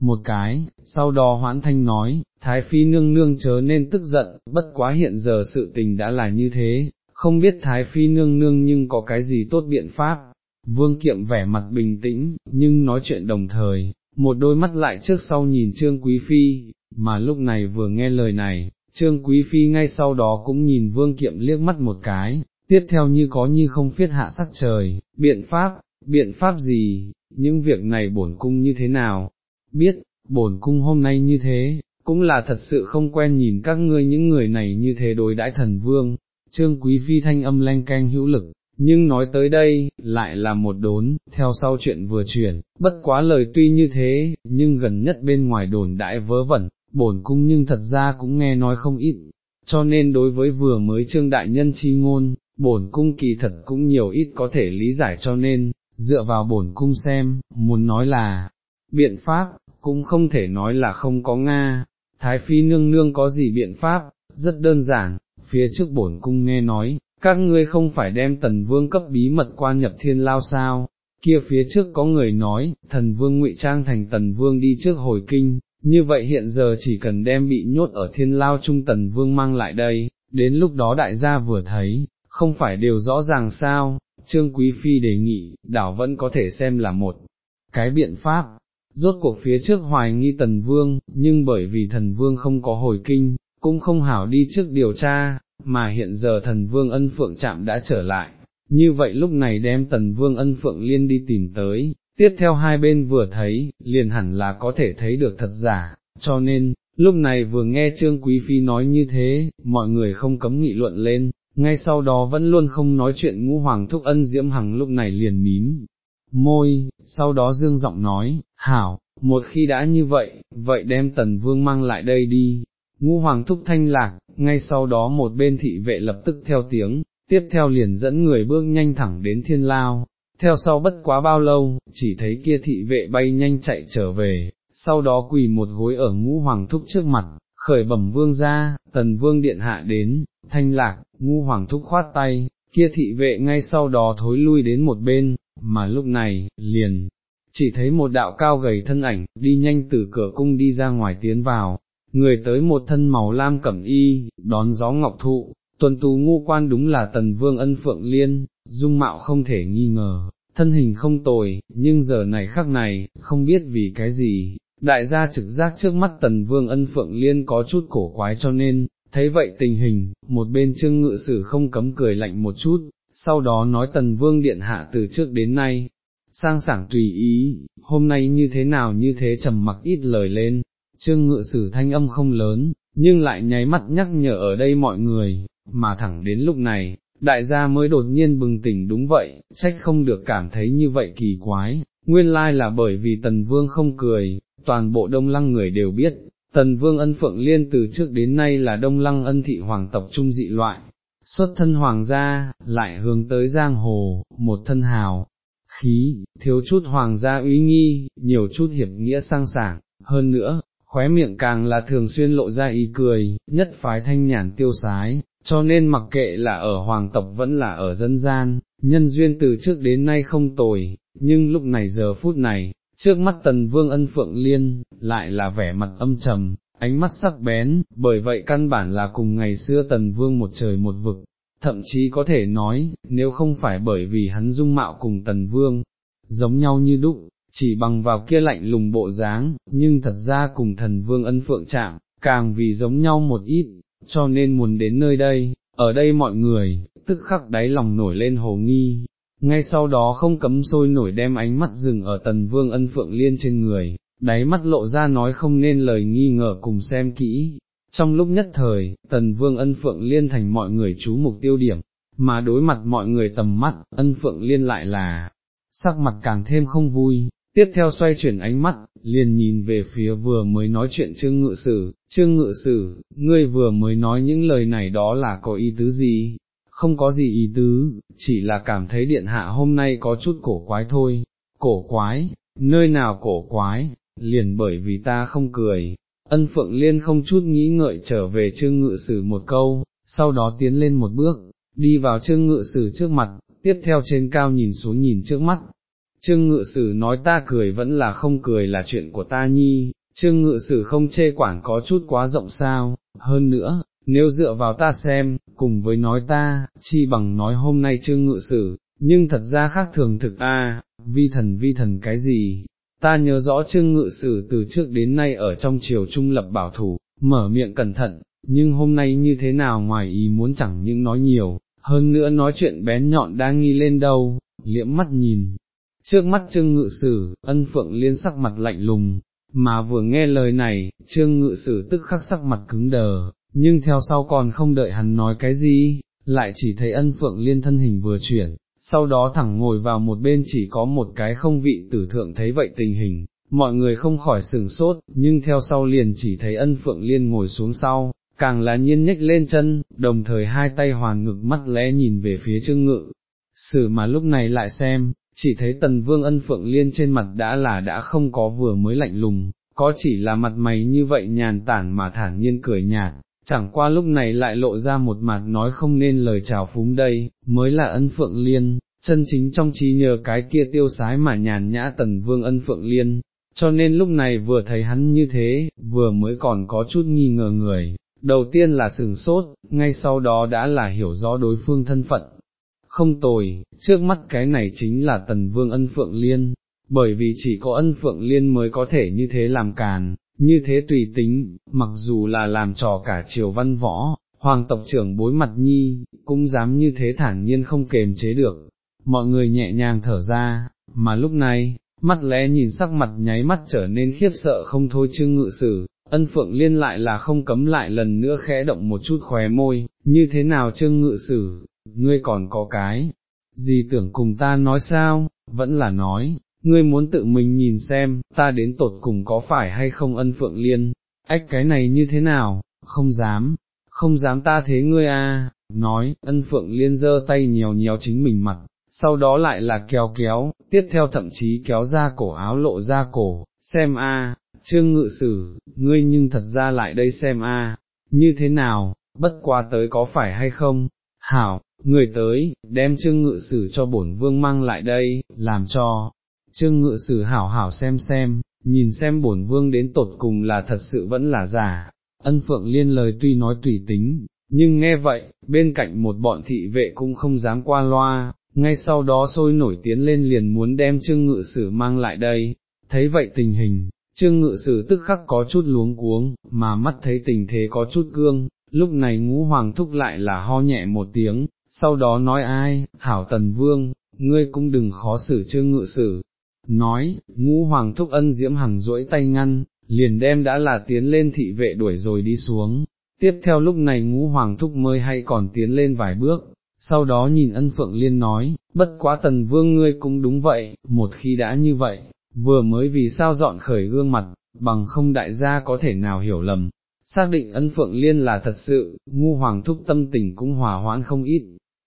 một cái, sau đó hoãn thanh nói, Thái Phi nương nương chớ nên tức giận, bất quá hiện giờ sự tình đã là như thế, không biết Thái Phi nương nương nhưng có cái gì tốt biện pháp. Vương Kiệm vẻ mặt bình tĩnh, nhưng nói chuyện đồng thời, một đôi mắt lại trước sau nhìn Trương Quý Phi, mà lúc này vừa nghe lời này, Trương Quý Phi ngay sau đó cũng nhìn Vương Kiệm liếc mắt một cái, tiếp theo như có như không phiết hạ sắc trời, biện pháp, biện pháp gì, những việc này bổn cung như thế nào, biết, bổn cung hôm nay như thế, cũng là thật sự không quen nhìn các ngươi những người này như thế đối đãi thần vương, trương quý phi thanh âm lanh canh hữu lực, nhưng nói tới đây, lại là một đốn, theo sau chuyện vừa chuyển, bất quá lời tuy như thế, nhưng gần nhất bên ngoài đồn đại vớ vẩn, bổn cung nhưng thật ra cũng nghe nói không ít, cho nên đối với vừa mới trương đại nhân chi ngôn, bổn cung kỳ thật cũng nhiều ít có thể lý giải cho nên, dựa vào bổn cung xem, muốn nói là, biện pháp, cũng không thể nói là không có Nga, Thái Phi nương nương có gì biện pháp, rất đơn giản, phía trước bổn cung nghe nói, các ngươi không phải đem tần vương cấp bí mật qua nhập thiên lao sao, kia phía trước có người nói, thần vương ngụy trang thành tần vương đi trước hồi kinh, như vậy hiện giờ chỉ cần đem bị nhốt ở thiên lao trung tần vương mang lại đây, đến lúc đó đại gia vừa thấy, không phải đều rõ ràng sao, Trương Quý Phi đề nghị, đảo vẫn có thể xem là một cái biện pháp, rốt cuộc phía trước hoài nghi tần vương, nhưng bởi vì thần vương không có hồi kinh, cũng không hảo đi trước điều tra, mà hiện giờ thần vương ân phượng chạm đã trở lại, như vậy lúc này đem tần vương ân phượng liên đi tìm tới, tiếp theo hai bên vừa thấy, liền hẳn là có thể thấy được thật giả, cho nên, lúc này vừa nghe Trương Quý Phi nói như thế, mọi người không cấm nghị luận lên, ngay sau đó vẫn luôn không nói chuyện ngũ hoàng thúc ân diễm hằng lúc này liền mím, môi, sau đó dương giọng nói, hảo, một khi đã như vậy, vậy đem tần vương mang lại đây đi, ngũ hoàng thúc thanh lạc, ngay sau đó một bên thị vệ lập tức theo tiếng, tiếp theo liền dẫn người bước nhanh thẳng đến thiên lao, theo sau bất quá bao lâu, chỉ thấy kia thị vệ bay nhanh chạy trở về, sau đó quỳ một gối ở ngũ hoàng thúc trước mặt, khởi bẩm vương ra, tần vương điện hạ đến, thanh lạc, ngũ hoàng thúc khoát tay, kia thị vệ ngay sau đó thối lui đến một bên, mà lúc này, liền, chỉ thấy một đạo cao gầy thân ảnh, đi nhanh từ cửa cung đi ra ngoài tiến vào, người tới một thân màu lam cẩm y, đón gió ngọc thụ, tuần tú ngu quan đúng là tần vương ân phượng liên, dung mạo không thể nghi ngờ, thân hình không tồi, nhưng giờ này khắc này, không biết vì cái gì, đại gia trực giác trước mắt tần vương ân phượng liên có chút cổ quái cho nên, thấy vậy tình hình, một bên trương ngự sử không cấm cười lạnh một chút, sau đó nói tần vương điện hạ từ trước đến nay, sang sảng tùy ý, hôm nay như thế nào như thế trầm mặc ít lời lên, trương ngự sử thanh âm không lớn, nhưng lại nháy mắt nhắc nhở ở đây mọi người, mà thẳng đến lúc này, đại gia mới đột nhiên bừng tỉnh đúng vậy, trách không được cảm thấy như vậy kỳ quái, nguyên lai là bởi vì tần vương không cười, toàn bộ đông lăng người đều biết, tần vương ân phượng liên từ trước đến nay là đông lăng ân thị hoàng tộc trung dị loại, xuất thân hoàng gia, lại hướng tới giang hồ, một thân hào, khí, thiếu chút hoàng gia uy nghi, nhiều chút hiệp nghĩa sang sảng, hơn nữa, khóe miệng càng là thường xuyên lộ ra ý cười, nhất phái thanh nhàn tiêu sái, cho nên mặc kệ là ở hoàng tộc vẫn là ở dân gian, nhân duyên từ trước đến nay không tồi, nhưng lúc này giờ phút này, trước mắt tần vương ân phượng liên, lại là vẻ mặt âm trầm, ánh mắt sắc bén, bởi vậy căn bản là cùng ngày xưa tần vương một trời một vực, thậm chí có thể nói, nếu không phải bởi vì hắn dung mạo cùng tần vương, giống nhau như đúc, chỉ bằng vào kia lạnh lùng bộ dáng, nhưng thật ra cùng thần vương ân phượng chạm, càng vì giống nhau một ít, cho nên muốn đến nơi đây, ở đây mọi người, tức khắc đáy lòng nổi lên hồ nghi, ngay sau đó không cấm sôi nổi đem ánh mắt dừng ở tần vương ân phượng liên trên người, đáy mắt lộ ra nói không nên lời nghi ngờ cùng xem kỹ. Trong lúc nhất thời, tần vương ân phượng liên thành mọi người chú mục tiêu điểm, mà đối mặt mọi người tầm mắt, ân phượng liên lại là, sắc mặt càng thêm không vui, tiếp theo xoay chuyển ánh mắt, liền nhìn về phía vừa mới nói chuyện trương ngự sử, trương ngự sử, ngươi vừa mới nói những lời này đó là có ý tứ gì, không có gì ý tứ, chỉ là cảm thấy điện hạ hôm nay có chút cổ quái thôi, cổ quái, nơi nào cổ quái, liền bởi vì ta không cười, ân phượng liên không chút nghĩ ngợi trở về trương ngự sử một câu, sau đó tiến lên một bước, đi vào trương ngự sử trước mặt, tiếp theo trên cao nhìn xuống nhìn trước mắt, Trương ngự sử nói ta cười vẫn là không cười là chuyện của ta nhi, trương ngự sử không chê quản có chút quá rộng sao, hơn nữa, nếu dựa vào ta xem, cùng với nói ta, chi bằng nói hôm nay trương ngự sử, nhưng thật ra khác thường thực a, vi thần vi thần cái gì, ta nhớ rõ trương ngự sử từ trước đến nay ở trong triều trung lập bảo thủ, mở miệng cẩn thận, nhưng hôm nay như thế nào ngoài ý muốn chẳng những nói nhiều, hơn nữa nói chuyện bén nhọn đang nghi lên đâu, liễm mắt nhìn, Trước mắt trương ngự sử, ân phượng liên sắc mặt lạnh lùng, mà vừa nghe lời này, trương ngự sử tức khắc sắc mặt cứng đờ, nhưng theo sau còn không đợi hắn nói cái gì, lại chỉ thấy ân phượng liên thân hình vừa chuyển, sau đó thẳng ngồi vào một bên chỉ có một cái không vị tử thượng thấy vậy tình hình, mọi người không khỏi sừng sốt, nhưng theo sau liền chỉ thấy ân phượng liên ngồi xuống sau, càng là nhiên nhếch lên chân, đồng thời hai tay hoàn ngực mắt lẽ nhìn về phía trương ngự, sử mà lúc này lại xem, chỉ thấy tần vương ân phượng liên trên mặt đã là đã không có vừa mới lạnh lùng, có chỉ là mặt mày như vậy nhàn tản mà thản nhiên cười nhạt, chẳng qua lúc này lại lộ ra một mặt nói không nên lời chào phúng đây, mới là ân phượng liên, chân chính trong trí nhờ cái kia tiêu sái mà nhàn nhã tần vương ân phượng liên, cho nên lúc này vừa thấy hắn như thế, vừa mới còn có chút nghi ngờ người, đầu tiên là sừng sốt, ngay sau đó đã là hiểu rõ đối phương thân phận, không tồi, trước mắt cái này chính là tần vương ân phượng liên, bởi vì chỉ có ân phượng liên mới có thể như thế làm càn, như thế tùy tính, mặc dù là làm trò cả triều văn võ, hoàng tộc trưởng bối mặt nhi, cũng dám như thế thản nhiên không kềm chế được, mọi người nhẹ nhàng thở ra, mà lúc này, mắt lẽ nhìn sắc mặt nháy mắt trở nên khiếp sợ không thôi trương ngự sử, ân phượng liên lại là không cấm lại lần nữa khẽ động một chút khóe môi, như thế nào trương ngự sử, ngươi còn có cái, gì tưởng cùng ta nói sao, vẫn là nói, ngươi muốn tự mình nhìn xem, ta đến tột cùng có phải hay không ân phượng liên, ách cái này như thế nào, không dám, không dám ta thế ngươi a. nói, ân phượng liên giơ tay nhéo nhéo chính mình mặt, sau đó lại là kéo kéo, tiếp theo thậm chí kéo ra cổ áo lộ ra cổ, xem a, trương ngự sử, ngươi nhưng thật ra lại đây xem a, như thế nào, bất qua tới có phải hay không, hảo, người tới, đem trương ngự sử cho bổn vương mang lại đây, làm cho, trương ngự sử hảo hảo xem xem, nhìn xem bổn vương đến tột cùng là thật sự vẫn là giả, ân phượng liên lời tuy nói tùy tính, nhưng nghe vậy, bên cạnh một bọn thị vệ cũng không dám qua loa, ngay sau đó sôi nổi tiến lên liền muốn đem trương ngự sử mang lại đây, thấy vậy tình hình, trương ngự sử tức khắc có chút luống cuống, mà mắt thấy tình thế có chút cương, lúc này ngũ hoàng thúc lại là ho nhẹ một tiếng, sau đó nói ai, hảo tần vương, ngươi cũng đừng khó xử trương ngự sử, nói, ngũ hoàng thúc ân diễm hằng duỗi tay ngăn, liền đem đã là tiến lên thị vệ đuổi rồi đi xuống, tiếp theo lúc này ngũ hoàng thúc mới hay còn tiến lên vài bước, sau đó nhìn ân phượng liên nói, bất quá tần vương ngươi cũng đúng vậy, một khi đã như vậy, vừa mới vì sao dọn khởi gương mặt, bằng không đại gia có thể nào hiểu lầm, xác định ân phượng liên là thật sự, ngu hoàng thúc tâm tình cũng hòa hoãn không ít,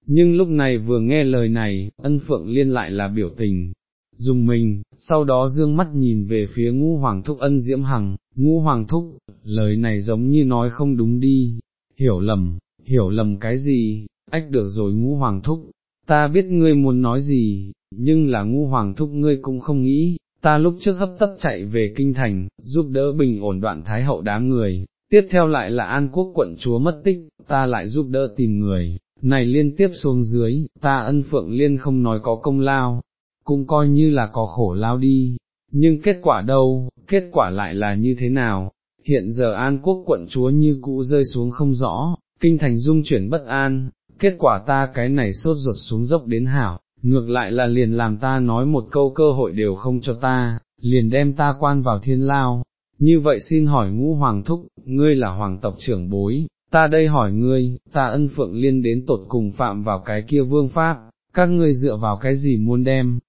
nhưng lúc này vừa nghe lời này, ân phượng liên lại là biểu tình, dùng mình, sau đó dương mắt nhìn về phía ngu hoàng thúc ân diễm hằng, ngu hoàng thúc, lời này giống như nói không đúng đi, hiểu lầm, hiểu lầm cái gì, ách được rồi ngu hoàng thúc, ta biết ngươi muốn nói gì, nhưng là ngu hoàng thúc ngươi cũng không nghĩ, ta lúc trước hấp tấp chạy về kinh thành, giúp đỡ bình ổn đoạn thái hậu đám người, tiếp theo lại là an quốc quận chúa mất tích, ta lại giúp đỡ tìm người, này liên tiếp xuống dưới, ta ân phượng liên không nói có công lao, cũng coi như là có khổ lao đi, nhưng kết quả đâu, kết quả lại là như thế nào, hiện giờ an quốc quận chúa như cũ rơi xuống không rõ, kinh thành dung chuyển bất an, kết quả ta cái này sốt ruột xuống dốc đến hảo, ngược lại là liền làm ta nói một câu cơ hội đều không cho ta, liền đem ta quan vào thiên lao. Như vậy xin hỏi ngũ hoàng thúc, ngươi là hoàng tộc trưởng bối, ta đây hỏi ngươi, ta ân phượng liên đến tột cùng phạm vào cái kia vương pháp, các ngươi dựa vào cái gì muốn đem,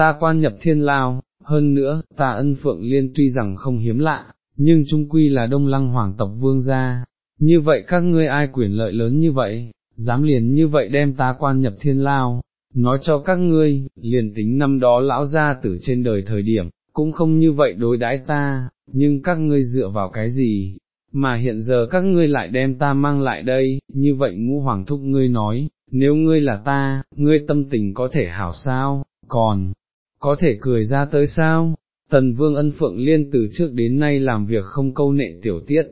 ta quan nhập thiên lao, hơn nữa, ta ân phượng liên tuy rằng không hiếm lạ, nhưng trung quy là đông lăng hoàng tộc vương gia, như vậy các ngươi ai quyền lợi lớn như vậy, dám liền như vậy đem ta quan nhập thiên lao, nói cho các ngươi, liền tính năm đó lão gia tử trên đời thời điểm, cũng không như vậy đối đãi ta, nhưng các ngươi dựa vào cái gì, mà hiện giờ các ngươi lại đem ta mang lại đây, như vậy ngũ hoàng thúc ngươi nói, nếu ngươi là ta, ngươi tâm tình có thể hảo sao, còn, có thể cười ra tới sao, tần vương ân phượng liên từ trước đến nay làm việc không câu nệ tiểu tiết,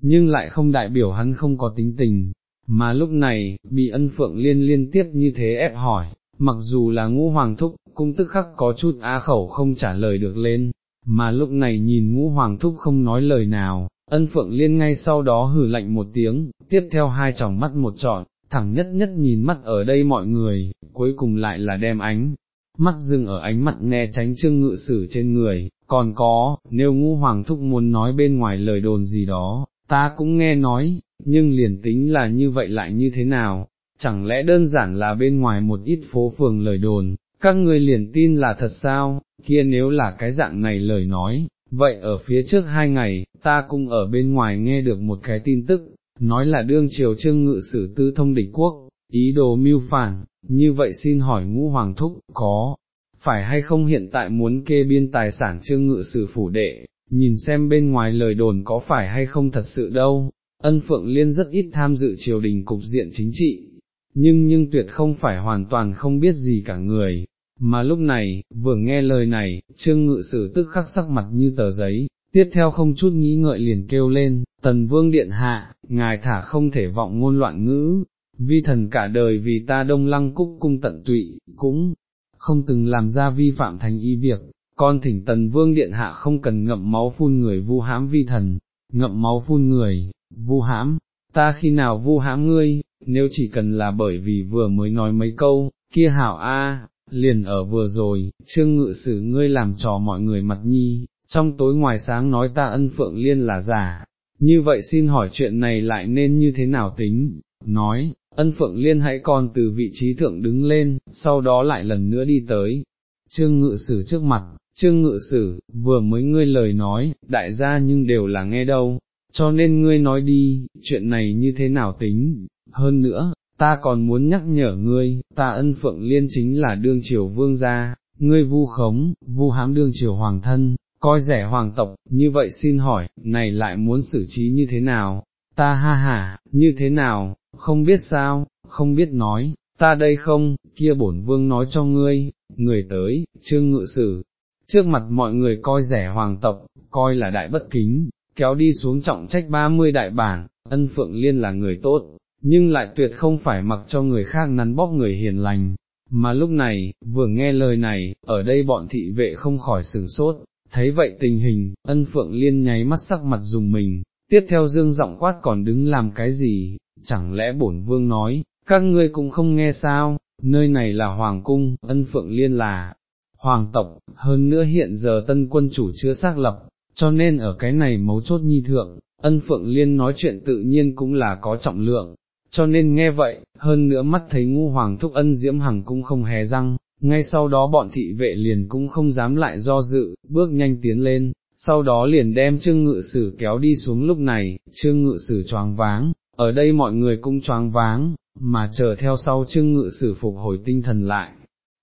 nhưng lại không đại biểu hắn không có tính tình, mà lúc này, bị ân phượng liên liên tiếp như thế ép hỏi, mặc dù là ngũ hoàng thúc, cũng tức khắc có chút á khẩu không trả lời được lên, mà lúc này nhìn ngũ hoàng thúc không nói lời nào, ân phượng liên ngay sau đó hử lạnh một tiếng, tiếp theo hai tròng mắt một trọn, thẳng nhất nhất nhìn mắt ở đây mọi người, cuối cùng lại là đem ánh, mắt dừng ở ánh mặt né tránh trương ngự sử trên người, còn có, nếu ngũ hoàng thúc muốn nói bên ngoài lời đồn gì đó, ta cũng nghe nói, nhưng liền tính là như vậy lại như thế nào, chẳng lẽ đơn giản là bên ngoài một ít phố phường lời đồn, các ngươi liền tin là thật sao, kia nếu là cái dạng này lời nói, vậy ở phía trước hai ngày, ta cũng ở bên ngoài nghe được một cái tin tức, nói là đương triều trương ngự sử tư thông địch quốc, ý đồ mưu phản, như vậy xin hỏi ngũ hoàng thúc, có, phải hay không hiện tại muốn kê biên tài sản trương ngự sử phủ đệ, nhìn xem bên ngoài lời đồn có phải hay không thật sự đâu, ân phượng liên rất ít tham dự triều đình cục diện chính trị, nhưng nhưng tuyệt không phải hoàn toàn không biết gì cả người, mà lúc này, vừa nghe lời này, trương ngự sử tức khắc sắc mặt như tờ giấy, tiếp theo không chút nghĩ ngợi liền kêu lên, tần vương điện hạ, ngài thả không thể vọng ngôn loạn ngữ, vi thần cả đời vì ta đông lăng cúc cung tận tụy, cũng không từng làm ra vi phạm thành y việc, con thỉnh tần vương điện hạ không cần ngậm máu phun người vu hãm vi thần, ngậm máu phun người, vu hãm, ta khi nào vu hãm ngươi, nếu chỉ cần là bởi vì vừa mới nói mấy câu, kia hảo a, liền ở vừa rồi, trương ngự sử ngươi làm trò mọi người mặt nhi, trong tối ngoài sáng nói ta ân phượng liên là giả, như vậy xin hỏi chuyện này lại nên như thế nào tính, nói, ân phượng liên hãy còn từ vị trí thượng đứng lên, sau đó lại lần nữa đi tới, trương ngự sử trước mặt, trương ngự sử, vừa mới ngươi lời nói, đại gia nhưng đều là nghe đâu, cho nên ngươi nói đi, chuyện này như thế nào tính, hơn nữa, ta còn muốn nhắc nhở ngươi, ta ân phượng liên chính là đương triều vương gia, ngươi vu khống, vu hám đương triều hoàng thân, coi rẻ hoàng tộc, như vậy xin hỏi, này lại muốn xử trí như thế nào, ta ha ha, như thế nào, không biết sao, không biết nói, ta đây không, kia bổn vương nói cho ngươi, người tới, trương ngự sử, trước mặt mọi người coi rẻ hoàng tộc, coi là đại bất kính, kéo đi xuống trọng trách ba mươi đại bản, ân phượng liên là người tốt, nhưng lại tuyệt không phải mặc cho người khác nắn bóp người hiền lành. Mà lúc này, vừa nghe lời này, ở đây bọn thị vệ không khỏi sửng sốt, thấy vậy tình hình, ân phượng liên nháy mắt sắc mặt dùng mình, tiếp theo dương giọng quát còn đứng làm cái gì, chẳng lẽ bổn vương nói, các ngươi cũng không nghe sao, nơi này là hoàng cung, ân phượng liên là hoàng tộc, hơn nữa hiện giờ tân quân chủ chưa xác lập, cho nên ở cái này mấu chốt nhi thượng, ân phượng liên nói chuyện tự nhiên cũng là có trọng lượng, cho nên nghe vậy, hơn nữa mắt thấy ngu hoàng thúc ân diễm hằng cũng không hề răng, ngay sau đó bọn thị vệ liền cũng không dám lại do dự, bước nhanh tiến lên, sau đó liền đem trương ngự sử kéo đi xuống lúc này, trương ngự sử choáng váng, ở đây mọi người cũng choáng váng, mà chờ theo sau trương ngự sử phục hồi tinh thần lại,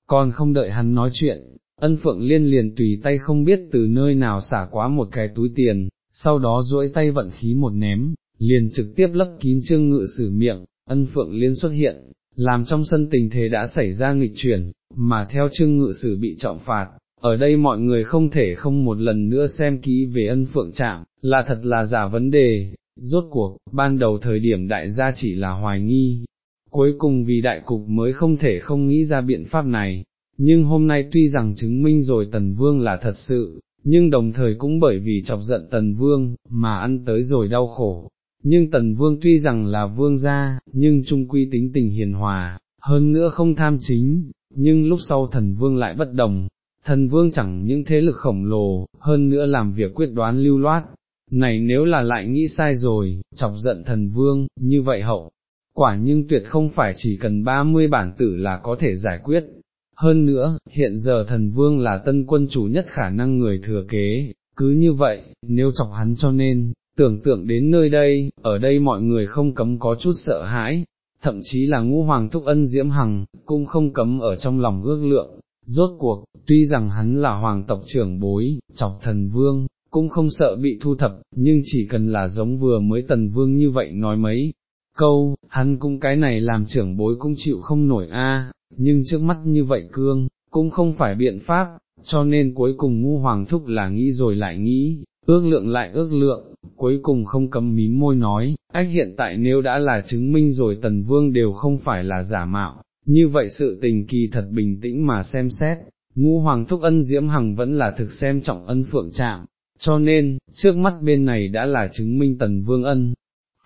còn không đợi hắn nói chuyện, ân phượng liên liền tùy tay không biết từ nơi nào xả quá một cái túi tiền, sau đó duỗi tay vận khí một ném, liền trực tiếp lấp kín trương ngự sử miệng, ân phượng liên xuất hiện, làm trong sân tình thế đã xảy ra nghịch chuyển, mà theo trương ngự sử bị trọng phạt, ở đây mọi người không thể không một lần nữa xem kỹ về ân phượng trạm, là thật là giả vấn đề, rốt cuộc, ban đầu thời điểm đại gia chỉ là hoài nghi, cuối cùng vì đại cục mới không thể không nghĩ ra biện pháp này, nhưng hôm nay tuy rằng chứng minh rồi tần vương là thật sự, nhưng đồng thời cũng bởi vì chọc giận tần vương, mà ăn tới rồi đau khổ. Nhưng tần vương tuy rằng là vương gia, nhưng trung quy tính tình hiền hòa, hơn nữa không tham chính, nhưng lúc sau thần vương lại bất đồng, thần vương chẳng những thế lực khổng lồ, hơn nữa làm việc quyết đoán lưu loát, này nếu là lại nghĩ sai rồi, chọc giận thần vương, như vậy hậu, quả nhưng tuyệt không phải chỉ cần 30 bản tử là có thể giải quyết. Hơn nữa, hiện giờ thần vương là tân quân chủ nhất khả năng người thừa kế, cứ như vậy, nếu chọc hắn cho nên, tưởng tượng đến nơi đây, ở đây mọi người không cấm có chút sợ hãi, thậm chí là ngũ hoàng thúc ân diễm hằng, cũng không cấm ở trong lòng ước lượng, rốt cuộc, tuy rằng hắn là hoàng tộc trưởng bối, chọc thần vương, cũng không sợ bị thu thập, nhưng chỉ cần là giống vừa mới tần vương như vậy nói mấy câu, hắn cũng cái này làm trưởng bối cũng chịu không nổi a, nhưng trước mắt như vậy cương, cũng không phải biện pháp, cho nên cuối cùng ngu hoàng thúc là nghĩ rồi lại nghĩ, ước lượng lại ước lượng, cuối cùng không cấm mím môi nói, ách hiện tại nếu đã là chứng minh rồi tần vương đều không phải là giả mạo, như vậy sự tình kỳ thật bình tĩnh mà xem xét, ngũ hoàng thúc ân diễm hằng vẫn là thực xem trọng ân phượng trạm, cho nên, trước mắt bên này đã là chứng minh tần vương ân,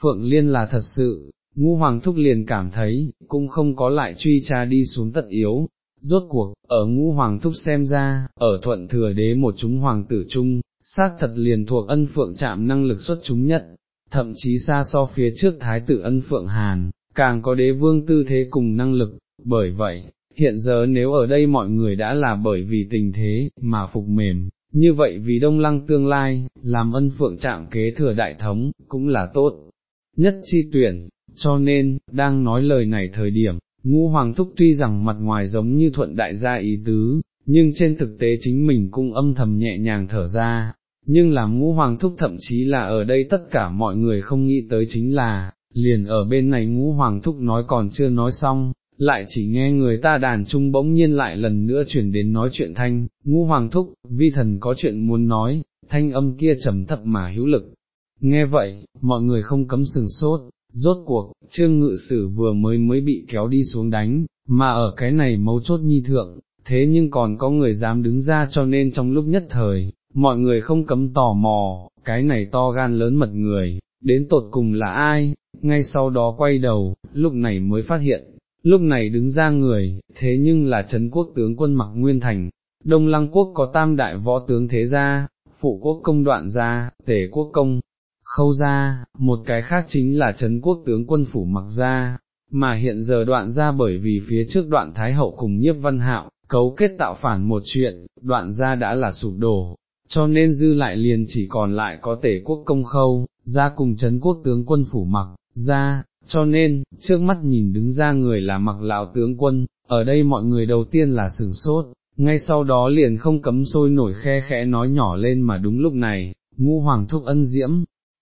phượng liên là thật sự, ngũ hoàng thúc liền cảm thấy, cũng không có lại truy tra đi xuống tận yếu. Rốt cuộc, ở ngũ hoàng thúc xem ra, ở thuận thừa đế một chúng hoàng tử chung, xác thật liền thuộc ân phượng chạm năng lực xuất chúng nhất, thậm chí xa so phía trước thái tử ân phượng hàn, càng có đế vương tư thế cùng năng lực, bởi vậy, hiện giờ nếu ở đây mọi người đã là bởi vì tình thế, mà phục mềm, như vậy vì đông lăng tương lai, làm ân phượng chạm kế thừa đại thống, cũng là tốt, nhất chi tuyển, cho nên, đang nói lời này thời điểm, ngũ hoàng thúc tuy rằng mặt ngoài giống như thuận đại gia ý tứ, nhưng trên thực tế chính mình cũng âm thầm nhẹ nhàng thở ra, nhưng làm ngũ hoàng thúc thậm chí là ở đây tất cả mọi người không nghĩ tới chính là, liền ở bên này ngũ hoàng thúc nói còn chưa nói xong, lại chỉ nghe người ta đàn trung bỗng nhiên lại lần nữa chuyển đến nói chuyện thanh, ngũ hoàng thúc, vi thần có chuyện muốn nói, thanh âm kia trầm thấp mà hữu lực. Nghe vậy, mọi người không cấm sừng sốt, rốt cuộc, trương ngự sử vừa mới mới bị kéo đi xuống đánh, mà ở cái này mấu chốt nhi thượng, thế nhưng còn có người dám đứng ra cho nên trong lúc nhất thời, mọi người không cấm tò mò, cái này to gan lớn mật người, đến tột cùng là ai, ngay sau đó quay đầu, lúc này mới phát hiện, lúc này đứng ra người, thế nhưng là Trấn quốc tướng quân mặc Nguyên Thành, Đông Lăng quốc có tam đại võ tướng thế gia, phụ quốc công đoạn gia, tể quốc công, khâu gia, một cái khác chính là Trấn quốc tướng quân phủ mặc gia, mà hiện giờ đoạn gia bởi vì phía trước đoạn Thái Hậu cùng nhiếp văn hạo, cấu kết tạo phản một chuyện, đoạn gia đã là sụp đổ, cho nên dư lại liền chỉ còn lại có tể quốc công khâu, ra cùng Trấn quốc tướng quân phủ mặc, ra, cho nên, trước mắt nhìn đứng ra người là mặc lão tướng quân, ở đây mọi người đầu tiên là sửng sốt, ngay sau đó liền không cấm sôi nổi khe khẽ nói nhỏ lên mà đúng lúc này, ngũ hoàng thúc ân diễm,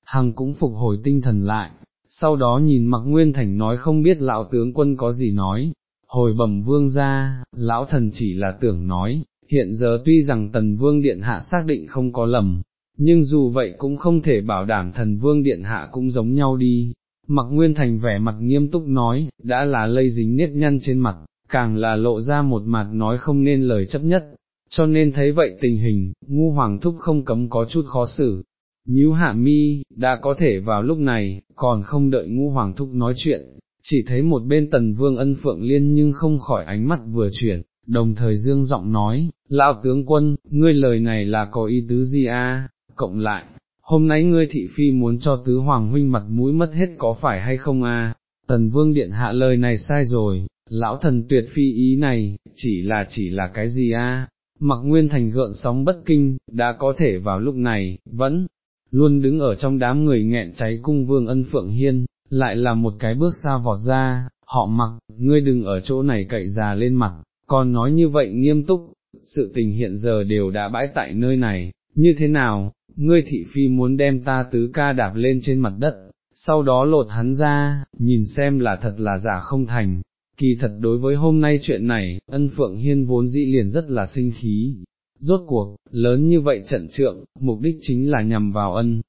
hằng cũng phục hồi tinh thần lại, sau đó nhìn mặc nguyên thành nói không biết lão tướng quân có gì nói, hồi bẩm vương ra, lão thần chỉ là tưởng nói, hiện giờ tuy rằng tần vương điện hạ xác định không có lầm, nhưng dù vậy cũng không thể bảo đảm thần vương điện hạ cũng giống nhau đi. Mặc Nguyên Thành vẻ mặt nghiêm túc nói, đã là lây dính nếp nhăn trên mặt, càng là lộ ra một mặt nói không nên lời chấp nhất, cho nên thấy vậy tình hình, ngu hoàng thúc không cấm có chút khó xử. Nhíu hạ mi, đã có thể vào lúc này, còn không đợi ngu hoàng thúc nói chuyện, chỉ thấy một bên tần vương ân phượng liên nhưng không khỏi ánh mắt vừa chuyển, đồng thời dương giọng nói, lão tướng quân, ngươi lời này là có ý tứ gì a? cộng lại, hôm nay ngươi thị phi muốn cho tứ hoàng huynh mặt mũi mất hết có phải hay không a? Tần vương điện hạ lời này sai rồi, lão thần tuyệt phi ý này, chỉ là chỉ là cái gì a? Mặc nguyên thành gợn sóng bất kinh, đã có thể vào lúc này, vẫn, luôn đứng ở trong đám người nghẹn cháy cung vương ân phượng hiên, lại là một cái bước xa vọt ra, họ mặc, ngươi đừng ở chỗ này cậy già lên mặt, còn nói như vậy nghiêm túc, sự tình hiện giờ đều đã bãi tại nơi này, như thế nào, ngươi thị phi muốn đem ta tứ ca đạp lên trên mặt đất, sau đó lột hắn ra, nhìn xem là thật là giả không thành. Kỳ thật đối với hôm nay chuyện này, ân phượng hiên vốn dĩ liền rất là sinh khí, rốt cuộc, lớn như vậy trận trượng, mục đích chính là nhằm vào ân.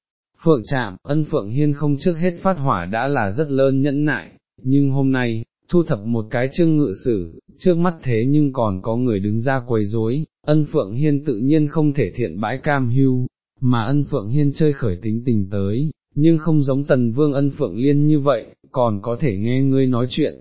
Phượng chạm, ân phượng hiên không trước hết phát hỏa đã là rất lớn nhẫn nại, nhưng hôm nay, thu thập một cái chương ngự sử, trước mắt thế nhưng còn có người đứng ra quấy rối, ân phượng hiên tự nhiên không thể thiện bãi cam hưu, mà ân phượng hiên chơi khởi tính tình tới, nhưng không giống tần vương ân phượng liên như vậy, còn có thể nghe ngươi nói chuyện.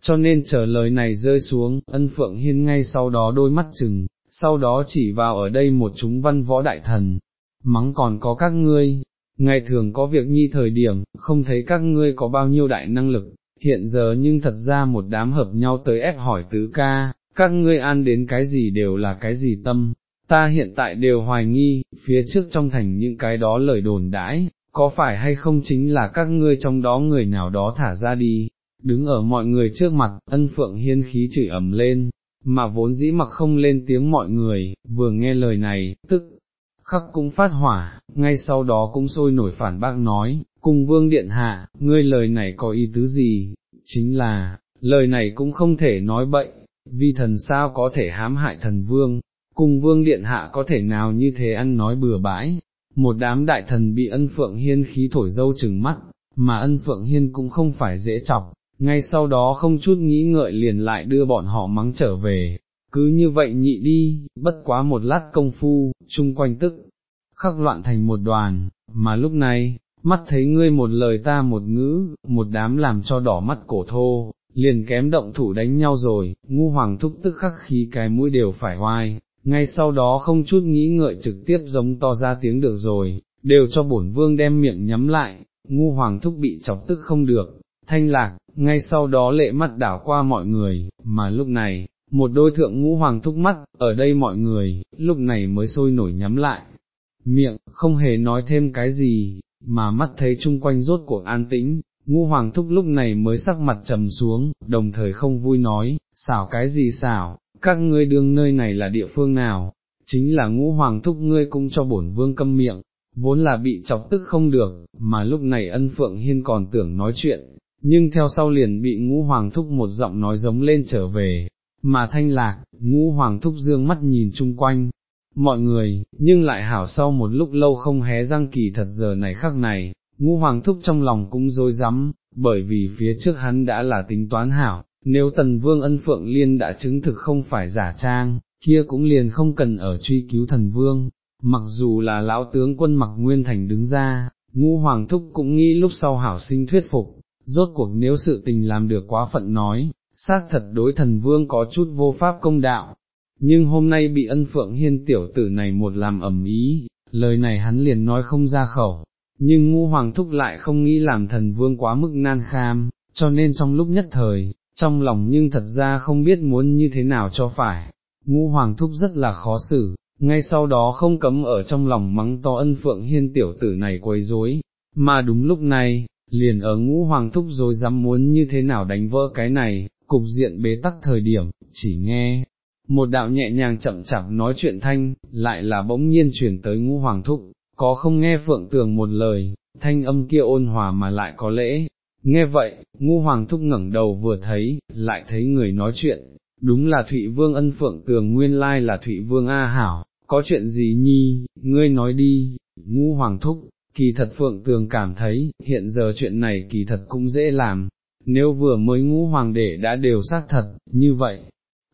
Cho nên chờ lời này rơi xuống, ân phượng hiên ngay sau đó đôi mắt chừng, sau đó chỉ vào ở đây một chúng văn võ đại thần, mắng còn có các ngươi, ngày thường có việc nhi thời điểm, không thấy các ngươi có bao nhiêu đại năng lực, hiện giờ nhưng thật ra một đám hợp nhau tới ép hỏi tứ ca, các ngươi ăn đến cái gì đều là cái gì tâm, ta hiện tại đều hoài nghi, phía trước trong thành những cái đó lời đồn đãi, có phải hay không chính là các ngươi trong đó người nào đó thả ra đi, đứng ở mọi người trước mặt, ân phượng hiên khí chửi ẩm lên, mà vốn dĩ mặc không lên tiếng mọi người, vừa nghe lời này, tức, khắc cũng phát hỏa, ngay sau đó cũng sôi nổi phản bác nói, cùng vương điện hạ, ngươi lời này có ý tứ gì, chính là, lời này cũng không thể nói bậy, vì thần sao có thể hãm hại thần vương, cùng vương điện hạ có thể nào như thế ăn nói bừa bãi, một đám đại thần bị ân phượng hiên khí thổi dâu chừng mắt, mà ân phượng hiên cũng không phải dễ chọc, ngay sau đó không chút nghĩ ngợi liền lại đưa bọn họ mắng trở về, cứ như vậy nhị đi, bất quá một lát công phu, chung quanh tức, khắc loạn thành một đoàn, mà lúc này, mắt thấy ngươi một lời ta một ngữ, một đám làm cho đỏ mắt cổ thô, liền kém động thủ đánh nhau rồi, ngu hoàng thúc tức khắc khí cái mũi đều phải hoai, ngay sau đó không chút nghĩ ngợi trực tiếp giống to ra tiếng được rồi, đều cho bổn vương đem miệng nhắm lại, ngu hoàng thúc bị chọc tức không được, thanh lạc, ngay sau đó lệ mắt đảo qua mọi người, mà lúc này, một đôi thượng ngũ hoàng thúc mắt, ở đây mọi người, lúc này mới sôi nổi nhắm lại, miệng, không hề nói thêm cái gì, mà mắt thấy chung quanh rốt cuộc an tĩnh, ngũ hoàng thúc lúc này mới sắc mặt trầm xuống, đồng thời không vui nói, xảo cái gì xảo, các ngươi đương nơi này là địa phương nào, chính là ngũ hoàng thúc ngươi cũng cho bổn vương câm miệng, vốn là bị chọc tức không được, mà lúc này ân phượng hiên còn tưởng nói chuyện, nhưng theo sau liền bị ngũ hoàng thúc một giọng nói giống lên trở về, mà thanh lạc, ngũ hoàng thúc dương mắt nhìn chung quanh, mọi người, nhưng lại hảo sau một lúc lâu không hé răng kỳ thật giờ này khắc này, ngũ hoàng thúc trong lòng cũng dối rắm bởi vì phía trước hắn đã là tính toán hảo, nếu tần vương ân phượng liên đã chứng thực không phải giả trang, kia cũng liền không cần ở truy cứu thần vương, mặc dù là lão tướng quân mặc nguyên thành đứng ra, ngu hoàng thúc cũng nghĩ lúc sau hảo sinh thuyết phục, rốt cuộc nếu sự tình làm được quá phận nói, xác thật đối thần vương có chút vô pháp công đạo, nhưng hôm nay bị ân phượng hiên tiểu tử này một làm ẩm ý, lời này hắn liền nói không ra khẩu, nhưng ngu hoàng thúc lại không nghĩ làm thần vương quá mức nan kham, cho nên trong lúc nhất thời, trong lòng nhưng thật ra không biết muốn như thế nào cho phải, Ngũ hoàng thúc rất là khó xử, ngay sau đó không cấm ở trong lòng mắng to ân phượng hiên tiểu tử này quấy rối, mà đúng lúc này, liền ở ngũ hoàng thúc rồi dám muốn như thế nào đánh vỡ cái này, cục diện bế tắc thời điểm, chỉ nghe, một đạo nhẹ nhàng chậm chạp nói chuyện thanh, lại là bỗng nhiên chuyển tới ngũ hoàng thúc, có không nghe phượng tường một lời, thanh âm kia ôn hòa mà lại có lễ. Nghe vậy, ngu hoàng thúc ngẩng đầu vừa thấy, lại thấy người nói chuyện, đúng là Thụy Vương ân phượng tường nguyên lai là Thụy Vương A Hảo, có chuyện gì nhi, ngươi nói đi, ngu hoàng thúc, kỳ thật phượng tường cảm thấy, hiện giờ chuyện này kỳ thật cũng dễ làm, nếu vừa mới ngũ hoàng đệ đã đều xác thật, như vậy,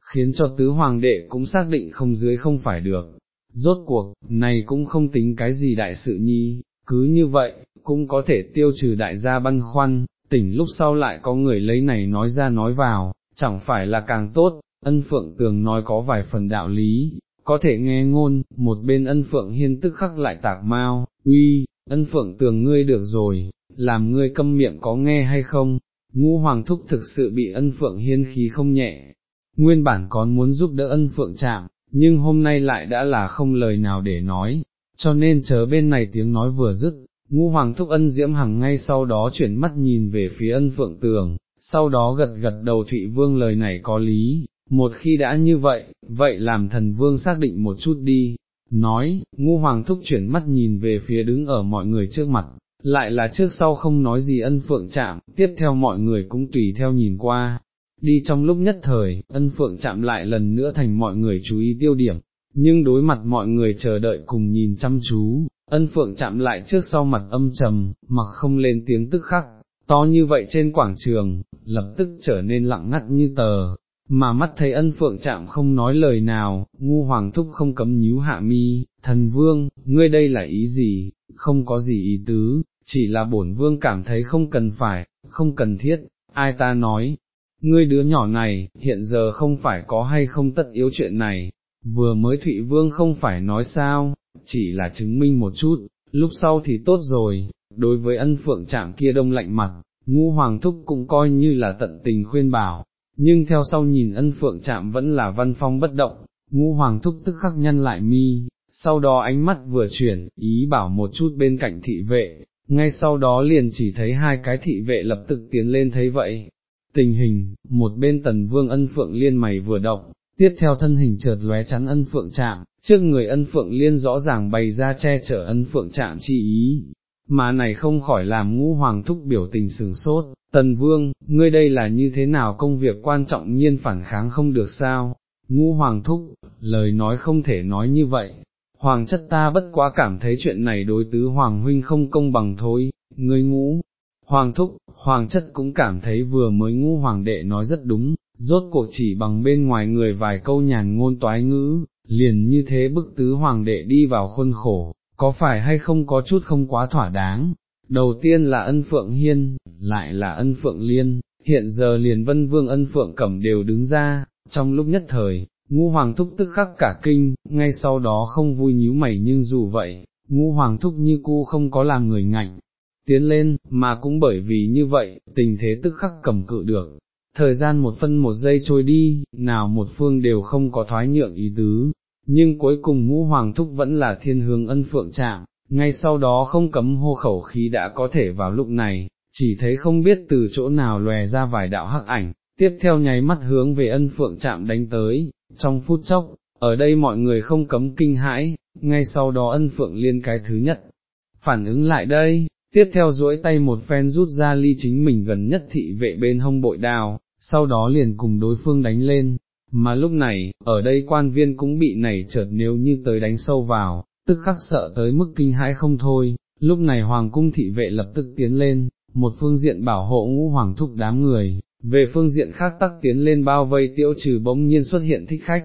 khiến cho tứ hoàng đệ cũng xác định không dưới không phải được. Rốt cuộc, này cũng không tính cái gì đại sự nhi, cứ như vậy, cũng có thể tiêu trừ đại gia băn khoăn, tỉnh lúc sau lại có người lấy này nói ra nói vào, chẳng phải là càng tốt, ân phượng tường nói có vài phần đạo lý, có thể nghe ngôn, một bên ân phượng hiên tức khắc lại tạc mau, uy, ân phượng tường ngươi được rồi, làm ngươi câm miệng có nghe hay không, ngũ hoàng thúc thực sự bị ân phượng hiên khí không nhẹ, nguyên bản còn muốn giúp đỡ ân phượng chạm, nhưng hôm nay lại đã là không lời nào để nói, cho nên chớ bên này tiếng nói vừa dứt, ngũ hoàng thúc ân diễm hằng ngay sau đó chuyển mắt nhìn về phía ân phượng tường, sau đó gật gật đầu Thụy Vương lời này có lý, một khi đã như vậy, vậy làm thần Vương xác định một chút đi, nói, ngu hoàng thúc chuyển mắt nhìn về phía đứng ở mọi người trước mặt, lại là trước sau không nói gì ân phượng chạm, tiếp theo mọi người cũng tùy theo nhìn qua, đi trong lúc nhất thời, ân phượng chạm lại lần nữa thành mọi người chú ý tiêu điểm, nhưng đối mặt mọi người chờ đợi cùng nhìn chăm chú, ân phượng chạm lại trước sau mặt âm trầm, mặc không lên tiếng tức khắc, to như vậy trên quảng trường, lập tức trở nên lặng ngắt như tờ, mà mắt thấy ân phượng chạm không nói lời nào, ngu hoàng thúc không cấm nhíu hạ mi, thần vương, ngươi đây là ý gì, không có gì ý tứ, chỉ là bổn vương cảm thấy không cần phải, không cần thiết, ai ta nói, ngươi đứa nhỏ này, hiện giờ không phải có hay không tất yếu chuyện này, vừa mới Thụy Vương không phải nói sao, chỉ là chứng minh một chút, lúc sau thì tốt rồi, đối với ân phượng trạng kia đông lạnh mặt, ngu hoàng thúc cũng coi như là tận tình khuyên bảo, nhưng theo sau nhìn ân phượng trạng vẫn là văn phong bất động, ngu hoàng thúc tức khắc nhân lại mi, sau đó ánh mắt vừa chuyển, ý bảo một chút bên cạnh thị vệ, ngay sau đó liền chỉ thấy hai cái thị vệ lập tức tiến lên thấy vậy. Tình hình, một bên tần vương ân phượng liên mày vừa động, tiếp theo thân hình chợt lóe chắn ân phượng chạm, trước người ân phượng liên rõ ràng bày ra che chở ân phượng chạm chi ý, mà này không khỏi làm ngũ hoàng thúc biểu tình sừng sốt, tần vương, ngươi đây là như thế nào công việc quan trọng nhiên phản kháng không được sao, ngũ hoàng thúc, lời nói không thể nói như vậy, hoàng chất ta bất quá cảm thấy chuyện này đối tứ hoàng huynh không công bằng thôi, ngươi ngũ. Hoàng thúc, hoàng chất cũng cảm thấy vừa mới ngũ hoàng đệ nói rất đúng, rốt cuộc chỉ bằng bên ngoài người vài câu nhàn ngôn toái ngữ, liền như thế bức tứ hoàng đệ đi vào khuôn khổ, có phải hay không có chút không quá thỏa đáng. Đầu tiên là ân phượng hiên, lại là ân phượng liên, hiện giờ liền vân vương ân phượng cẩm đều đứng ra, trong lúc nhất thời, ngũ hoàng thúc tức khắc cả kinh, ngay sau đó không vui nhíu mày nhưng dù vậy, ngũ hoàng thúc như cu không có làm người ngạnh, tiến lên, mà cũng bởi vì như vậy, tình thế tức khắc cầm cự được. Thời gian một phân một giây trôi đi, nào một phương đều không có thoái nhượng ý tứ, nhưng cuối cùng ngũ hoàng thúc vẫn là thiên hướng ân phượng chạm, ngay sau đó không cấm hô khẩu khí đã có thể vào lúc này, chỉ thấy không biết từ chỗ nào lòe ra vài đạo hắc ảnh, tiếp theo nháy mắt hướng về ân phượng chạm đánh tới, trong phút chốc, ở đây mọi người không cấm kinh hãi, ngay sau đó ân phượng liên cái thứ nhất, phản ứng lại đây, tiếp theo duỗi tay một phen rút ra ly chính mình gần nhất thị vệ bên hông bội đào, sau đó liền cùng đối phương đánh lên, mà lúc này, ở đây quan viên cũng bị nảy chợt nếu như tới đánh sâu vào, tức khắc sợ tới mức kinh hãi không thôi, lúc này hoàng cung thị vệ lập tức tiến lên, một phương diện bảo hộ ngũ hoàng thúc đám người, về phương diện khác tắc tiến lên bao vây tiêu trừ bỗng nhiên xuất hiện thích khách.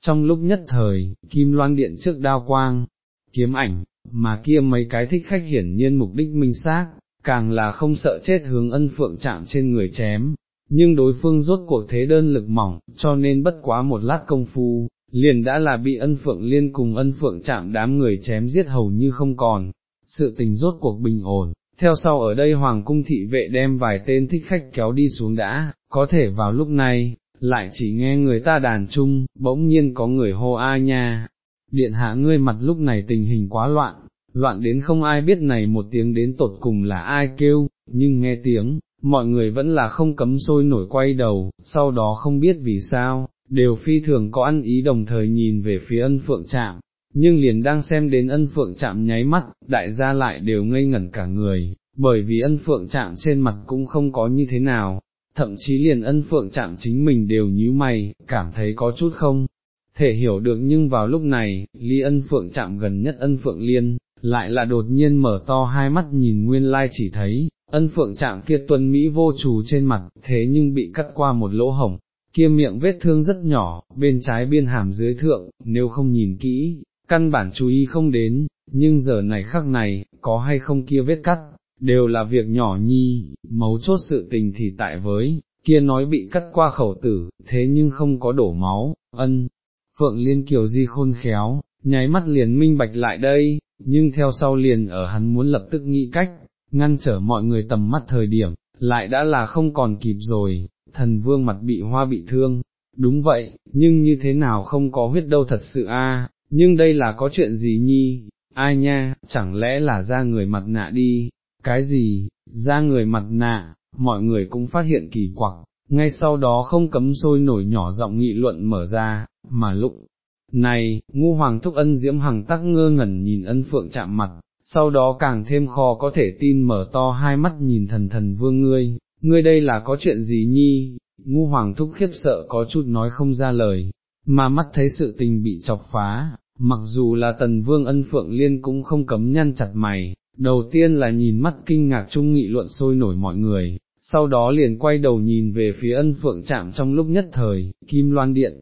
Trong lúc nhất thời, kim loan điện trước đao quang, kiếm ảnh, mà kia mấy cái thích khách hiển nhiên mục đích minh xác, càng là không sợ chết hướng ân phượng chạm trên người chém, nhưng đối phương rốt cuộc thế đơn lực mỏng, cho nên bất quá một lát công phu, liền đã là bị ân phượng liên cùng ân phượng chạm đám người chém giết hầu như không còn, sự tình rốt cuộc bình ổn. Theo sau ở đây hoàng cung thị vệ đem vài tên thích khách kéo đi xuống đã, có thể vào lúc này, lại chỉ nghe người ta đàn chung, bỗng nhiên có người hô a nha, điện hạ ngươi mặt lúc này tình hình quá loạn, loạn đến không ai biết này một tiếng đến tột cùng là ai kêu, nhưng nghe tiếng, mọi người vẫn là không cấm sôi nổi quay đầu, sau đó không biết vì sao, đều phi thường có ăn ý đồng thời nhìn về phía ân phượng trạm, nhưng liền đang xem đến ân phượng chạm nháy mắt, đại gia lại đều ngây ngẩn cả người, bởi vì ân phượng chạm trên mặt cũng không có như thế nào, thậm chí liền ân phượng chạm chính mình đều nhíu mày, cảm thấy có chút không thể hiểu được nhưng vào lúc này, ly ân phượng chạm gần nhất ân phượng liên, lại là đột nhiên mở to hai mắt nhìn nguyên lai chỉ thấy, ân phượng chạm kia tuân Mỹ vô trù trên mặt, thế nhưng bị cắt qua một lỗ hổng, kia miệng vết thương rất nhỏ, bên trái biên hàm dưới thượng, nếu không nhìn kỹ, căn bản chú ý không đến, nhưng giờ này khắc này, có hay không kia vết cắt, đều là việc nhỏ nhi, mấu chốt sự tình thì tại với, kia nói bị cắt qua khẩu tử, thế nhưng không có đổ máu, ân, Phượng Liên Kiều Di khôn khéo, nháy mắt liền minh bạch lại đây, nhưng theo sau liền ở hắn muốn lập tức nghĩ cách, ngăn trở mọi người tầm mắt thời điểm, lại đã là không còn kịp rồi, thần vương mặt bị hoa bị thương, đúng vậy, nhưng như thế nào không có huyết đâu thật sự a nhưng đây là có chuyện gì nhi, ai nha, chẳng lẽ là ra người mặt nạ đi, cái gì, ra người mặt nạ, mọi người cũng phát hiện kỳ quặc, ngay sau đó không cấm sôi nổi nhỏ giọng nghị luận mở ra, mà lúc này, ngu hoàng thúc ân diễm hằng tắc ngơ ngẩn nhìn ân phượng chạm mặt, sau đó càng thêm khó có thể tin mở to hai mắt nhìn thần thần vương ngươi, ngươi đây là có chuyện gì nhi, ngu hoàng thúc khiếp sợ có chút nói không ra lời, mà mắt thấy sự tình bị chọc phá, mặc dù là tần vương ân phượng liên cũng không cấm nhăn chặt mày, đầu tiên là nhìn mắt kinh ngạc trung nghị luận sôi nổi mọi người, sau đó liền quay đầu nhìn về phía ân phượng chạm trong lúc nhất thời, kim loan điện,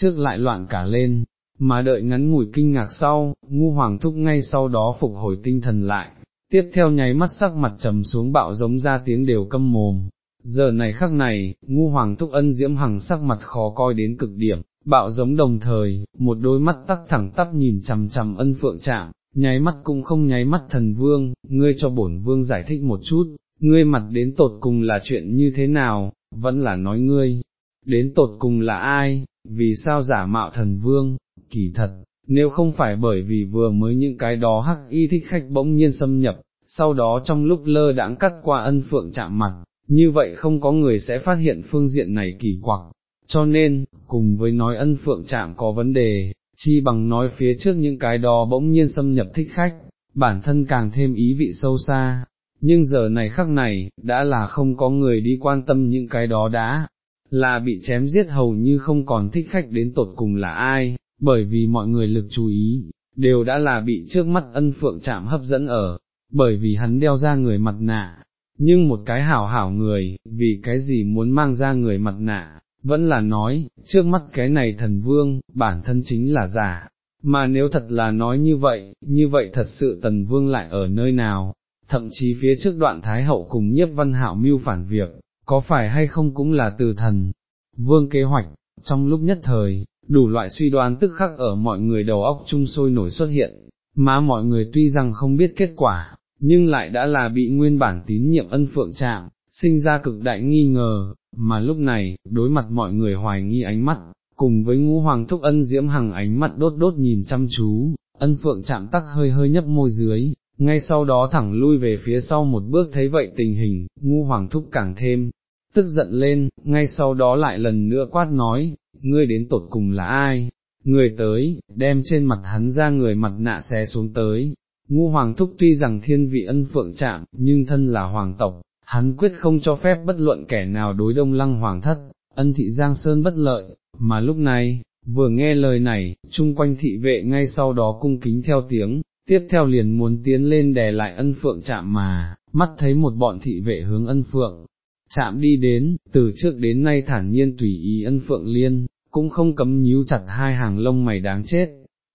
trước lại loạn cả lên, mà đợi ngắn ngủi kinh ngạc sau, ngu hoàng thúc ngay sau đó phục hồi tinh thần lại, tiếp theo nháy mắt sắc mặt trầm xuống bạo giống ra tiếng đều câm mồm. Giờ này khắc này, ngu hoàng thúc ân diễm hằng sắc mặt khó coi đến cực điểm, bạo giống đồng thời, một đôi mắt tắc thẳng tắp nhìn chằm chằm ân phượng chạm, nháy mắt cũng không nháy mắt thần vương, ngươi cho bổn vương giải thích một chút, ngươi mặt đến tột cùng là chuyện như thế nào, vẫn là nói ngươi, đến tột cùng là ai, vì sao giả mạo thần vương, kỳ thật, nếu không phải bởi vì vừa mới những cái đó hắc y thích khách bỗng nhiên xâm nhập, sau đó trong lúc lơ đãng cắt qua ân phượng chạm mặt, như vậy không có người sẽ phát hiện phương diện này kỳ quặc, cho nên, cùng với nói ân phượng chạm có vấn đề, chi bằng nói phía trước những cái đó bỗng nhiên xâm nhập thích khách, bản thân càng thêm ý vị sâu xa, nhưng giờ này khắc này, đã là không có người đi quan tâm những cái đó đã, là bị chém giết hầu như không còn thích khách đến tột cùng là ai, bởi vì mọi người lực chú ý, đều đã là bị trước mắt ân phượng chạm hấp dẫn ở, bởi vì hắn đeo ra người mặt nạ, nhưng một cái hảo hảo người, vì cái gì muốn mang ra người mặt nạ, vẫn là nói, trước mắt cái này thần vương, bản thân chính là giả, mà nếu thật là nói như vậy, như vậy thật sự tần vương lại ở nơi nào, thậm chí phía trước đoạn Thái Hậu cùng nhiếp văn hạo mưu phản việc, có phải hay không cũng là từ thần, vương kế hoạch, trong lúc nhất thời, đủ loại suy đoán tức khắc ở mọi người đầu óc chung sôi nổi xuất hiện, mà mọi người tuy rằng không biết kết quả, nhưng lại đã là bị nguyên bản tín nhiệm ân phượng chạm, sinh ra cực đại nghi ngờ, mà lúc này, đối mặt mọi người hoài nghi ánh mắt, cùng với ngũ hoàng thúc ân diễm hằng ánh mắt đốt đốt nhìn chăm chú, ân phượng chạm tắc hơi hơi nhấp môi dưới, ngay sau đó thẳng lui về phía sau một bước thấy vậy tình hình, ngu hoàng thúc càng thêm, tức giận lên, ngay sau đó lại lần nữa quát nói, ngươi đến tột cùng là ai, người tới, đem trên mặt hắn ra người mặt nạ xé xuống tới, ngu hoàng thúc tuy rằng thiên vị ân phượng chạm, nhưng thân là hoàng tộc, hắn quyết không cho phép bất luận kẻ nào đối đông lăng hoàng thất, ân thị giang sơn bất lợi, mà lúc này, vừa nghe lời này, chung quanh thị vệ ngay sau đó cung kính theo tiếng, tiếp theo liền muốn tiến lên đè lại ân phượng chạm mà, mắt thấy một bọn thị vệ hướng ân phượng, chạm đi đến, từ trước đến nay thản nhiên tùy ý ân phượng liên, cũng không cấm nhíu chặt hai hàng lông mày đáng chết,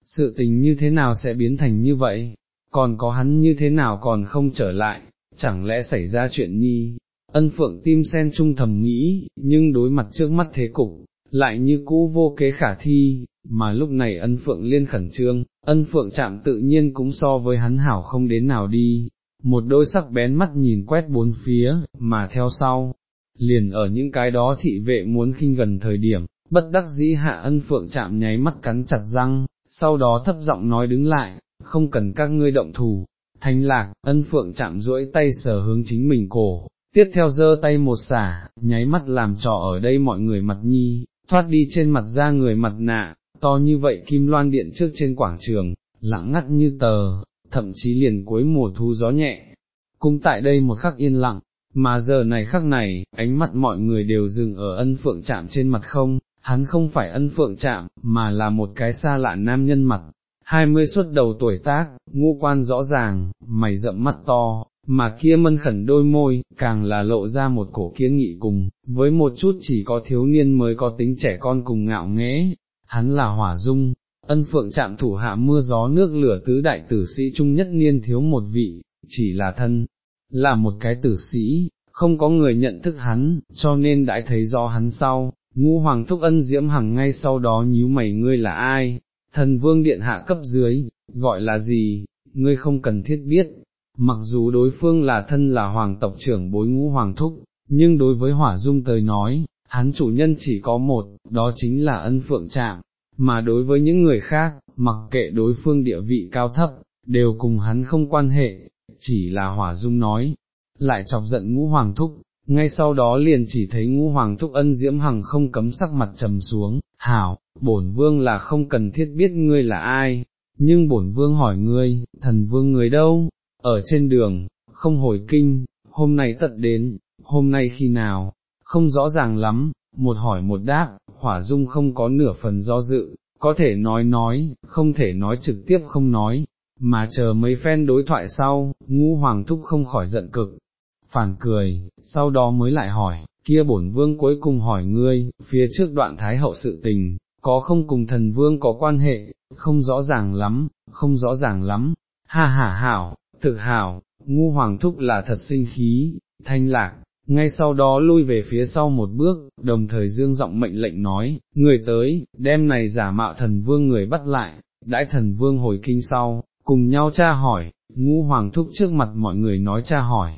sự tình như thế nào sẽ biến thành như vậy, còn có hắn như thế nào còn không trở lại, chẳng lẽ xảy ra chuyện nhi, ân phượng tim sen trung thầm nghĩ, nhưng đối mặt trước mắt thế cục, lại như cũ vô kế khả thi, mà lúc này ân phượng liên khẩn trương, ân phượng chạm tự nhiên cũng so với hắn hảo không đến nào đi, một đôi sắc bén mắt nhìn quét bốn phía, mà theo sau, liền ở những cái đó thị vệ muốn khinh gần thời điểm, bất đắc dĩ hạ ân phượng chạm nháy mắt cắn chặt răng, sau đó thấp giọng nói đứng lại, không cần các ngươi động thủ, thanh lạc, ân phượng chạm duỗi tay sờ hướng chính mình cổ, tiếp theo giơ tay một xả, nháy mắt làm trò ở đây mọi người mặt nhi, thoát đi trên mặt ra người mặt nạ, to như vậy kim loan điện trước trên quảng trường, lặng ngắt như tờ, thậm chí liền cuối mùa thu gió nhẹ. Cũng tại đây một khắc yên lặng, mà giờ này khắc này, ánh mắt mọi người đều dừng ở ân phượng chạm trên mặt không, hắn không phải ân phượng chạm, mà là một cái xa lạ nam nhân mặt, hai mươi xuất đầu tuổi tác, ngũ quan rõ ràng, mày rậm mắt to, mà kia mân khẩn đôi môi, càng là lộ ra một cổ kiến nghị cùng, với một chút chỉ có thiếu niên mới có tính trẻ con cùng ngạo nghễ, hắn là hỏa dung, ân phượng chạm thủ hạ mưa gió nước lửa tứ đại tử sĩ trung nhất niên thiếu một vị, chỉ là thân, là một cái tử sĩ, không có người nhận thức hắn, cho nên đã thấy do hắn sau, ngũ hoàng thúc ân diễm hằng ngay sau đó nhíu mày ngươi là ai, thần vương điện hạ cấp dưới, gọi là gì, ngươi không cần thiết biết, mặc dù đối phương là thân là hoàng tộc trưởng bối ngũ hoàng thúc, nhưng đối với hỏa dung tới nói, hắn chủ nhân chỉ có một, đó chính là ân phượng trạm, mà đối với những người khác, mặc kệ đối phương địa vị cao thấp, đều cùng hắn không quan hệ, chỉ là hỏa dung nói, lại chọc giận ngũ hoàng thúc, ngay sau đó liền chỉ thấy ngũ hoàng thúc ân diễm hằng không cấm sắc mặt trầm xuống, hảo, bổn vương là không cần thiết biết ngươi là ai, nhưng bổn vương hỏi ngươi, thần vương người đâu, ở trên đường, không hồi kinh, hôm nay tận đến, hôm nay khi nào, không rõ ràng lắm, một hỏi một đáp, hỏa dung không có nửa phần do dự, có thể nói nói, không thể nói trực tiếp không nói, mà chờ mấy phen đối thoại sau, ngũ hoàng thúc không khỏi giận cực, phản cười, sau đó mới lại hỏi, kia bổn vương cuối cùng hỏi ngươi, phía trước đoạn thái hậu sự tình, có không cùng thần vương có quan hệ, không rõ ràng lắm, không rõ ràng lắm, ha ha hảo, thực hảo, ngu hoàng thúc là thật sinh khí, thanh lạc, ngay sau đó lui về phía sau một bước, đồng thời dương giọng mệnh lệnh nói, người tới, đem này giả mạo thần vương người bắt lại, đãi thần vương hồi kinh sau, cùng nhau tra hỏi, ngu hoàng thúc trước mặt mọi người nói tra hỏi,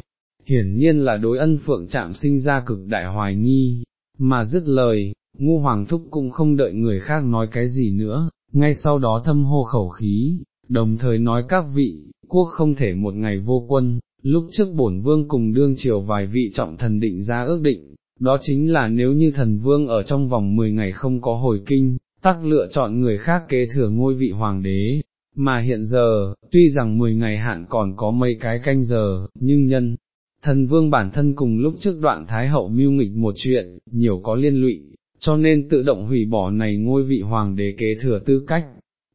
hiển nhiên là đối ân phượng chạm sinh ra cực đại hoài nghi, mà dứt lời, ngu hoàng thúc cũng không đợi người khác nói cái gì nữa, ngay sau đó thâm hô khẩu khí, đồng thời nói các vị, quốc không thể một ngày vô quân, lúc trước bổn vương cùng đương triều vài vị trọng thần định ra ước định, đó chính là nếu như thần vương ở trong vòng 10 ngày không có hồi kinh, tắc lựa chọn người khác kế thừa ngôi vị hoàng đế, mà hiện giờ, tuy rằng 10 ngày hạn còn có mấy cái canh giờ, nhưng nhân, thần vương bản thân cùng lúc trước đoạn Thái Hậu mưu nghịch một chuyện, nhiều có liên lụy, cho nên tự động hủy bỏ này ngôi vị hoàng đế kế thừa tư cách,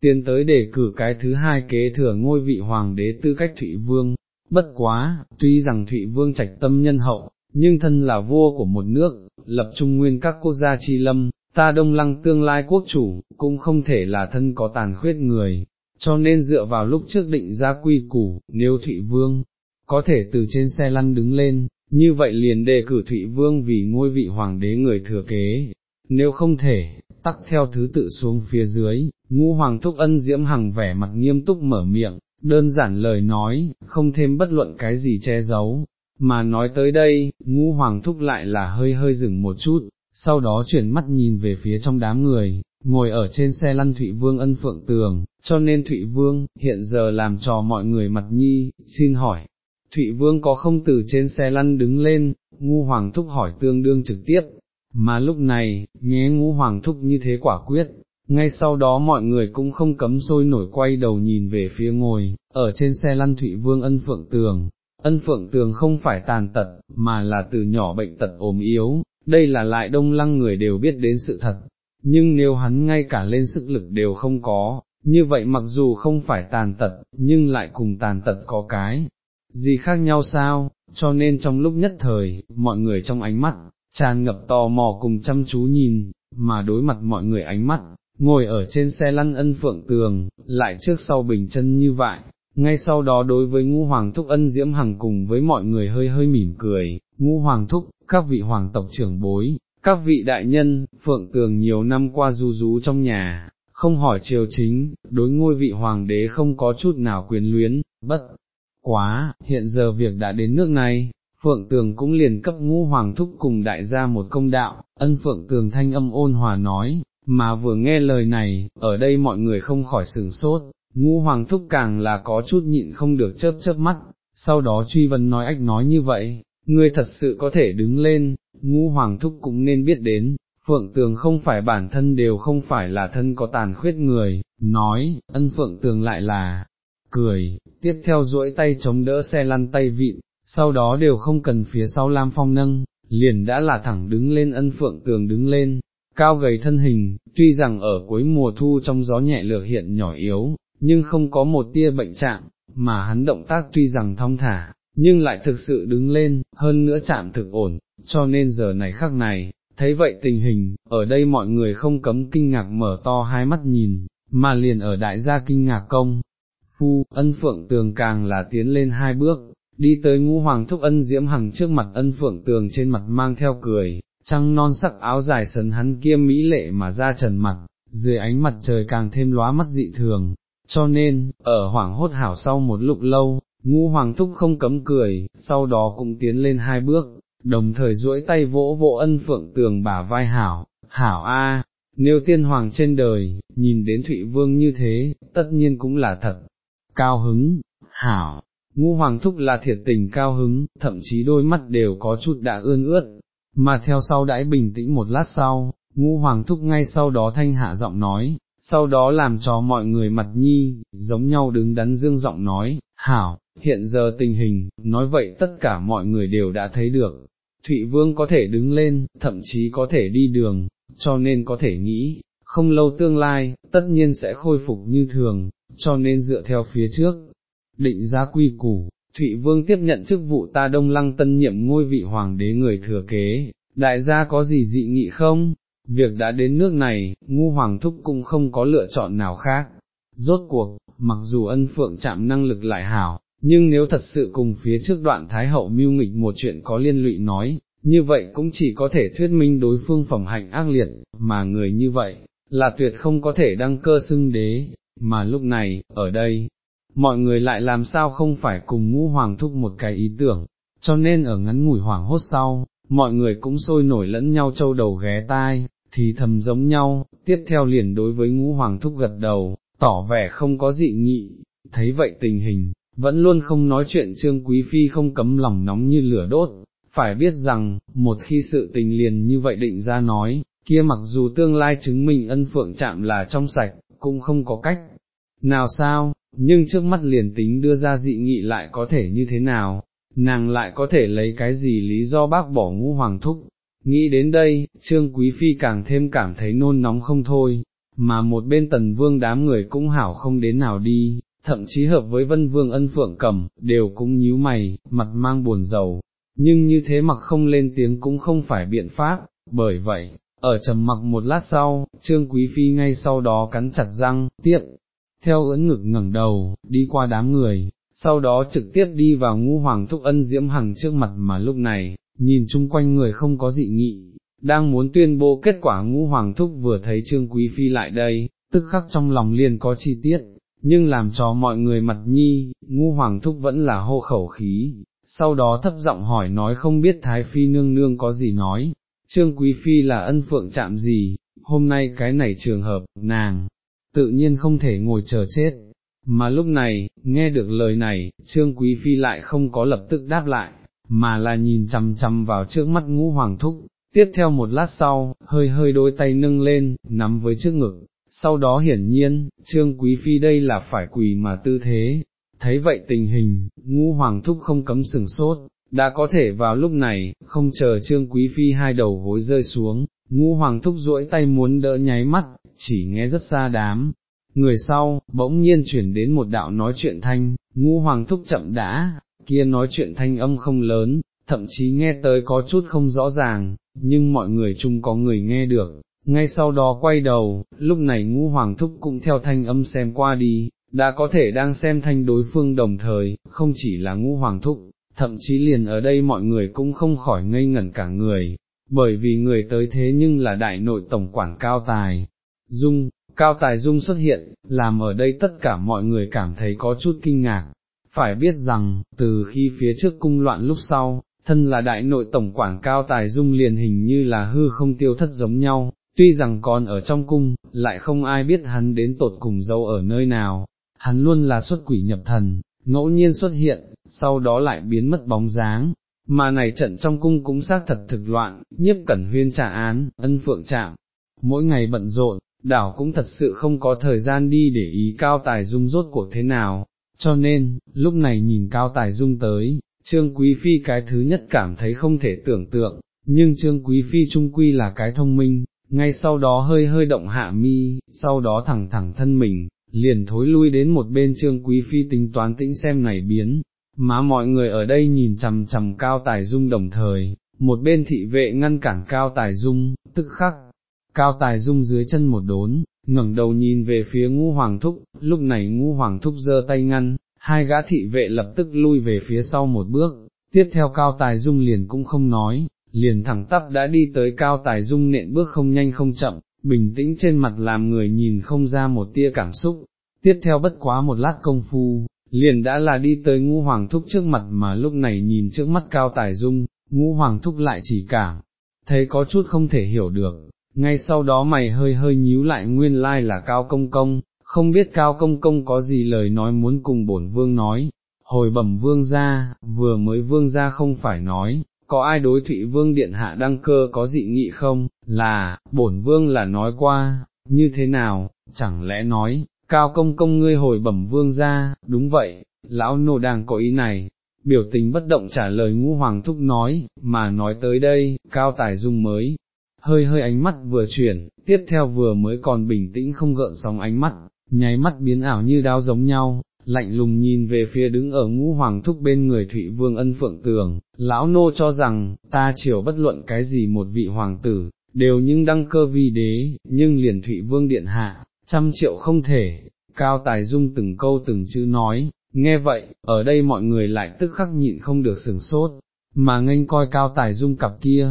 tiến tới đề cử cái thứ hai kế thừa ngôi vị hoàng đế tư cách Thụy Vương. Bất quá, tuy rằng Thụy Vương trạch tâm nhân hậu, nhưng thân là vua của một nước, lập trung nguyên các quốc gia chi lâm, ta đông lăng tương lai quốc chủ, cũng không thể là thân có tàn khuyết người, cho nên dựa vào lúc trước định ra quy củ, nếu Thụy Vương, có thể từ trên xe lăn đứng lên, như vậy liền đề cử Thụy Vương vì ngôi vị hoàng đế người thừa kế, nếu không thể, tắc theo thứ tự xuống phía dưới, ngũ hoàng thúc ân diễm hằng vẻ mặt nghiêm túc mở miệng, đơn giản lời nói, không thêm bất luận cái gì che giấu, mà nói tới đây, ngũ hoàng thúc lại là hơi hơi dừng một chút, sau đó chuyển mắt nhìn về phía trong đám người, ngồi ở trên xe lăn Thụy Vương ân phượng tường, cho nên Thụy Vương, hiện giờ làm trò mọi người mặt nhi, xin hỏi, Thụy Vương có không từ trên xe lăn đứng lên, ngu hoàng thúc hỏi tương đương trực tiếp, mà lúc này, nghe ngũ hoàng thúc như thế quả quyết, ngay sau đó mọi người cũng không cấm sôi nổi quay đầu nhìn về phía ngồi, ở trên xe lăn Thụy Vương ân phượng tường. Ân phượng tường không phải tàn tật, mà là từ nhỏ bệnh tật ốm yếu, đây là lại đông lăng người đều biết đến sự thật, nhưng nếu hắn ngay cả lên sức lực đều không có, như vậy mặc dù không phải tàn tật, nhưng lại cùng tàn tật có cái, gì khác nhau sao, cho nên trong lúc nhất thời, mọi người trong ánh mắt, tràn ngập tò mò cùng chăm chú nhìn, mà đối mặt mọi người ánh mắt, ngồi ở trên xe lăn ân phượng tường, lại trước sau bình chân như vậy, ngay sau đó đối với ngũ hoàng thúc ân diễm hằng cùng với mọi người hơi hơi mỉm cười, ngũ hoàng thúc, các vị hoàng tộc trưởng bối, các vị đại nhân, phượng tường nhiều năm qua du rú trong nhà, không hỏi triều chính, đối ngôi vị hoàng đế không có chút nào quyền luyến, bất quá, hiện giờ việc đã đến nước này, Phượng Tường cũng liền cấp ngũ hoàng thúc cùng đại gia một công đạo, ân Phượng Tường thanh âm ôn hòa nói, mà vừa nghe lời này, ở đây mọi người không khỏi sừng sốt, ngũ hoàng thúc càng là có chút nhịn không được chớp chớp mắt, sau đó truy vấn nói ách nói như vậy, ngươi thật sự có thể đứng lên, ngũ hoàng thúc cũng nên biết đến, Phượng Tường không phải bản thân đều không phải là thân có tàn khuyết người, nói, ân Phượng Tường lại là, cười, tiếp theo duỗi tay chống đỡ xe lăn tay vịn, sau đó đều không cần phía sau Lam Phong nâng, liền đã là thẳng đứng lên ân Phượng Tường đứng lên, cao gầy thân hình, tuy rằng ở cuối mùa thu trong gió nhẹ lược hiện nhỏ yếu, nhưng không có một tia bệnh trạng, mà hắn động tác tuy rằng thong thả, nhưng lại thực sự đứng lên, hơn nữa chạm thực ổn, cho nên giờ này khắc này, thấy vậy tình hình, ở đây mọi người không cấm kinh ngạc mở to hai mắt nhìn, mà liền ở đại gia kinh ngạc công. Phu, ân phượng tường càng là tiến lên hai bước, đi tới ngũ hoàng thúc ân diễm hằng trước mặt ân phượng tường trên mặt mang theo cười, trăng non sắc áo dài sấn hắn kia mỹ lệ mà ra trần mặt, dưới ánh mặt trời càng thêm lóa mắt dị thường, cho nên, ở hoảng hốt hảo sau một lúc lâu, ngu hoàng thúc không cấm cười, sau đó cũng tiến lên hai bước, đồng thời duỗi tay vỗ vỗ ân phượng tường bả vai hảo, hảo a, nếu tiên hoàng trên đời, nhìn đến Thụy Vương như thế, tất nhiên cũng là thật, cao hứng, hảo, ngu hoàng thúc là thiệt tình cao hứng, thậm chí đôi mắt đều có chút đã ươn ướt, mà theo sau đãi bình tĩnh một lát sau, ngũ hoàng thúc ngay sau đó thanh hạ giọng nói, sau đó làm cho mọi người mặt nhi, giống nhau đứng đắn dương giọng nói, hảo, hiện giờ tình hình, nói vậy tất cả mọi người đều đã thấy được, Thụy Vương có thể đứng lên, thậm chí có thể đi đường, cho nên có thể nghĩ, không lâu tương lai, tất nhiên sẽ khôi phục như thường, cho nên dựa theo phía trước, định ra quy củ, Thụy Vương tiếp nhận chức vụ ta đông lăng tân nhiệm ngôi vị hoàng đế người thừa kế, đại gia có gì dị nghị không? Việc đã đến nước này, ngu hoàng thúc cũng không có lựa chọn nào khác. Rốt cuộc, mặc dù ân phượng chạm năng lực lại hảo, nhưng nếu thật sự cùng phía trước đoạn Thái Hậu mưu nghịch một chuyện có liên lụy nói, như vậy cũng chỉ có thể thuyết minh đối phương phẩm hạnh ác liệt, mà người như vậy, là tuyệt không có thể đăng cơ xưng đế, mà lúc này, ở đây, mọi người lại làm sao không phải cùng ngũ hoàng thúc một cái ý tưởng, cho nên ở ngắn ngủi hoàng hốt sau, mọi người cũng sôi nổi lẫn nhau châu đầu ghé tai, thì thầm giống nhau, tiếp theo liền đối với ngũ hoàng thúc gật đầu, tỏ vẻ không có dị nghị, thấy vậy tình hình, vẫn luôn không nói chuyện trương quý phi không cấm lòng nóng như lửa đốt, phải biết rằng, một khi sự tình liền như vậy định ra nói, kia mặc dù tương lai chứng minh ân phượng chạm là trong sạch, cũng không có cách, nào sao, nhưng trước mắt liền tính đưa ra dị nghị lại có thể như thế nào, nàng lại có thể lấy cái gì lý do bác bỏ ngũ hoàng thúc. Nghĩ đến đây, Trương Quý Phi càng thêm cảm thấy nôn nóng không thôi, mà một bên tần vương đám người cũng hảo không đến nào đi, thậm chí hợp với vân vương ân phượng cầm, đều cũng nhíu mày, mặt mang buồn rầu, nhưng như thế mặc không lên tiếng cũng không phải biện pháp, bởi vậy, ở trầm mặc một lát sau, Trương Quý Phi ngay sau đó cắn chặt răng, tiếp, theo ưỡn ngực ngẩng đầu, đi qua đám người, sau đó trực tiếp đi vào ngũ hoàng thúc ân diễm hằng trước mặt mà lúc này, nhìn chung quanh người không có dị nghị, đang muốn tuyên bố kết quả ngũ hoàng thúc vừa thấy Trương Quý Phi lại đây, tức khắc trong lòng liền có chi tiết, nhưng làm cho mọi người mặt nhi, ngu hoàng thúc vẫn là hô khẩu khí, sau đó thấp giọng hỏi nói không biết Thái Phi nương nương có gì nói, Trương Quý Phi là ân phượng chạm gì, hôm nay cái này trường hợp, nàng, tự nhiên không thể ngồi chờ chết, mà lúc này, nghe được lời này, Trương Quý Phi lại không có lập tức đáp lại, mà là nhìn chằm chằm vào trước mắt ngũ hoàng thúc, tiếp theo một lát sau, hơi hơi đôi tay nâng lên, nắm với trước ngực, sau đó hiển nhiên, trương quý phi đây là phải quỳ mà tư thế, thấy vậy tình hình, ngũ hoàng thúc không cấm sừng sốt, đã có thể vào lúc này, không chờ trương quý phi hai đầu gối rơi xuống, ngũ hoàng thúc duỗi tay muốn đỡ nháy mắt, chỉ nghe rất xa đám. Người sau, bỗng nhiên chuyển đến một đạo nói chuyện thanh, ngũ hoàng thúc chậm đã, kia nói chuyện thanh âm không lớn, thậm chí nghe tới có chút không rõ ràng, nhưng mọi người chung có người nghe được, ngay sau đó quay đầu, lúc này ngũ hoàng thúc cũng theo thanh âm xem qua đi, đã có thể đang xem thanh đối phương đồng thời, không chỉ là ngũ hoàng thúc, thậm chí liền ở đây mọi người cũng không khỏi ngây ngẩn cả người, bởi vì người tới thế nhưng là đại nội tổng quản cao tài. Dung, cao tài dung xuất hiện, làm ở đây tất cả mọi người cảm thấy có chút kinh ngạc, phải biết rằng, từ khi phía trước cung loạn lúc sau, thân là đại nội tổng quản cao tài dung liền hình như là hư không tiêu thất giống nhau, tuy rằng còn ở trong cung, lại không ai biết hắn đến tột cùng dâu ở nơi nào, hắn luôn là xuất quỷ nhập thần, ngẫu nhiên xuất hiện, sau đó lại biến mất bóng dáng, mà này trận trong cung cũng xác thật thực loạn, nhiếp cẩn huyên trả án, ân phượng chạm, mỗi ngày bận rộn, đảo cũng thật sự không có thời gian đi để ý cao tài dung rốt cuộc thế nào, cho nên, lúc này nhìn cao tài dung tới, trương quý phi cái thứ nhất cảm thấy không thể tưởng tượng, nhưng trương quý phi trung quy là cái thông minh, ngay sau đó hơi hơi động hạ mi, sau đó thẳng thẳng thân mình, liền thối lui đến một bên trương quý phi tính toán tĩnh xem này biến, mà mọi người ở đây nhìn chằm chằm cao tài dung đồng thời, một bên thị vệ ngăn cản cao tài dung, tức khắc, cao tài dung dưới chân một đốn, ngẩng đầu nhìn về phía ngũ hoàng thúc, lúc này ngũ hoàng thúc giơ tay ngăn, hai gã thị vệ lập tức lui về phía sau một bước, tiếp theo cao tài dung liền cũng không nói, liền thẳng tắp đã đi tới cao tài dung nện bước không nhanh không chậm, bình tĩnh trên mặt làm người nhìn không ra một tia cảm xúc, tiếp theo bất quá một lát công phu, liền đã là đi tới ngũ hoàng thúc trước mặt mà lúc này nhìn trước mắt cao tài dung, ngũ hoàng thúc lại chỉ cảm, thấy có chút không thể hiểu được, ngay sau đó mày hơi hơi nhíu lại nguyên lai là cao công công, không biết cao công công có gì lời nói muốn cùng bổn vương nói, hồi bẩm vương ra, vừa mới vương ra không phải nói, có ai đối thụy vương điện hạ đăng cơ có dị nghị không, là, bổn vương là nói qua, như thế nào, chẳng lẽ nói, cao công công ngươi hồi bẩm vương ra, đúng vậy, lão nô đang có ý này, biểu tình bất động trả lời ngũ hoàng thúc nói, mà nói tới đây, cao tài dung mới, hơi hơi ánh mắt vừa chuyển, tiếp theo vừa mới còn bình tĩnh không gợn sóng ánh mắt, nháy mắt biến ảo như đao giống nhau, lạnh lùng nhìn về phía đứng ở ngũ hoàng thúc bên người Thụy Vương ân phượng tường, lão nô cho rằng, ta chiều bất luận cái gì một vị hoàng tử, đều nhưng đăng cơ vi đế, nhưng liền Thụy Vương điện hạ, trăm triệu không thể, cao tài dung từng câu từng chữ nói, nghe vậy, ở đây mọi người lại tức khắc nhịn không được sừng sốt, mà nghênh coi cao tài dung cặp kia,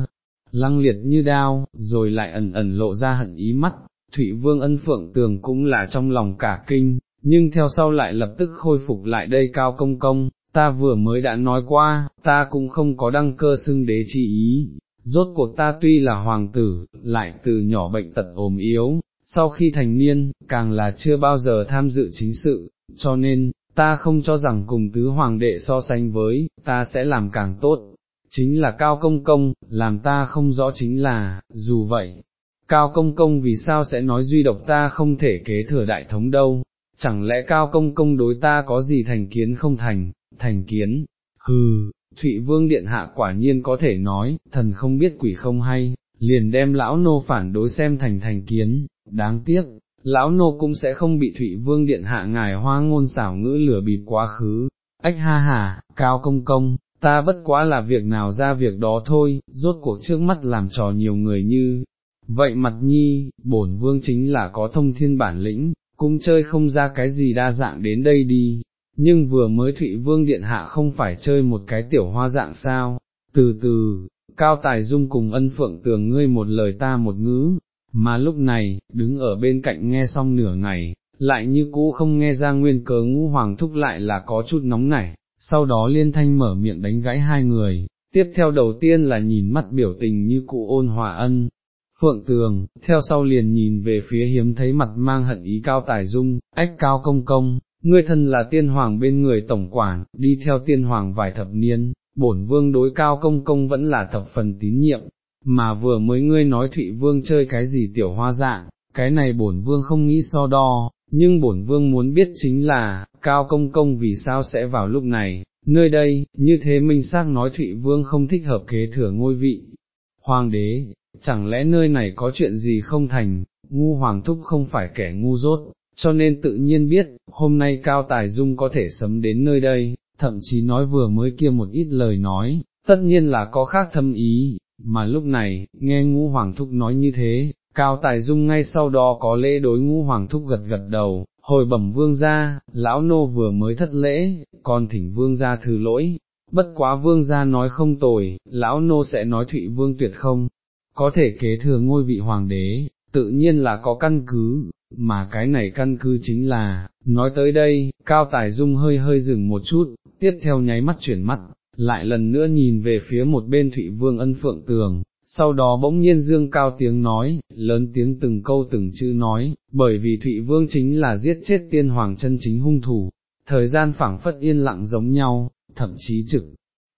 lăng liệt như đao, rồi lại ẩn ẩn lộ ra hận ý mắt, Thụy Vương ân phượng tường cũng là trong lòng cả kinh, nhưng theo sau lại lập tức khôi phục lại đây cao công công, ta vừa mới đã nói qua, ta cũng không có đăng cơ xưng đế chi ý, rốt cuộc ta tuy là hoàng tử, lại từ nhỏ bệnh tật ốm yếu, sau khi thành niên, càng là chưa bao giờ tham dự chính sự, cho nên, ta không cho rằng cùng tứ hoàng đệ so sánh với, ta sẽ làm càng tốt, chính là cao công công, làm ta không rõ chính là, dù vậy, cao công công vì sao sẽ nói duy độc ta không thể kế thừa đại thống đâu, chẳng lẽ cao công công đối ta có gì thành kiến không thành, thành kiến, hừ, Thụy Vương Điện Hạ quả nhiên có thể nói, thần không biết quỷ không hay, liền đem lão nô phản đối xem thành thành kiến, đáng tiếc, lão nô cũng sẽ không bị Thụy Vương Điện Hạ ngài hoa ngôn xảo ngữ lửa bịp quá khứ, ách ha hà, cao công công, ta bất quá là việc nào ra việc đó thôi, rốt cuộc trước mắt làm trò nhiều người như, vậy mặt nhi, bổn vương chính là có thông thiên bản lĩnh, cũng chơi không ra cái gì đa dạng đến đây đi, nhưng vừa mới Thụy Vương Điện Hạ không phải chơi một cái tiểu hoa dạng sao, từ từ, Cao Tài Dung cùng ân phượng tường ngươi một lời ta một ngữ, mà lúc này, đứng ở bên cạnh nghe xong nửa ngày, lại như cũ không nghe ra nguyên cớ ngũ hoàng thúc lại là có chút nóng nảy, sau đó liên thanh mở miệng đánh gãy hai người, tiếp theo đầu tiên là nhìn mắt biểu tình như cụ ôn hòa ân, phượng tường, theo sau liền nhìn về phía hiếm thấy mặt mang hận ý cao tài dung, ách cao công công, ngươi thân là tiên hoàng bên người tổng quản, đi theo tiên hoàng vài thập niên, bổn vương đối cao công công vẫn là thập phần tín nhiệm, mà vừa mới ngươi nói Thụy Vương chơi cái gì tiểu hoa dạng, cái này bổn vương không nghĩ so đo, nhưng bổn vương muốn biết chính là, cao công công vì sao sẽ vào lúc này, nơi đây, như thế minh xác nói Thụy Vương không thích hợp kế thừa ngôi vị. Hoàng đế, chẳng lẽ nơi này có chuyện gì không thành, ngu hoàng thúc không phải kẻ ngu dốt, cho nên tự nhiên biết, hôm nay Cao Tài Dung có thể sấm đến nơi đây, thậm chí nói vừa mới kia một ít lời nói, tất nhiên là có khác thâm ý, mà lúc này, nghe ngũ hoàng thúc nói như thế, cao tài dung ngay sau đó có lễ đối ngũ hoàng thúc gật gật đầu, hồi bẩm vương gia, lão nô vừa mới thất lễ, còn thỉnh vương gia thứ lỗi, bất quá vương gia nói không tồi, lão nô sẽ nói thụy vương tuyệt không, có thể kế thừa ngôi vị hoàng đế, tự nhiên là có căn cứ, mà cái này căn cứ chính là, nói tới đây, cao tài dung hơi hơi dừng một chút, tiếp theo nháy mắt chuyển mắt, lại lần nữa nhìn về phía một bên Thụy Vương ân phượng tường, sau đó bỗng nhiên dương cao tiếng nói, lớn tiếng từng câu từng chữ nói, bởi vì Thụy Vương chính là giết chết tiên hoàng chân chính hung thủ, thời gian phảng phất yên lặng giống nhau, thậm chí trực.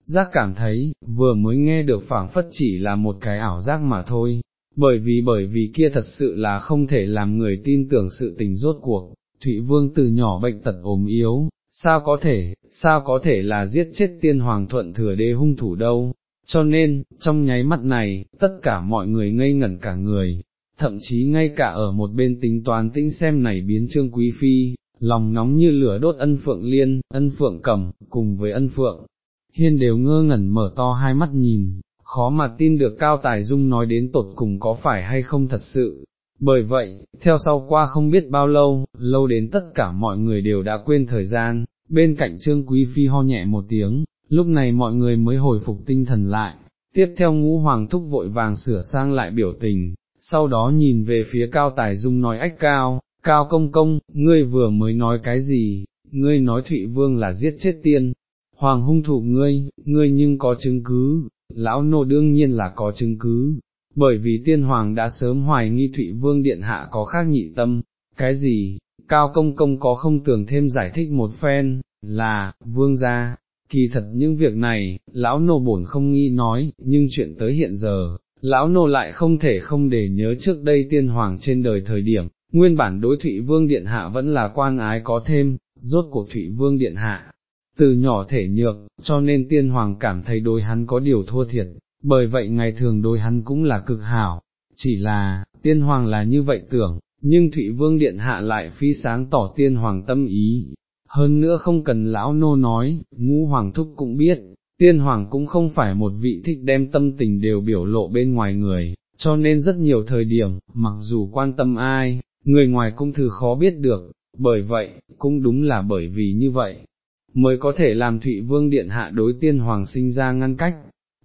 Giác cảm thấy, vừa mới nghe được phảng phất chỉ là một cái ảo giác mà thôi, bởi vì bởi vì kia thật sự là không thể làm người tin tưởng sự tình rốt cuộc, Thụy Vương từ nhỏ bệnh tật ốm yếu, sao có thể, sao có thể là giết chết tiên hoàng thuận thừa đế hung thủ đâu, cho nên, trong nháy mắt này, tất cả mọi người ngây ngẩn cả người, thậm chí ngay cả ở một bên tính toán tĩnh xem này biến trương quý phi, lòng nóng như lửa đốt ân phượng liên, ân phượng cầm, cùng với ân phượng, hiên đều ngơ ngẩn mở to hai mắt nhìn, khó mà tin được Cao Tài Dung nói đến tột cùng có phải hay không thật sự. Bởi vậy, theo sau qua không biết bao lâu, lâu đến tất cả mọi người đều đã quên thời gian, bên cạnh Trương Quý Phi ho nhẹ một tiếng, lúc này mọi người mới hồi phục tinh thần lại, tiếp theo ngũ hoàng thúc vội vàng sửa sang lại biểu tình, sau đó nhìn về phía Cao Tài Dung nói ách cao, Cao Công Công, ngươi vừa mới nói cái gì, ngươi nói Thụy Vương là giết chết tiên, hoàng hung thủ ngươi, ngươi nhưng có chứng cứ, lão nô đương nhiên là có chứng cứ, bởi vì tiên hoàng đã sớm hoài nghi Thụy Vương Điện Hạ có khác nhị tâm, cái gì, Cao Công Công có không tưởng thêm giải thích một phen, là, Vương gia, kỳ thật những việc này, lão nô bổn không nghĩ nói, nhưng chuyện tới hiện giờ, lão nô lại không thể không để nhớ trước đây tiên hoàng trên đời thời điểm, nguyên bản đối Thụy Vương Điện Hạ vẫn là quan ái có thêm, rốt cuộc Thụy Vương Điện Hạ, từ nhỏ thể nhược, cho nên tiên hoàng cảm thấy đối hắn có điều thua thiệt, bởi vậy ngày thường đối hắn cũng là cực hảo, chỉ là, tiên hoàng là như vậy tưởng, nhưng Thụy Vương Điện Hạ lại phi sáng tỏ tiên hoàng tâm ý. Hơn nữa không cần lão nô nói, ngũ hoàng thúc cũng biết, tiên hoàng cũng không phải một vị thích đem tâm tình đều biểu lộ bên ngoài người, cho nên rất nhiều thời điểm, mặc dù quan tâm ai, người ngoài cũng thử khó biết được, bởi vậy, cũng đúng là bởi vì như vậy, mới có thể làm Thụy Vương Điện Hạ đối tiên hoàng sinh ra ngăn cách.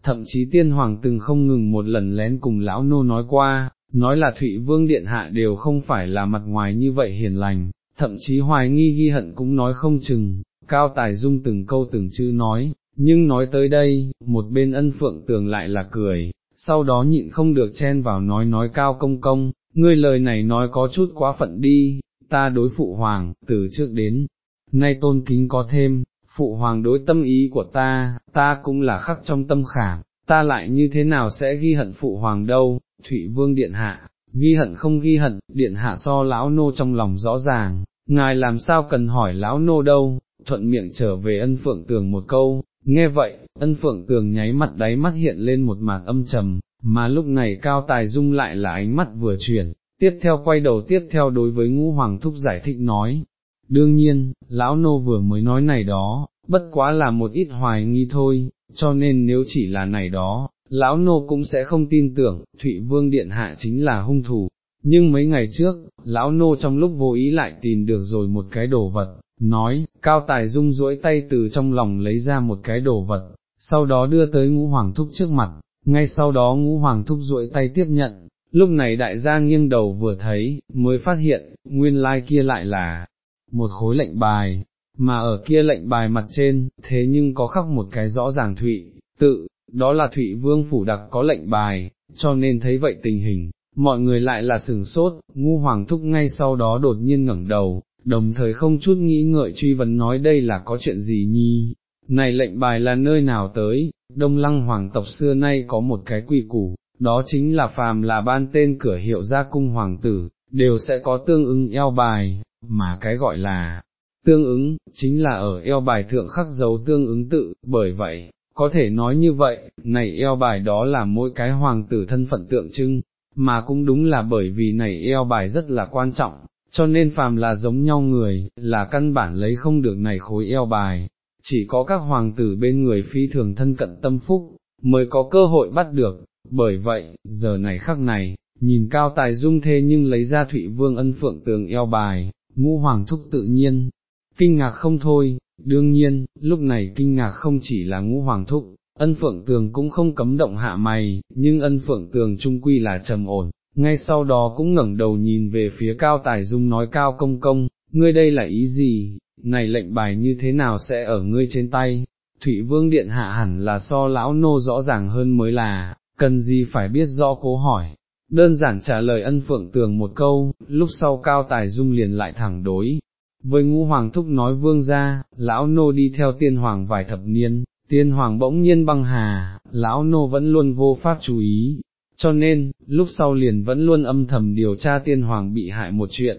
Thậm chí tiên hoàng từng không ngừng một lần lén cùng lão nô nói qua, nói là Thụy Vương Điện Hạ đều không phải là mặt ngoài như vậy hiền lành, thậm chí hoài nghi ghi hận cũng nói không chừng, cao tài dung từng câu từng chữ nói, nhưng nói tới đây, một bên ân phượng tường lại là cười, sau đó nhịn không được chen vào nói nói cao công công, ngươi lời này nói có chút quá phận đi, ta đối phụ hoàng, từ trước đến, nay tôn kính có thêm, phụ hoàng đối tâm ý của ta, ta cũng là khắc trong tâm khảm, ta lại như thế nào sẽ ghi hận phụ hoàng đâu, Thụy Vương Điện Hạ, ghi hận không ghi hận, Điện Hạ so lão nô trong lòng rõ ràng, ngài làm sao cần hỏi lão nô đâu, thuận miệng trở về ân phượng tường một câu, nghe vậy, ân phượng tường nháy mặt đáy mắt hiện lên một màn âm trầm, mà lúc này cao tài dung lại là ánh mắt vừa chuyển, tiếp theo quay đầu tiếp theo đối với ngũ hoàng thúc giải thích nói, Đương nhiên, lão nô vừa mới nói này đó, bất quá là một ít hoài nghi thôi, cho nên nếu chỉ là này đó, lão nô cũng sẽ không tin tưởng, Thụy Vương Điện Hạ chính là hung thủ. Nhưng mấy ngày trước, lão nô trong lúc vô ý lại tìm được rồi một cái đồ vật, nói, cao tài dung duỗi tay từ trong lòng lấy ra một cái đồ vật, sau đó đưa tới ngũ hoàng thúc trước mặt, ngay sau đó ngũ hoàng thúc duỗi tay tiếp nhận, lúc này đại gia nghiêng đầu vừa thấy, mới phát hiện, nguyên lai kia lại là, một khối lệnh bài, mà ở kia lệnh bài mặt trên, thế nhưng có khắc một cái rõ ràng thụy, tự, đó là thụy vương phủ đặc có lệnh bài, cho nên thấy vậy tình hình, mọi người lại là sừng sốt, ngu hoàng thúc ngay sau đó đột nhiên ngẩng đầu, đồng thời không chút nghĩ ngợi truy vấn nói đây là có chuyện gì nhi, này lệnh bài là nơi nào tới, đông lăng hoàng tộc xưa nay có một cái quy củ, đó chính là phàm là ban tên cửa hiệu gia cung hoàng tử, đều sẽ có tương ứng eo bài, mà cái gọi là tương ứng, chính là ở eo bài thượng khắc dấu tương ứng tự, bởi vậy, có thể nói như vậy, này eo bài đó là mỗi cái hoàng tử thân phận tượng trưng, mà cũng đúng là bởi vì này eo bài rất là quan trọng, cho nên phàm là giống nhau người, là căn bản lấy không được này khối eo bài. chỉ có các hoàng tử bên người phi thường thân cận tâm phúc, mới có cơ hội bắt được, bởi vậy, giờ này khắc này, nhìn cao tài dung thê nhưng lấy ra Thụy Vương ân phượng tường eo bài, ngũ hoàng thúc tự nhiên, kinh ngạc không thôi, đương nhiên, lúc này kinh ngạc không chỉ là ngũ hoàng thúc, ân phượng tường cũng không cấm động hạ mày, nhưng ân phượng tường trung quy là trầm ổn, ngay sau đó cũng ngẩng đầu nhìn về phía cao tài dung nói cao công công, ngươi đây là ý gì, này lệnh bài như thế nào sẽ ở ngươi trên tay, Thụy Vương Điện hạ hẳn là so lão nô rõ ràng hơn mới là, cần gì phải biết rõ cố hỏi, đơn giản trả lời ân phượng tường một câu, lúc sau cao tài dung liền lại thẳng đối. Với ngũ hoàng thúc nói vương ra, lão nô đi theo tiên hoàng vài thập niên, tiên hoàng bỗng nhiên băng hà, lão nô vẫn luôn vô pháp chú ý, cho nên, lúc sau liền vẫn luôn âm thầm điều tra tiên hoàng bị hại một chuyện,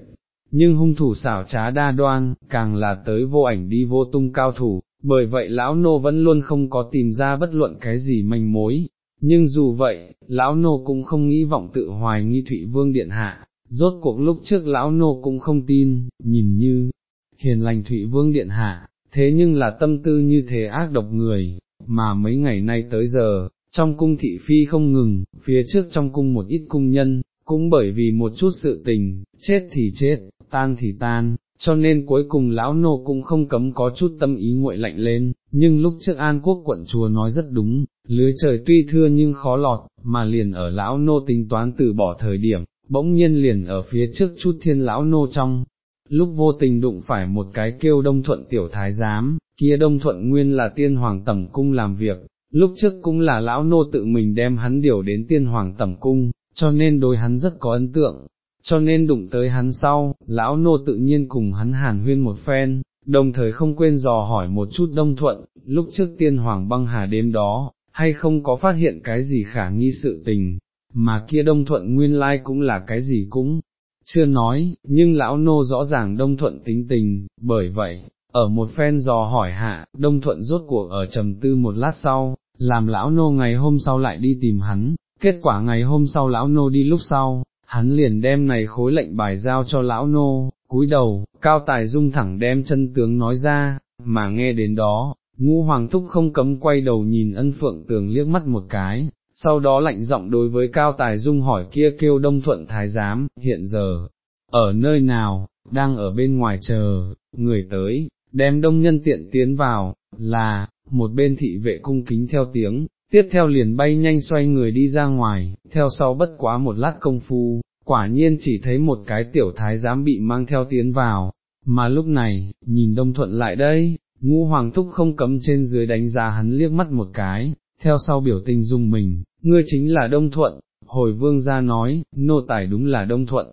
nhưng hung thủ xảo trá đa đoan, càng là tới vô ảnh đi vô tung cao thủ, bởi vậy lão nô vẫn luôn không có tìm ra bất luận cái gì manh mối, nhưng dù vậy, lão nô cũng không nghĩ vọng tự hoài nghi Thụy Vương Điện Hạ, rốt cuộc lúc trước lão nô cũng không tin, nhìn như, hiền lành Thụy Vương Điện Hạ, thế nhưng là tâm tư như thế ác độc người, mà mấy ngày nay tới giờ, trong cung thị phi không ngừng, phía trước trong cung một ít cung nhân, cũng bởi vì một chút sự tình, chết thì chết, tan thì tan, cho nên cuối cùng lão nô cũng không cấm có chút tâm ý nguội lạnh lên, nhưng lúc trước An Quốc quận chùa nói rất đúng, lưới trời tuy thưa nhưng khó lọt, mà liền ở lão nô tính toán từ bỏ thời điểm, bỗng nhiên liền ở phía trước chút thiên lão nô trong. Lúc vô tình đụng phải một cái kêu đông thuận tiểu thái giám, kia đông thuận nguyên là tiên hoàng tẩm cung làm việc, lúc trước cũng là lão nô tự mình đem hắn điều đến tiên hoàng tẩm cung, cho nên đối hắn rất có ấn tượng, cho nên đụng tới hắn sau, lão nô tự nhiên cùng hắn hàn huyên một phen, đồng thời không quên dò hỏi một chút đông thuận, lúc trước tiên hoàng băng hà đêm đó, hay không có phát hiện cái gì khả nghi sự tình, mà kia đông thuận nguyên lai cũng là cái gì cũng chưa nói, nhưng lão nô rõ ràng đông thuận tính tình, bởi vậy, ở một phen dò hỏi hạ, đông thuận rốt cuộc ở trầm tư một lát sau, làm lão nô ngày hôm sau lại đi tìm hắn, kết quả ngày hôm sau lão nô đi lúc sau, hắn liền đem này khối lệnh bài giao cho lão nô, cúi đầu, cao tài dung thẳng đem chân tướng nói ra, mà nghe đến đó, Ngũ hoàng thúc không cấm quay đầu nhìn ân phượng tường liếc mắt một cái, sau đó lạnh giọng đối với cao tài dung hỏi kia kêu đông thuận thái giám, hiện giờ, ở nơi nào, đang ở bên ngoài chờ, người tới, đem đông nhân tiện tiến vào, là, một bên thị vệ cung kính theo tiếng, tiếp theo liền bay nhanh xoay người đi ra ngoài, theo sau bất quá một lát công phu, quả nhiên chỉ thấy một cái tiểu thái giám bị mang theo tiến vào, mà lúc này, nhìn đông thuận lại đây, ngũ hoàng thúc không cấm trên dưới đánh giá hắn liếc mắt một cái, theo sau biểu tình dung mình, ngươi chính là đông thuận, hồi vương gia nói, nô tài đúng là đông thuận.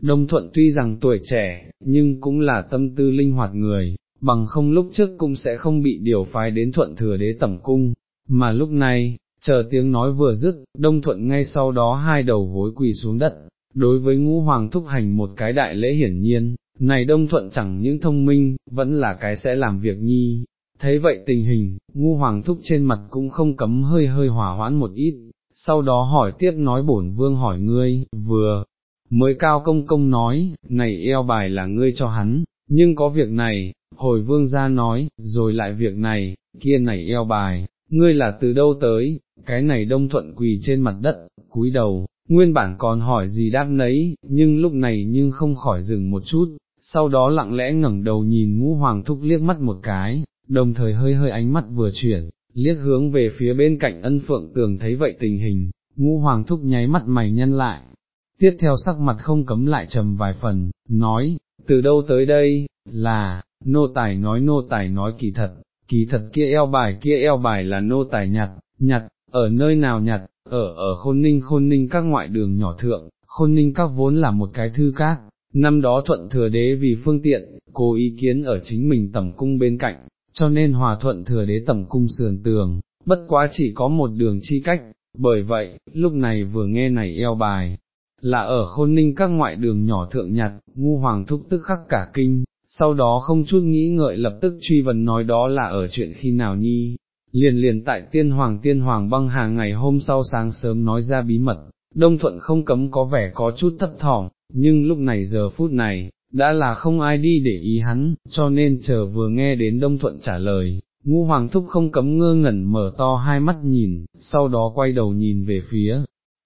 Đông thuận tuy rằng tuổi trẻ, nhưng cũng là tâm tư linh hoạt người, bằng không lúc trước cũng sẽ không bị điều phái đến thuận thừa đế tẩm cung, mà lúc này, chờ tiếng nói vừa dứt, đông thuận ngay sau đó hai đầu gối quỳ xuống đất, đối với ngũ hoàng thúc hành một cái đại lễ hiển nhiên, này đông thuận chẳng những thông minh, vẫn là cái sẽ làm việc nhi. Thấy vậy tình hình, ngu hoàng thúc trên mặt cũng không cấm hơi hơi hỏa hoãn một ít, sau đó hỏi tiếp nói bổn vương hỏi ngươi, vừa, mới cao công công nói, này eo bài là ngươi cho hắn, nhưng có việc này, hồi vương ra nói, rồi lại việc này, kia này eo bài, ngươi là từ đâu tới, cái này đông thuận quỳ trên mặt đất, cúi đầu, nguyên bản còn hỏi gì đáp nấy, nhưng lúc này nhưng không khỏi dừng một chút, sau đó lặng lẽ ngẩng đầu nhìn ngũ hoàng thúc liếc mắt một cái, đồng thời hơi hơi ánh mắt vừa chuyển, liếc hướng về phía bên cạnh ân phượng tường thấy vậy tình hình, ngũ hoàng thúc nháy mắt mày nhân lại, tiếp theo sắc mặt không cấm lại trầm vài phần, nói, từ đâu tới đây, là, nô tài nói nô tài nói kỳ thật, kỳ thật kia eo bài kia eo bài là nô tài nhặt, nhặt, ở nơi nào nhặt, ở ở khôn ninh khôn ninh các ngoại đường nhỏ thượng, khôn ninh các vốn là một cái thư các, năm đó thuận thừa đế vì phương tiện, cố ý kiến ở chính mình tẩm cung bên cạnh, cho nên hòa thuận thừa đế tẩm cung sườn tường, bất quá chỉ có một đường chi cách, bởi vậy, lúc này vừa nghe này eo bài, là ở khôn ninh các ngoại đường nhỏ thượng nhặt, ngu hoàng thúc tức khắc cả kinh, sau đó không chút nghĩ ngợi lập tức truy vấn nói đó là ở chuyện khi nào nhi, liền liền tại tiên hoàng tiên hoàng băng hà ngày hôm sau sáng sớm nói ra bí mật, đông thuận không cấm có vẻ có chút thất thỏm, nhưng lúc này giờ phút này, đã là không ai đi để ý hắn, cho nên chờ vừa nghe đến đông thuận trả lời, Ngũ Hoàng Thúc không cấm ngơ ngẩn mở to hai mắt nhìn, sau đó quay đầu nhìn về phía.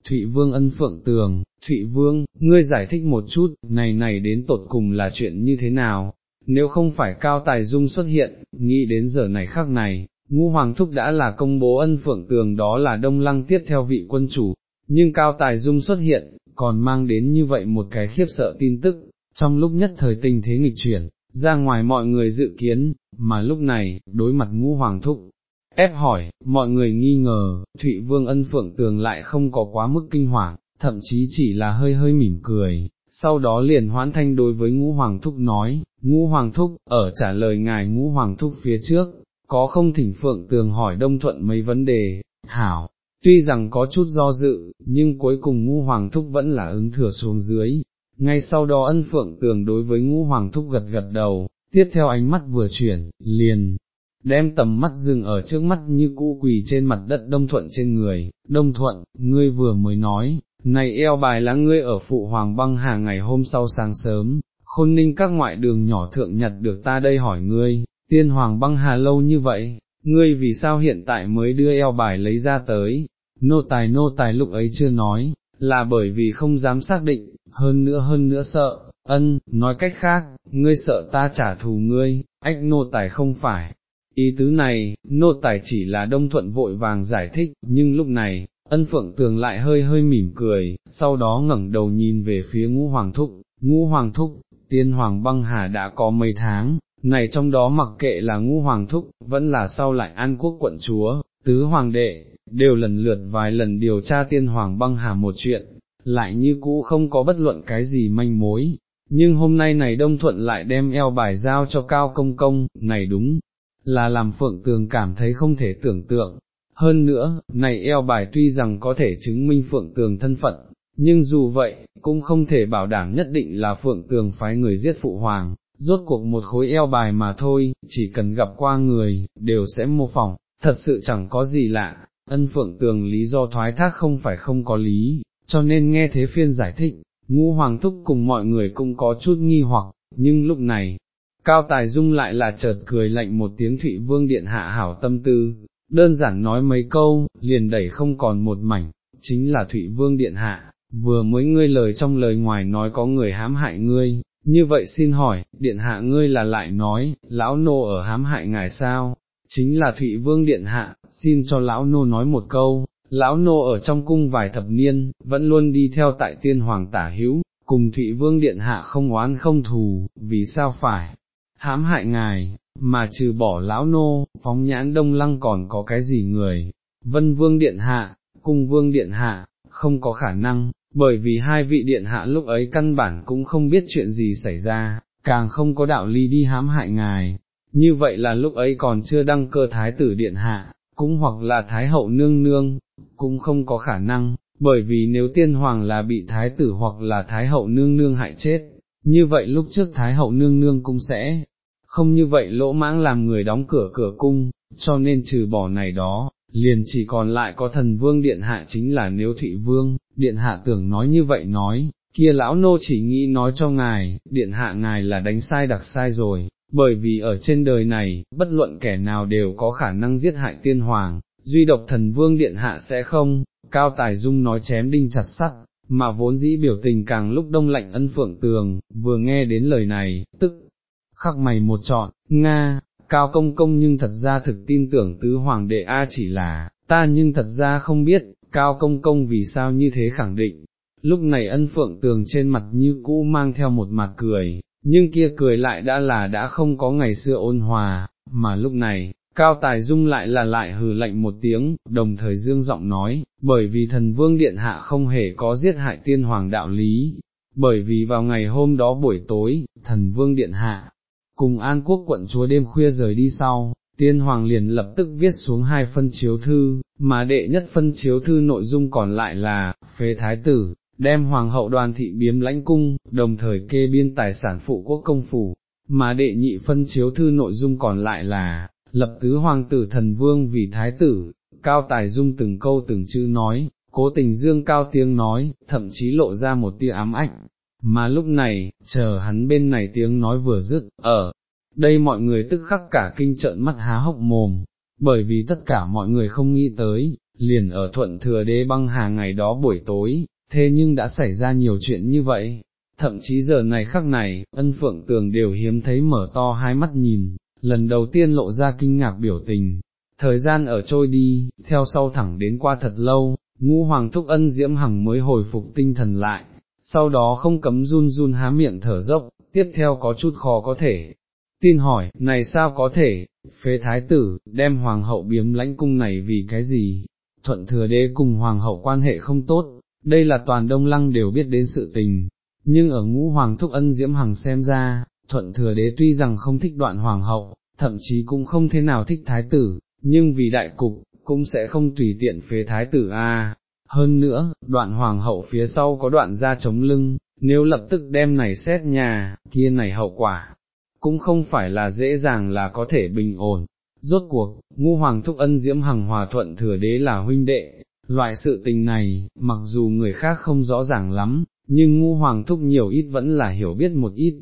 Thụy Vương ân phượng tường, Thụy Vương, ngươi giải thích một chút, này này đến tột cùng là chuyện như thế nào, nếu không phải Cao Tài Dung xuất hiện, nghĩ đến giờ này khắc này, Ngũ Hoàng Thúc đã là công bố ân phượng tường đó là đông lăng tiếp theo vị quân chủ, nhưng Cao Tài Dung xuất hiện, còn mang đến như vậy một cái khiếp sợ tin tức, trong lúc nhất thời tình thế nghịch chuyển, ra ngoài mọi người dự kiến, mà lúc này, đối mặt ngũ hoàng thúc, ép hỏi, mọi người nghi ngờ, Thụy Vương ân phượng tường lại không có quá mức kinh hoàng, thậm chí chỉ là hơi hơi mỉm cười, sau đó liền hoãn thanh đối với ngũ hoàng thúc nói, ngũ hoàng thúc, ở trả lời ngài ngũ hoàng thúc phía trước, có không thỉnh phượng tường hỏi đông thuận mấy vấn đề, hảo, tuy rằng có chút do dự, nhưng cuối cùng ngũ hoàng thúc vẫn là ứng thừa xuống dưới, ngay sau đó ân phượng tường đối với ngũ hoàng thúc gật gật đầu, tiếp theo ánh mắt vừa chuyển, liền, đem tầm mắt dừng ở trước mắt như cũ quỳ trên mặt đất đông thuận trên người, đông thuận, ngươi vừa mới nói, này eo bài là ngươi ở phụ hoàng băng hà ngày hôm sau sáng sớm, khôn ninh các ngoại đường nhỏ thượng nhặt được ta đây hỏi ngươi, tiên hoàng băng hà lâu như vậy, ngươi vì sao hiện tại mới đưa eo bài lấy ra tới, nô tài nô tài lúc ấy chưa nói, là bởi vì không dám xác định, hơn nữa hơn nữa sợ, ân, nói cách khác, ngươi sợ ta trả thù ngươi, ách nô tài không phải. Ý tứ này, nô tài chỉ là đông thuận vội vàng giải thích, nhưng lúc này, ân phượng tường lại hơi hơi mỉm cười, sau đó ngẩng đầu nhìn về phía ngũ hoàng thúc, ngũ hoàng thúc, tiên hoàng băng hà đã có mấy tháng, này trong đó mặc kệ là ngũ hoàng thúc, vẫn là sau lại an quốc quận chúa, tứ hoàng đệ, đều lần lượt vài lần điều tra tiên hoàng băng hà một chuyện, lại như cũ không có bất luận cái gì manh mối, nhưng hôm nay này Đông Thuận lại đem eo bài giao cho Cao Công Công, này đúng, là làm Phượng Tường cảm thấy không thể tưởng tượng. Hơn nữa, này eo bài tuy rằng có thể chứng minh Phượng Tường thân phận, nhưng dù vậy, cũng không thể bảo đảm nhất định là Phượng Tường phái người giết Phụ Hoàng, rốt cuộc một khối eo bài mà thôi, chỉ cần gặp qua người, đều sẽ mô phỏng, thật sự chẳng có gì lạ, ân Phượng Tường lý do thoái thác không phải không có lý, cho nên nghe thế phiên giải thích, ngũ hoàng thúc cùng mọi người cũng có chút nghi hoặc, nhưng lúc này, Cao Tài Dung lại là chợt cười lạnh một tiếng Thụy Vương Điện hạ hảo tâm tư, đơn giản nói mấy câu, liền đẩy không còn một mảnh, chính là Thụy Vương Điện hạ, vừa mới ngươi lời trong lời ngoài nói có người hãm hại ngươi, như vậy xin hỏi, Điện hạ ngươi là lại nói, lão nô ở hãm hại ngài sao? Chính là Thụy Vương Điện Hạ, xin cho lão nô nói một câu, lão nô ở trong cung vài thập niên, vẫn luôn đi theo tại tiên hoàng tả hữu, cùng Thụy Vương Điện Hạ không oán không thù, vì sao phải, hãm hại ngài, mà trừ bỏ lão nô, phóng nhãn đông lăng còn có cái gì người, Vân Vương Điện Hạ, Cung Vương Điện Hạ, không có khả năng, bởi vì hai vị Điện Hạ lúc ấy căn bản cũng không biết chuyện gì xảy ra, càng không có đạo lý đi hãm hại ngài, như vậy là lúc ấy còn chưa đăng cơ Thái tử Điện Hạ, cũng hoặc là Thái Hậu Nương Nương, cũng không có khả năng, bởi vì nếu tiên hoàng là bị thái tử hoặc là thái hậu nương nương hại chết, như vậy lúc trước thái hậu nương nương cũng sẽ, không như vậy lỗ mãng làm người đóng cửa cửa cung, cho nên trừ bỏ này đó, liền chỉ còn lại có thần vương điện hạ chính là nếu thụy vương, điện hạ tưởng nói như vậy nói, kia lão nô chỉ nghĩ nói cho ngài, điện hạ ngài là đánh sai đặc sai rồi, bởi vì ở trên đời này, bất luận kẻ nào đều có khả năng giết hại tiên hoàng, duy độc thần vương điện hạ sẽ không, cao tài dung nói chém đinh chặt sắt, mà vốn dĩ biểu tình càng lúc đông lạnh ân phượng tường, vừa nghe đến lời này, tức, khắc mày một trọn, Nga, cao công công nhưng thật ra thực tin tưởng tứ hoàng đệ A chỉ là, ta nhưng thật ra không biết, cao công công vì sao như thế khẳng định. Lúc này ân phượng tường trên mặt như cũ mang theo một mặt cười, nhưng kia cười lại đã là đã không có ngày xưa ôn hòa, mà lúc này, Cao Tài Dung lại là lại hừ lạnh một tiếng, đồng thời dương giọng nói, bởi vì thần vương điện hạ không hề có giết hại tiên hoàng đạo lý, bởi vì vào ngày hôm đó buổi tối, thần vương điện hạ, cùng an quốc quận chúa đêm khuya rời đi sau, tiên hoàng liền lập tức viết xuống hai phân chiếu thư, mà đệ nhất phân chiếu thư nội dung còn lại là, phế thái tử, đem hoàng hậu đoàn thị biếm lãnh cung, đồng thời kê biên tài sản phụ quốc công phủ, mà đệ nhị phân chiếu thư nội dung còn lại là, lập tứ hoàng tử thần vương vì thái tử, cao tài dung từng câu từng chữ nói, cố tình dương cao tiếng nói, thậm chí lộ ra một tia ám ảnh, mà lúc này, chờ hắn bên này tiếng nói vừa dứt, ở, đây mọi người tức khắc cả kinh trợn mắt há hốc mồm, bởi vì tất cả mọi người không nghĩ tới, liền ở thuận thừa đế băng hà ngày đó buổi tối, thế nhưng đã xảy ra nhiều chuyện như vậy, thậm chí giờ này khắc này, ân phượng tường đều hiếm thấy mở to hai mắt nhìn, lần đầu tiên lộ ra kinh ngạc biểu tình. Thời gian ở trôi đi, theo sau thẳng đến qua thật lâu, ngũ hoàng thúc ân diễm hằng mới hồi phục tinh thần lại, sau đó không cấm run run há miệng thở dốc, tiếp theo có chút khó có thể. Tin hỏi, này sao có thể, phế thái tử, đem hoàng hậu biếm lãnh cung này vì cái gì? Thuận thừa đế cùng hoàng hậu quan hệ không tốt, đây là toàn đông lăng đều biết đến sự tình, nhưng ở ngũ hoàng thúc ân diễm hằng xem ra, thuận thừa đế tuy rằng không thích đoạn hoàng hậu, thậm chí cũng không thế nào thích thái tử, nhưng vì đại cục, cũng sẽ không tùy tiện phế thái tử a. Hơn nữa, đoạn hoàng hậu phía sau có đoạn ra chống lưng, nếu lập tức đem này xét nhà, kia này hậu quả, cũng không phải là dễ dàng là có thể bình ổn. Rốt cuộc, ngu hoàng thúc ân diễm hằng hòa thuận thừa đế là huynh đệ, loại sự tình này, mặc dù người khác không rõ ràng lắm, nhưng ngũ hoàng thúc nhiều ít vẫn là hiểu biết một ít.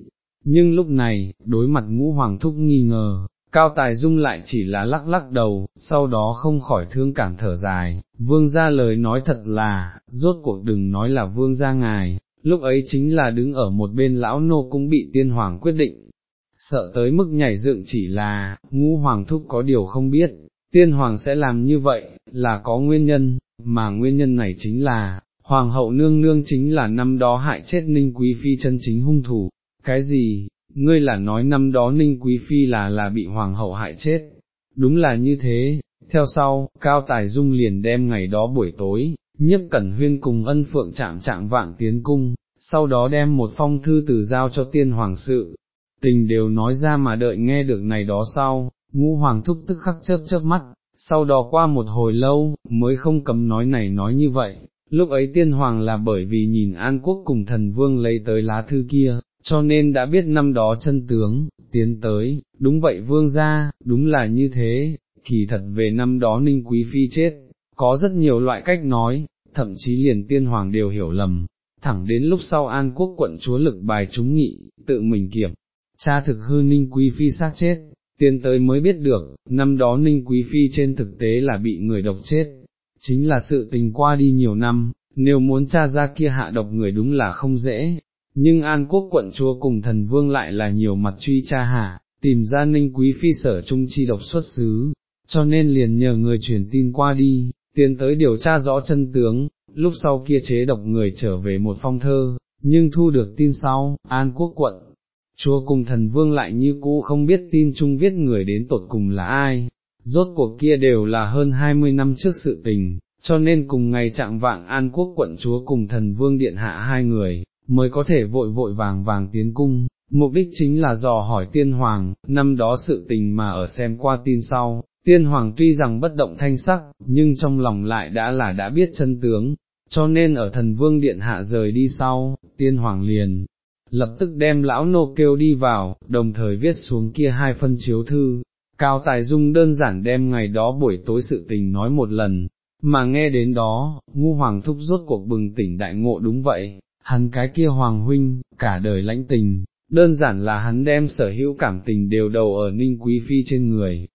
Nhưng lúc này, đối mặt ngũ hoàng thúc nghi ngờ, Cao Tài Dung lại chỉ là lắc lắc đầu, sau đó không khỏi thương cảm thở dài, vương ra lời nói thật là, rốt cuộc đừng nói là vương ra ngài, lúc ấy chính là đứng ở một bên lão nô cũng bị tiên hoàng quyết định, sợ tới mức nhảy dựng chỉ là, ngũ hoàng thúc có điều không biết, tiên hoàng sẽ làm như vậy, là có nguyên nhân, mà nguyên nhân này chính là, hoàng hậu nương nương chính là năm đó hại chết ninh quý phi chân chính hung thủ, cái gì, ngươi là nói năm đó ninh quý phi là là bị hoàng hậu hại chết, đúng là như thế, theo sau, cao tài dung liền đem ngày đó buổi tối, nhiếp cẩn huyên cùng ân phượng chạm chạm vạng tiến cung, sau đó đem một phong thư từ giao cho tiên hoàng sự, tình đều nói ra mà đợi nghe được này đó sau, ngũ hoàng thúc tức khắc chớp chớp mắt, sau đó qua một hồi lâu, mới không cấm nói này nói như vậy, lúc ấy tiên hoàng là bởi vì nhìn An Quốc cùng thần vương lấy tới lá thư kia, cho nên đã biết năm đó chân tướng, tiến tới, đúng vậy vương gia, đúng là như thế, kỳ thật về năm đó ninh quý phi chết, có rất nhiều loại cách nói, thậm chí liền tiên hoàng đều hiểu lầm, thẳng đến lúc sau An Quốc quận chúa lực bài chúng nghị, tự mình kiểm, cha thực hư ninh quý phi xác chết, tiến tới mới biết được, năm đó ninh quý phi trên thực tế là bị người độc chết, chính là sự tình qua đi nhiều năm, nếu muốn tra ra kia hạ độc người đúng là không dễ, nhưng An Quốc quận chúa cùng thần vương lại là nhiều mặt truy tra hạ, tìm ra ninh quý phi sở trung chi độc xuất xứ, cho nên liền nhờ người truyền tin qua đi, tiến tới điều tra rõ chân tướng, lúc sau kia chế độc người trở về một phong thơ, nhưng thu được tin sau, An Quốc quận. Chúa cùng thần vương lại như cũ không biết tin chung viết người đến tột cùng là ai, rốt cuộc kia đều là hơn 20 năm trước sự tình, cho nên cùng ngày trạng vạng An Quốc quận chúa cùng thần vương điện hạ hai người, mới có thể vội vội vàng vàng tiến cung, mục đích chính là dò hỏi tiên hoàng, năm đó sự tình mà ở xem qua tin sau, tiên hoàng tuy rằng bất động thanh sắc, nhưng trong lòng lại đã là đã biết chân tướng, cho nên ở thần vương điện hạ rời đi sau, tiên hoàng liền, lập tức đem lão nô kêu đi vào, đồng thời viết xuống kia hai phân chiếu thư. Cao Tài Dung đơn giản đem ngày đó buổi tối sự tình nói một lần, mà nghe đến đó, ngu hoàng thúc rốt cuộc bừng tỉnh đại ngộ đúng vậy, hắn cái kia hoàng huynh, cả đời lãnh tình, đơn giản là hắn đem sở hữu cảm tình đều đầu ở ninh quý phi trên người,